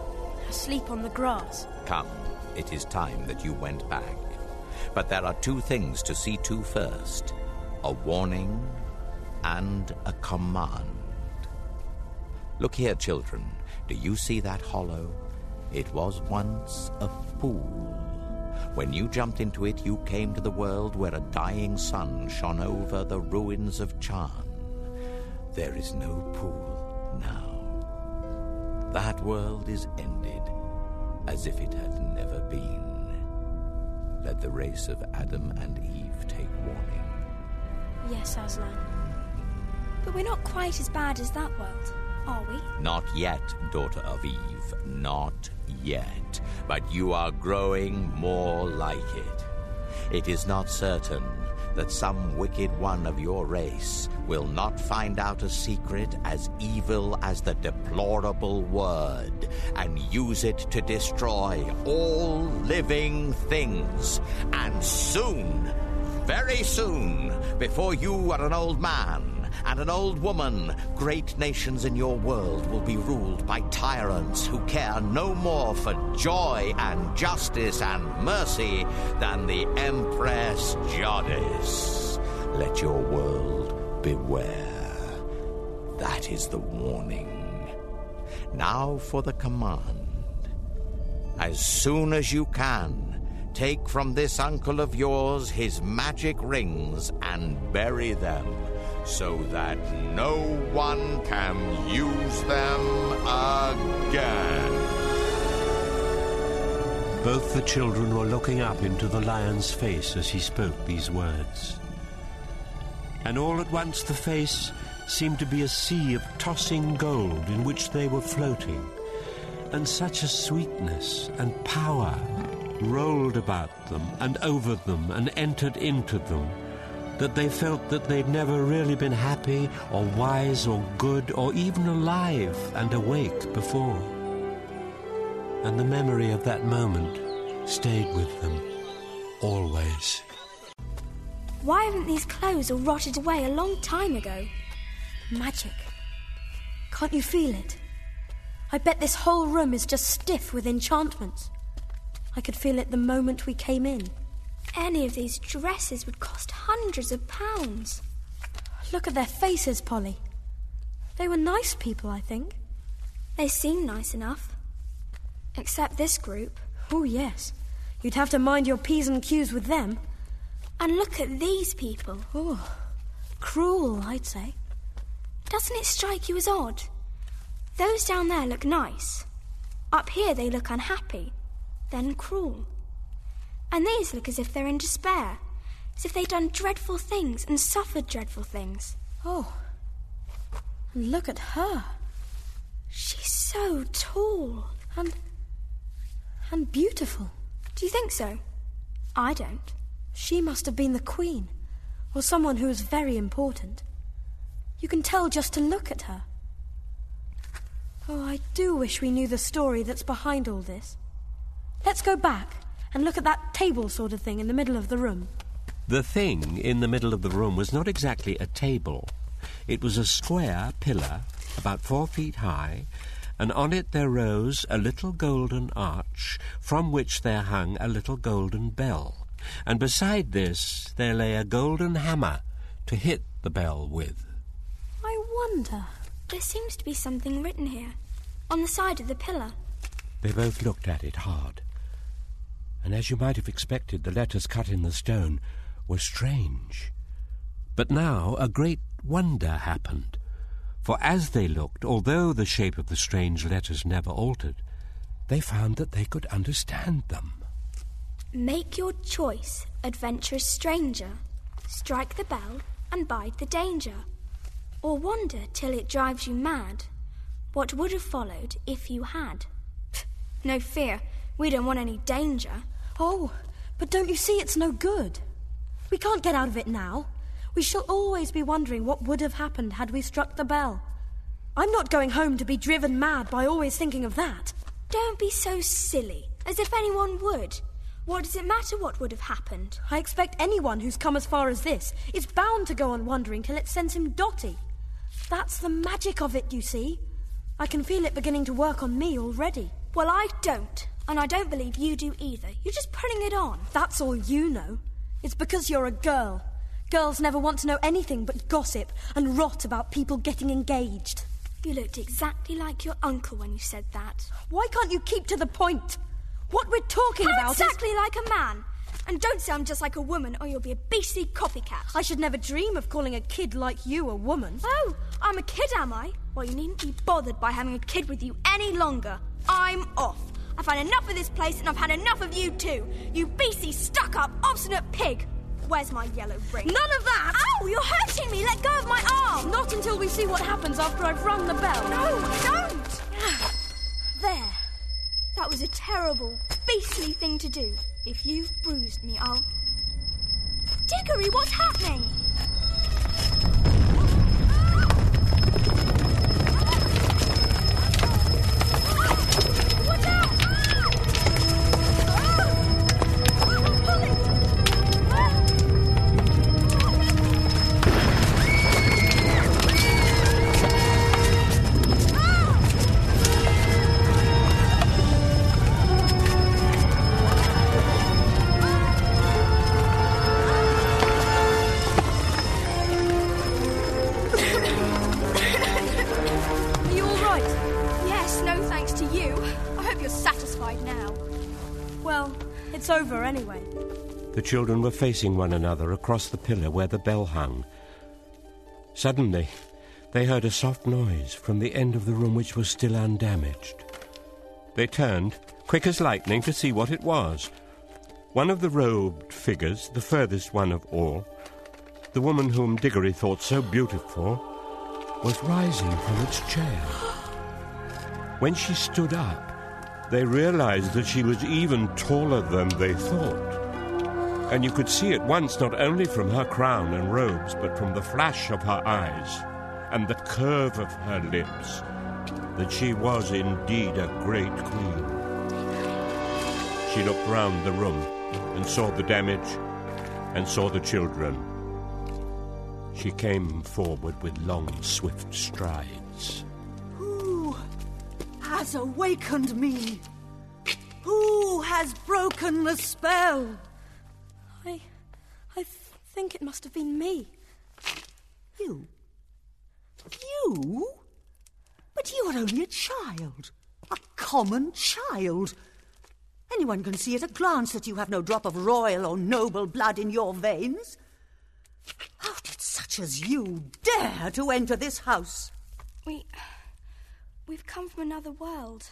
asleep on the grass. Come, it is time that you went back. But there are two things to see to first a warning and a command. Look here, children. Do you see that hollow? It was once a pool. When you jumped into it, you came to the world where a dying sun shone over the ruins of Charn. There is no pool now. That world is ended as if it had never been. Let the race of Adam and Eve take warning. Yes, Aslan. But we're not quite as bad as that world, are we? Not yet, daughter of Eve. Not yet. But you are growing more like it. It is not certain that some wicked one of your race will not find out a secret as evil as the deplorable word and use it to destroy all living things. And soon, very soon, before you are an old man, and an old woman, great nations in your world will be ruled by tyrants who care no more for joy and justice and mercy than the Empress Jadis. Let your world beware. That is the warning. Now for the command. As soon as you can, take from this uncle of yours his magic rings and bury them so that no one can use them again. Both the children were looking up into the lion's face as he spoke these words. And all at once the face seemed to be a sea of tossing gold in which they were floating, and such a sweetness and power rolled about them and over them and entered into them that they felt that they'd never really been happy or wise or good or even alive and awake before. And the memory of that moment stayed with them always. Why haven't these clothes all rotted away a long time ago? Magic. Can't you feel it? I bet this whole room is just stiff with enchantments. I could feel it the moment we came in. Any of these dresses would cost hundreds of pounds. Look at their faces, Polly. They were nice people, I think. They seem nice enough. Except this group. Oh, yes. You'd have to mind your P's and Q's with them. And look at these people. Oh, cruel, I'd say. Doesn't it strike you as odd? Those down there look nice. Up here they look unhappy, then cruel. And these look as if they're in despair, as if they'd done dreadful things and suffered dreadful things. Oh, and look at her. She's so tall and. and beautiful. Do you think so? I don't. She must have been the queen, or someone who was very important. You can tell just to look at her. Oh, I do wish we knew the story that's behind all this. Let's go back and look at that table sort of thing in the middle of the room. The thing in the middle of the room was not exactly a table. It was a square pillar, about four feet high, and on it there rose a little golden arch, from which there hung a little golden bell. And beside this there lay a golden hammer to hit the bell with. I wonder. There seems to be something written here, on the side of the pillar. They both looked at it hard and as you might have expected, the letters cut in the stone were strange. But now a great wonder happened, for as they looked, although the shape of the strange letters never altered, they found that they could understand them. Make your choice, adventurous stranger. Strike the bell and bide the danger. Or wander till it drives you mad. What would have followed if you had? Pff, no fear, we don't want any danger. Oh, but don't you see it's no good? We can't get out of it now. We shall always be wondering what would have happened had we struck the bell. I'm not going home to be driven mad by always thinking of that. Don't be so silly, as if anyone would. What does it matter what would have happened? I expect anyone who's come as far as this is bound to go on wondering till it sends him dotty. That's the magic of it, you see. I can feel it beginning to work on me already. Well, I don't. And I don't believe you do either. You're just putting it on. That's all you know. It's because you're a girl. Girls never want to know anything but gossip and rot about people getting engaged. You looked exactly like your uncle when you said that. Why can't you keep to the point? What we're talking How about is- exactly like a man. And don't say I'm just like a woman, or you'll be a beastly copycat. I should never dream of calling a kid like you a woman. Oh, I'm a kid, am I? Well, you needn't be bothered by having a kid with you any longer. I'm off. I've had enough of this place, and I've had enough of you too. You beastly, stuck-up, obstinate pig. Where's my yellow ring? None of that! Ow, you're hurting me. Let go of my arm. Not until we see what happens after I've rung the bell. No, don't. there. That was a terrible, beastly thing to do. If you've bruised me, I'll. Diggory, what's happening? Children were facing one another across the pillar where the bell hung. Suddenly, they heard a soft noise from the end of the room which was still undamaged. They turned, quick as lightning, to see what it was. One of the robed figures, the furthest one of all, the woman whom Diggory thought so beautiful, was rising from its chair. When she stood up, they realized that she was even taller than they thought. And you could see at once not only from her crown and robes, but from the flash of her eyes and the curve of her lips, that she was indeed a great queen. She looked round the room and saw the damage and saw the children. She came forward with long, swift strides. Who has awakened me? Who has broken the spell? Think it must have been me. You? You? But you are only a child. A common child. Anyone can see at a glance that you have no drop of royal or noble blood in your veins. How did such as you dare to enter this house? We. We've come from another world.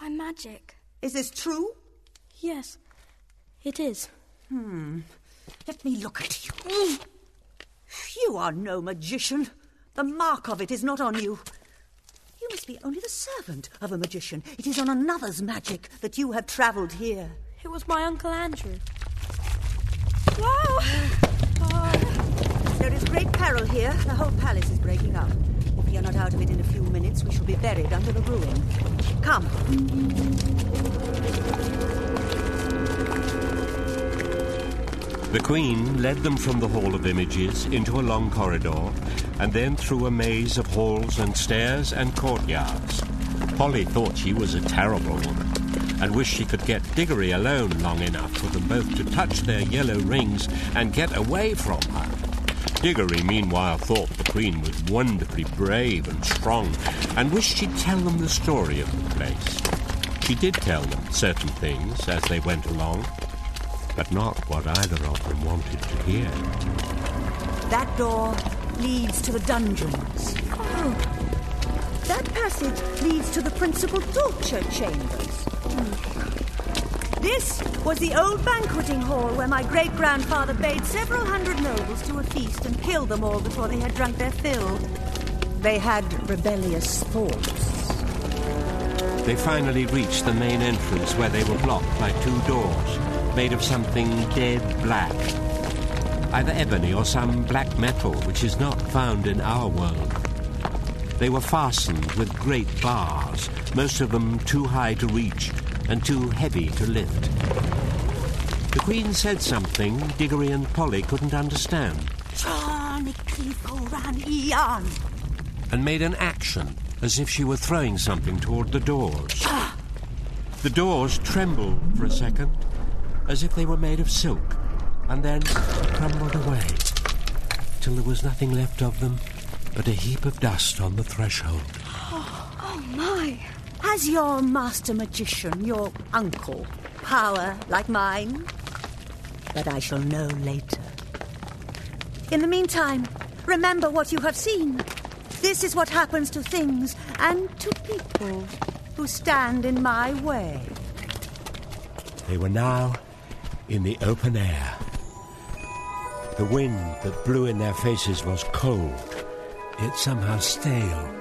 By magic. Is this true? Yes, it is. Hmm. Let me look at you. You are no magician. The mark of it is not on you. You must be only the servant of a magician. It is on another's magic that you have travelled here. It was my Uncle Andrew. Oh, there is great peril here. The whole palace is breaking up. If we are not out of it in a few minutes, we shall be buried under the ruin. Come. The Queen led them from the Hall of Images into a long corridor and then through a maze of halls and stairs and courtyards. Polly thought she was a terrible woman and wished she could get Diggory alone long enough for them both to touch their yellow rings and get away from her. Diggory, meanwhile, thought the Queen was wonderfully brave and strong and wished she'd tell them the story of the place. She did tell them certain things as they went along, but not what either of them wanted to hear. That door leads to the dungeons. Oh. That passage leads to the principal torture chambers. This was the old banqueting hall where my great grandfather bade several hundred nobles to a feast and killed them all before they had drunk their fill. They had rebellious thoughts. They finally reached the main entrance where they were blocked by two doors made of something dead black. Either ebony or some black metal which is not found in our world. They were fastened with great bars, most of them too high to reach and too heavy to lift. The Queen said something Diggory and Polly couldn't understand and made an action as if she were throwing something toward the doors. The doors trembled for a second as if they were made of silk and then crumbled away till there was nothing left of them but a heap of dust on the threshold. Oh, oh my! Has your master magician, your uncle, power like mine? But I shall know later. In the meantime, remember what you have seen. This is what happens to things and to people who stand in my way. They were now in the open air. The wind that blew in their faces was cold, yet somehow stale.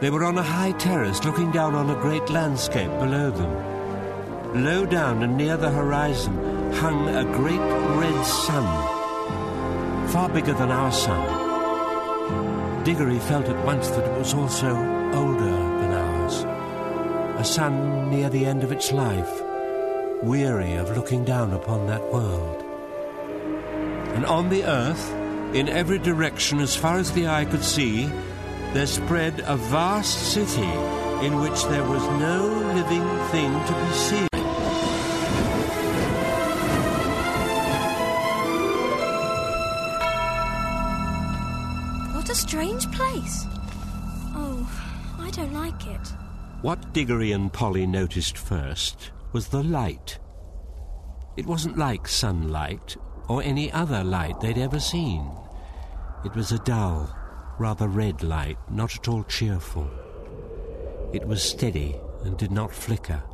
They were on a high terrace looking down on a great landscape below them. Low down and near the horizon hung a great red sun, far bigger than our sun. Diggory felt at once that it was also older than ours, a sun near the end of its life, weary of looking down upon that world. And on the earth, in every direction as far as the eye could see, there spread a vast city in which there was no living thing to be seen. What a strange place. Oh, I don't like it. What Diggory and Polly noticed first was the light. It wasn't like sunlight or any other light they'd ever seen. It was a dull, rather red light, not at all cheerful. It was steady and did not flicker.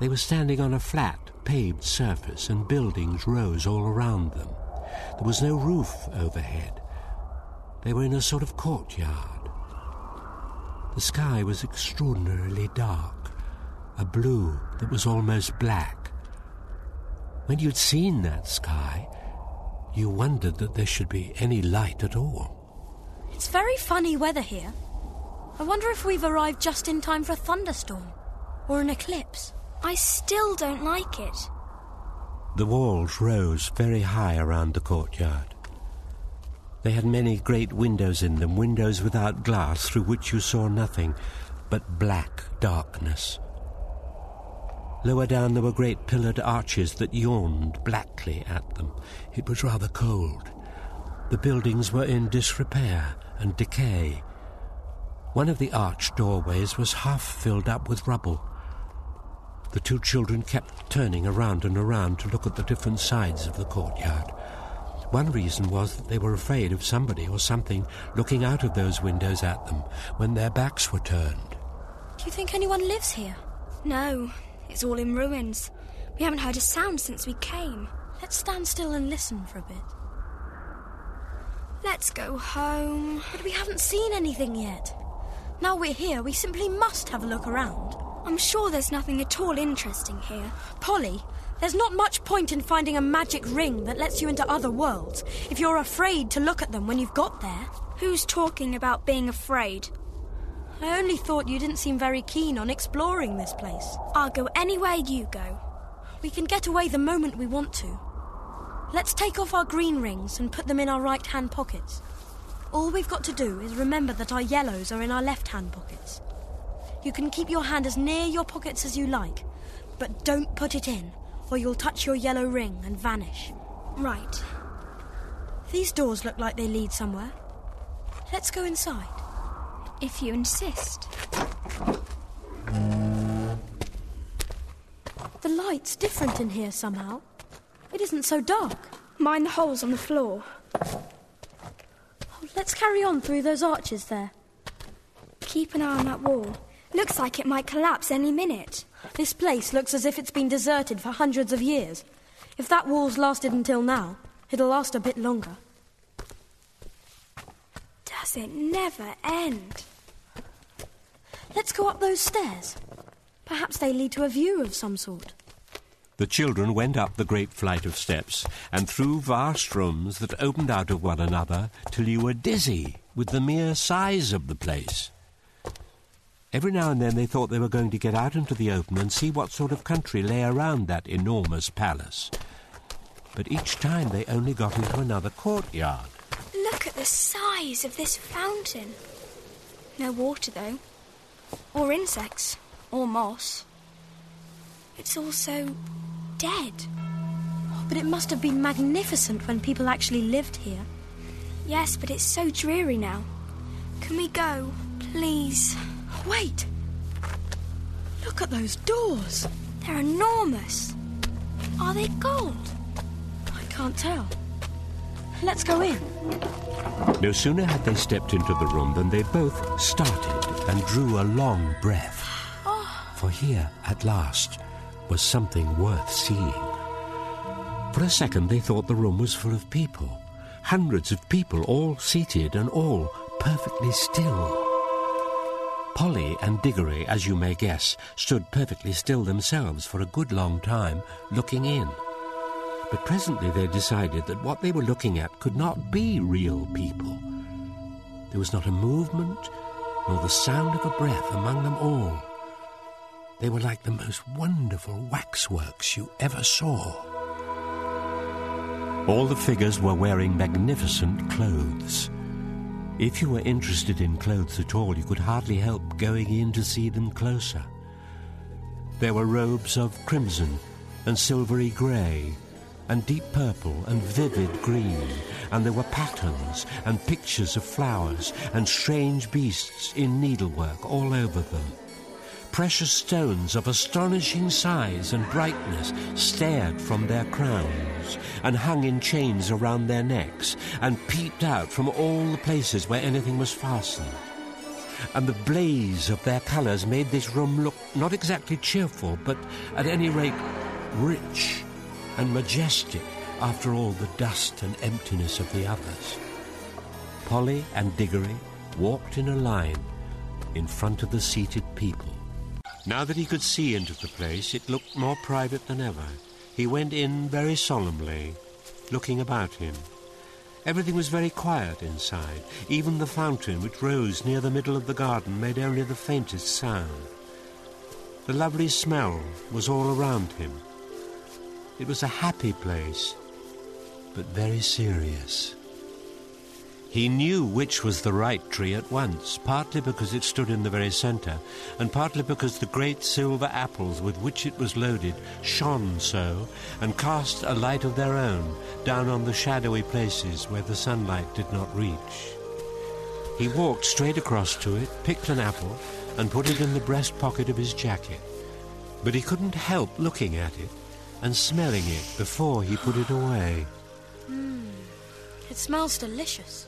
They were standing on a flat, paved surface, and buildings rose all around them. There was no roof overhead. They were in a sort of courtyard. The sky was extraordinarily dark, a blue that was almost black. When you'd seen that sky, you wondered that there should be any light at all. It's very funny weather here. I wonder if we've arrived just in time for a thunderstorm or an eclipse. I still don't like it. The walls rose very high around the courtyard. They had many great windows in them, windows without glass through which you saw nothing but black darkness. Lower down there were great pillared arches that yawned blackly at them. It was rather cold. The buildings were in disrepair and decay. One of the arched doorways was half filled up with rubble. The two children kept turning around and around to look at the different sides of the courtyard. One reason was that they were afraid of somebody or something looking out of those windows at them when their backs were turned. Do you think anyone lives here? No, it's all in ruins. We haven't heard a sound since we came. Let's stand still and listen for a bit. Let's go home. But we haven't seen anything yet. Now we're here, we simply must have a look around. I'm sure there's nothing at all interesting here. Polly, there's not much point in finding a magic ring that lets you into other worlds if you're afraid to look at them when you've got there. Who's talking about being afraid? I only thought you didn't seem very keen on exploring this place. I'll go anywhere you go. We can get away the moment we want to. Let's take off our green rings and put them in our right hand pockets. All we've got to do is remember that our yellows are in our left hand pockets. You can keep your hand as near your pockets as you like, but don't put it in, or you'll touch your yellow ring and vanish. Right. These doors look like they lead somewhere. Let's go inside. If you insist. The light's different in here somehow. It isn't so dark. Mind the holes on the floor. Oh, let's carry on through those arches there. Keep an eye on that wall. Looks like it might collapse any minute. This place looks as if it's been deserted for hundreds of years. If that wall's lasted until now, it'll last a bit longer. Does it never end? Let's go up those stairs. Perhaps they lead to a view of some sort. The children went up the great flight of steps and through vast rooms that opened out of one another till you were dizzy with the mere size of the place. Every now and then they thought they were going to get out into the open and see what sort of country lay around that enormous palace. But each time they only got into another courtyard. Look at the size of this fountain. No water, though. Or insects. Or moss. It's all so dead. But it must have been magnificent when people actually lived here. Yes, but it's so dreary now. Can we go, please? Wait! Look at those doors. They're enormous. Are they gold? I can't tell. Let's go in. No sooner had they stepped into the room than they both started and drew a long breath. Oh. For here, at last, was something worth seeing. For a second, they thought the room was full of people. Hundreds of people, all seated and all perfectly still. Polly and Diggory, as you may guess, stood perfectly still themselves for a good long time, looking in. But presently they decided that what they were looking at could not be real people. There was not a movement nor the sound of a breath among them all. They were like the most wonderful waxworks you ever saw. All the figures were wearing magnificent clothes. If you were interested in clothes at all, you could hardly help going in to see them closer. There were robes of crimson and silvery grey, and deep purple and vivid green, and there were patterns and pictures of flowers and strange beasts in needlework all over them. Precious stones of astonishing size and brightness stared from their crowns and hung in chains around their necks and peeped out from all the places where anything was fastened. And the blaze of their colours made this room look not exactly cheerful, but at any rate rich and majestic after all the dust and emptiness of the others. Polly and Diggory walked in a line in front of the seated people. Now that he could see into the place, it looked more private than ever. He went in very solemnly, looking about him. Everything was very quiet inside. Even the fountain, which rose near the middle of the garden, made only the faintest sound. The lovely smell was all around him. It was a happy place, but very serious. He knew which was the right tree at once, partly because it stood in the very centre, and partly because the great silver apples with which it was loaded shone so and cast a light of their own down on the shadowy places where the sunlight did not reach. He walked straight across to it, picked an apple, and put it in the breast pocket of his jacket. But he couldn't help looking at it and smelling it before he put it away. Hmm. It smells delicious.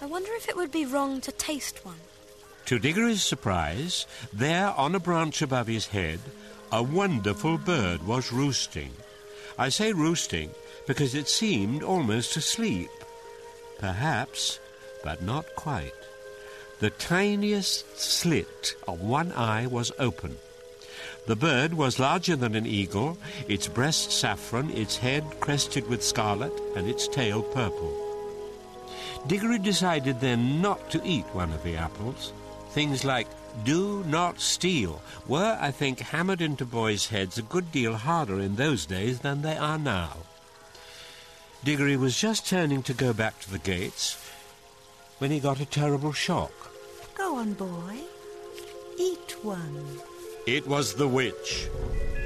I wonder if it would be wrong to taste one. To Diggory's surprise, there on a branch above his head, a wonderful bird was roosting. I say roosting because it seemed almost asleep. Perhaps, but not quite. The tiniest slit of one eye was open. The bird was larger than an eagle, its breast saffron, its head crested with scarlet, and its tail purple. Diggory decided then not to eat one of the apples. Things like do not steal were, I think, hammered into boys' heads a good deal harder in those days than they are now. Diggory was just turning to go back to the gates when he got a terrible shock. Go on, boy. Eat one. It was the witch.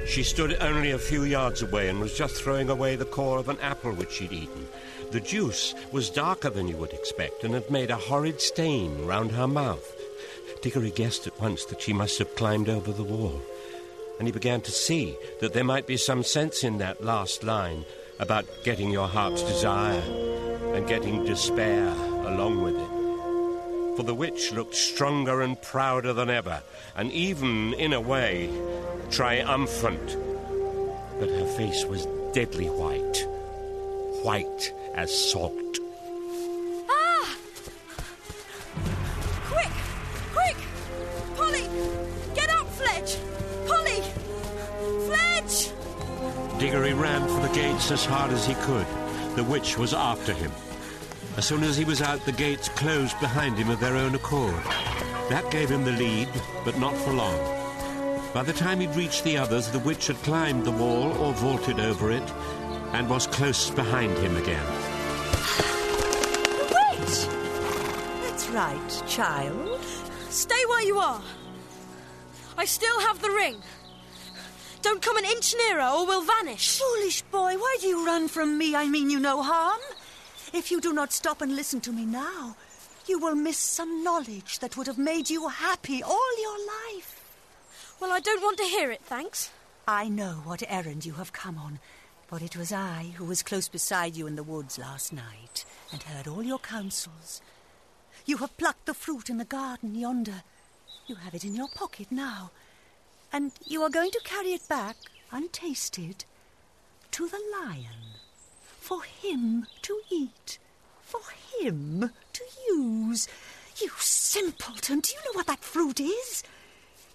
She stood only a few yards away and was just throwing away the core of an apple which she'd eaten. The juice was darker than you would expect and had made a horrid stain round her mouth. Diggory guessed at once that she must have climbed over the wall, and he began to see that there might be some sense in that last line about getting your heart's desire and getting despair along with it. For the witch looked stronger and prouder than ever, and even, in a way, triumphant. But her face was deadly white, white as salt. Ah! Quick! Quick! Polly! Get up, Fledge! Polly! Fledge! Diggory ran for the gates as hard as he could. The witch was after him. As soon as he was out, the gates closed behind him of their own accord. That gave him the lead, but not for long. By the time he'd reached the others, the witch had climbed the wall or vaulted over it and was close behind him again. Wait! That's right, child. Stay where you are. I still have the ring. Don't come an inch nearer or we'll vanish. Foolish boy, why do you run from me? I mean you no harm. If you do not stop and listen to me now, you will miss some knowledge that would have made you happy all your life. Well, I don't want to hear it, thanks. I know what errand you have come on, for it was I who was close beside you in the woods last night and heard all your counsels. You have plucked the fruit in the garden yonder. You have it in your pocket now, and you are going to carry it back, untasted, to the lion, for him to eat, for him to use. You simpleton, do you know what that fruit is?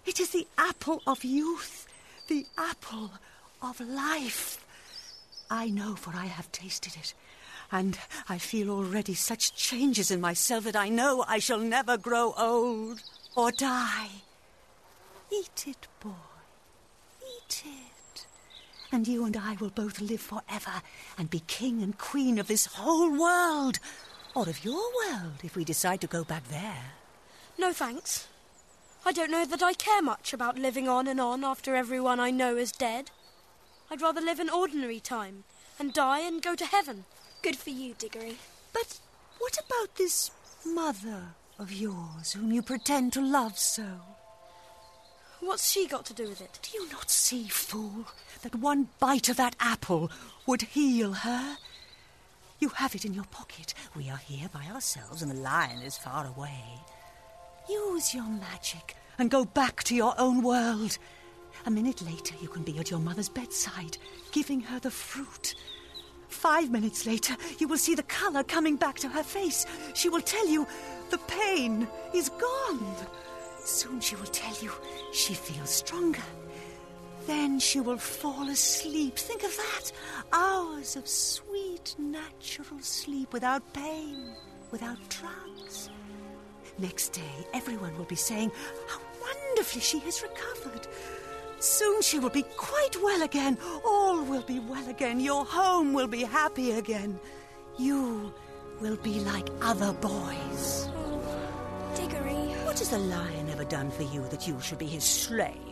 It is the apple of youth, the apple of life. I know, for I have tasted it, and I feel already such changes in myself that I know I shall never grow old or die. Eat it, boy. Eat it. And you and I will both live forever and be king and queen of this whole world. Or of your world, if we decide to go back there. No thanks. I don't know that I care much about living on and on after everyone I know is dead. I'd rather live an ordinary time and die and go to heaven. Good for you, Diggory. But what about this mother of yours whom you pretend to love so? What's she got to do with it? Do you not see, fool, that one bite of that apple would heal her? You have it in your pocket. We are here by ourselves, and the lion is far away. Use your magic and go back to your own world. A minute later, you can be at your mother's bedside, giving her the fruit. Five minutes later, you will see the colour coming back to her face. She will tell you the pain is gone. Soon she will tell you she feels stronger. Then she will fall asleep. Think of that. Hours of sweet, natural sleep without pain, without drugs. Next day, everyone will be saying how wonderfully she has recovered. Soon she will be quite well again. All will be well again. Your home will be happy again. You will be like other boys. Oh, Diggory. What has the lion ever done for you that you should be his slave?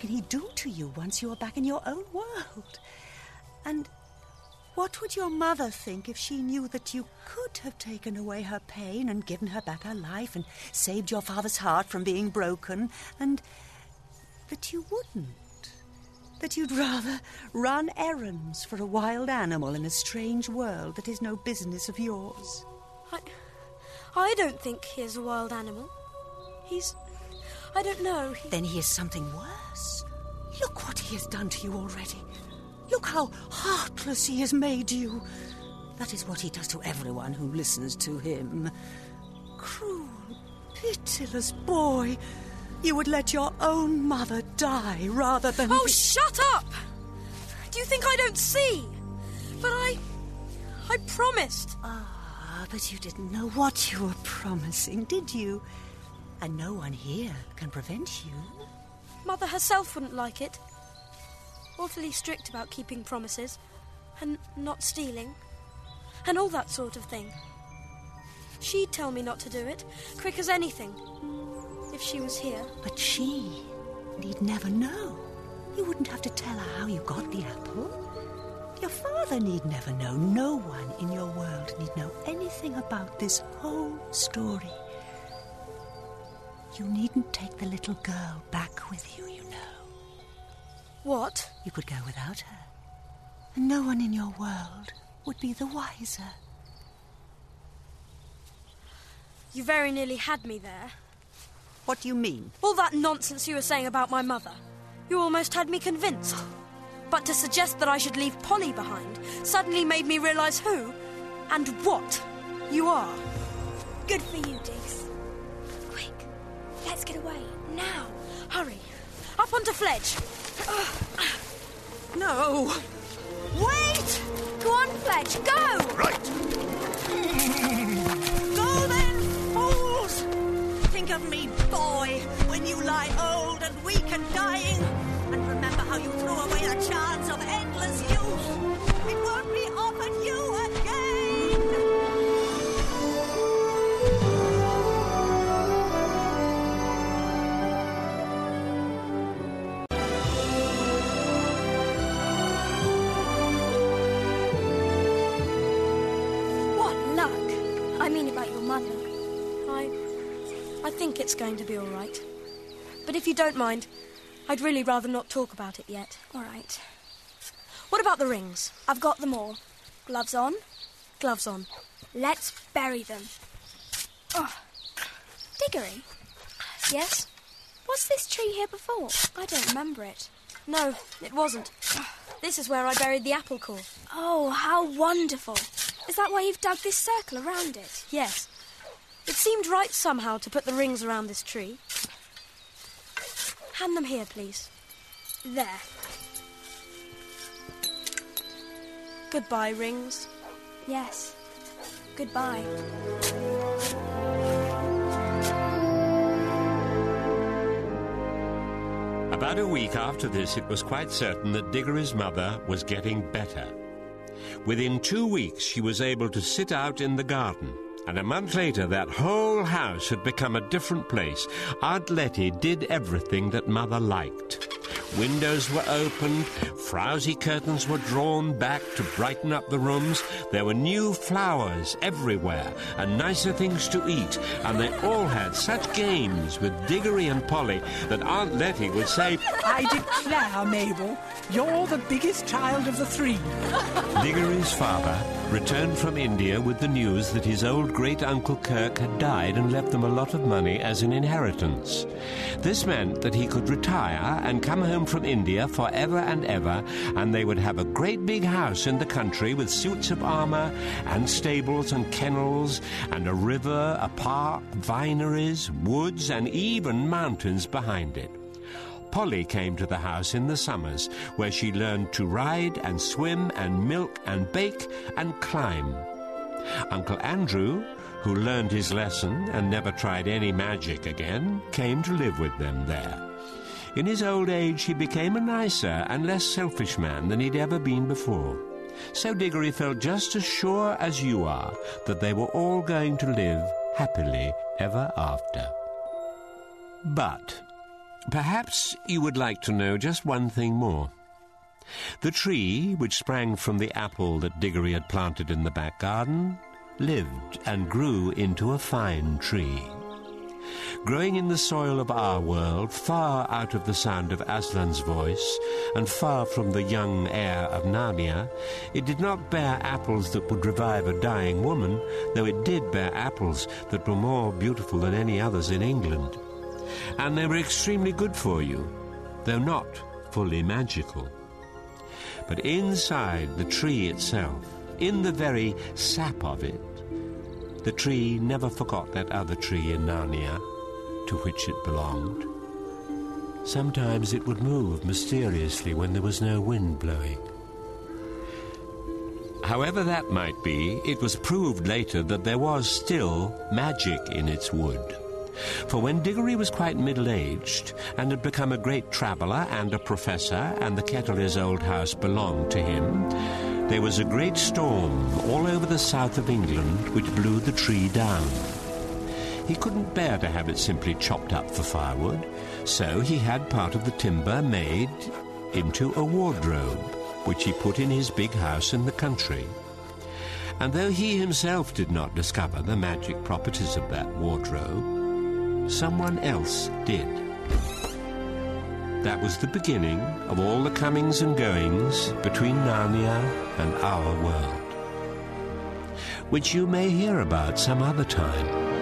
What can he do to you once you are back in your own world? And what would your mother think if she knew that you could have taken away her pain and given her back her life and saved your father's heart from being broken and that you wouldn't? That you'd rather run errands for a wild animal in a strange world that is no business of yours? I, I don't think he is a wild animal. He's. I don't know. He... Then he is something worse. Look what he has done to you already. Look how heartless he has made you. That is what he does to everyone who listens to him. Cruel, pitiless boy. You would let your own mother die rather than. Oh, be- shut up! Do you think I don't see? But I. I promised. Ah, but you didn't know what you were promising, did you? And no one here can prevent you. Mother herself wouldn't like it. Awfully strict about keeping promises, and not stealing, and all that sort of thing. She'd tell me not to do it, quick as anything, if she was here. But she need never know. You wouldn't have to tell her how you got the apple. Your father need never know. No one in your world need know anything about this whole story. You needn't take the little girl back with you, you know. What? You could go without her. And no one in your world would be the wiser. You very nearly had me there. What do you mean? All that nonsense you were saying about my mother. You almost had me convinced. But to suggest that I should leave Polly behind suddenly made me realise who and what you are. Good for you, Diggs. Quick, let's get away. Now. Hurry. Up onto Fledge. No. Wait! Go on, Fledge, go! Right. Go then, fools! Think of me, boy, when you lie old and weak and dying. And remember how you threw away the chance of endless youth. Think it's going to be all right. But if you don't mind, I'd really rather not talk about it yet. All right. What about the rings? I've got them all. Gloves on. Gloves on. Let's bury them. Oh. Diggory? Yes? Was this tree here before? I don't remember it. No, it wasn't. This is where I buried the apple core. Oh, how wonderful. Is that why you've dug this circle around it? Yes. It seemed right somehow to put the rings around this tree. Hand them here, please. There. Goodbye, rings. Yes. Goodbye. About a week after this, it was quite certain that Diggory's mother was getting better. Within two weeks, she was able to sit out in the garden. And a month later, that whole house had become a different place. Aunt Letty did everything that Mother liked. Windows were opened, frowsy curtains were drawn back to brighten up the rooms. There were new flowers everywhere and nicer things to eat, and they all had such games with Diggory and Polly that Aunt Letty would say, I declare, Mabel, you're the biggest child of the three. Diggory's father returned from India with the news that his old great uncle Kirk had died and left them a lot of money as an inheritance. This meant that he could retire and come home from India forever and ever, and they would have a great big house in the country with suits of armour and stables and kennels and a river, a park, vineries, woods, and even mountains behind it. Polly came to the house in the summers, where she learned to ride and swim and milk and bake and climb. Uncle Andrew, who learned his lesson and never tried any magic again, came to live with them there. In his old age, he became a nicer and less selfish man than he'd ever been before. So Diggory felt just as sure as you are that they were all going to live happily ever after. But perhaps you would like to know just one thing more. The tree, which sprang from the apple that Diggory had planted in the back garden, lived and grew into a fine tree. Growing in the soil of our world, far out of the sound of Aslan's voice, and far from the young air of Narnia, it did not bear apples that would revive a dying woman, though it did bear apples that were more beautiful than any others in England. And they were extremely good for you, though not fully magical. But inside the tree itself, in the very sap of it, the tree never forgot that other tree in Narnia to which it belonged. Sometimes it would move mysteriously when there was no wind blowing. However that might be, it was proved later that there was still magic in its wood. For when Diggory was quite middle-aged and had become a great traveller and a professor, and the Ketterleys' old house belonged to him, there was a great storm all over the south of England which blew the tree down. He couldn't bear to have it simply chopped up for firewood, so he had part of the timber made into a wardrobe, which he put in his big house in the country. And though he himself did not discover the magic properties of that wardrobe, someone else did. That was the beginning of all the comings and goings between Narnia and our world, which you may hear about some other time.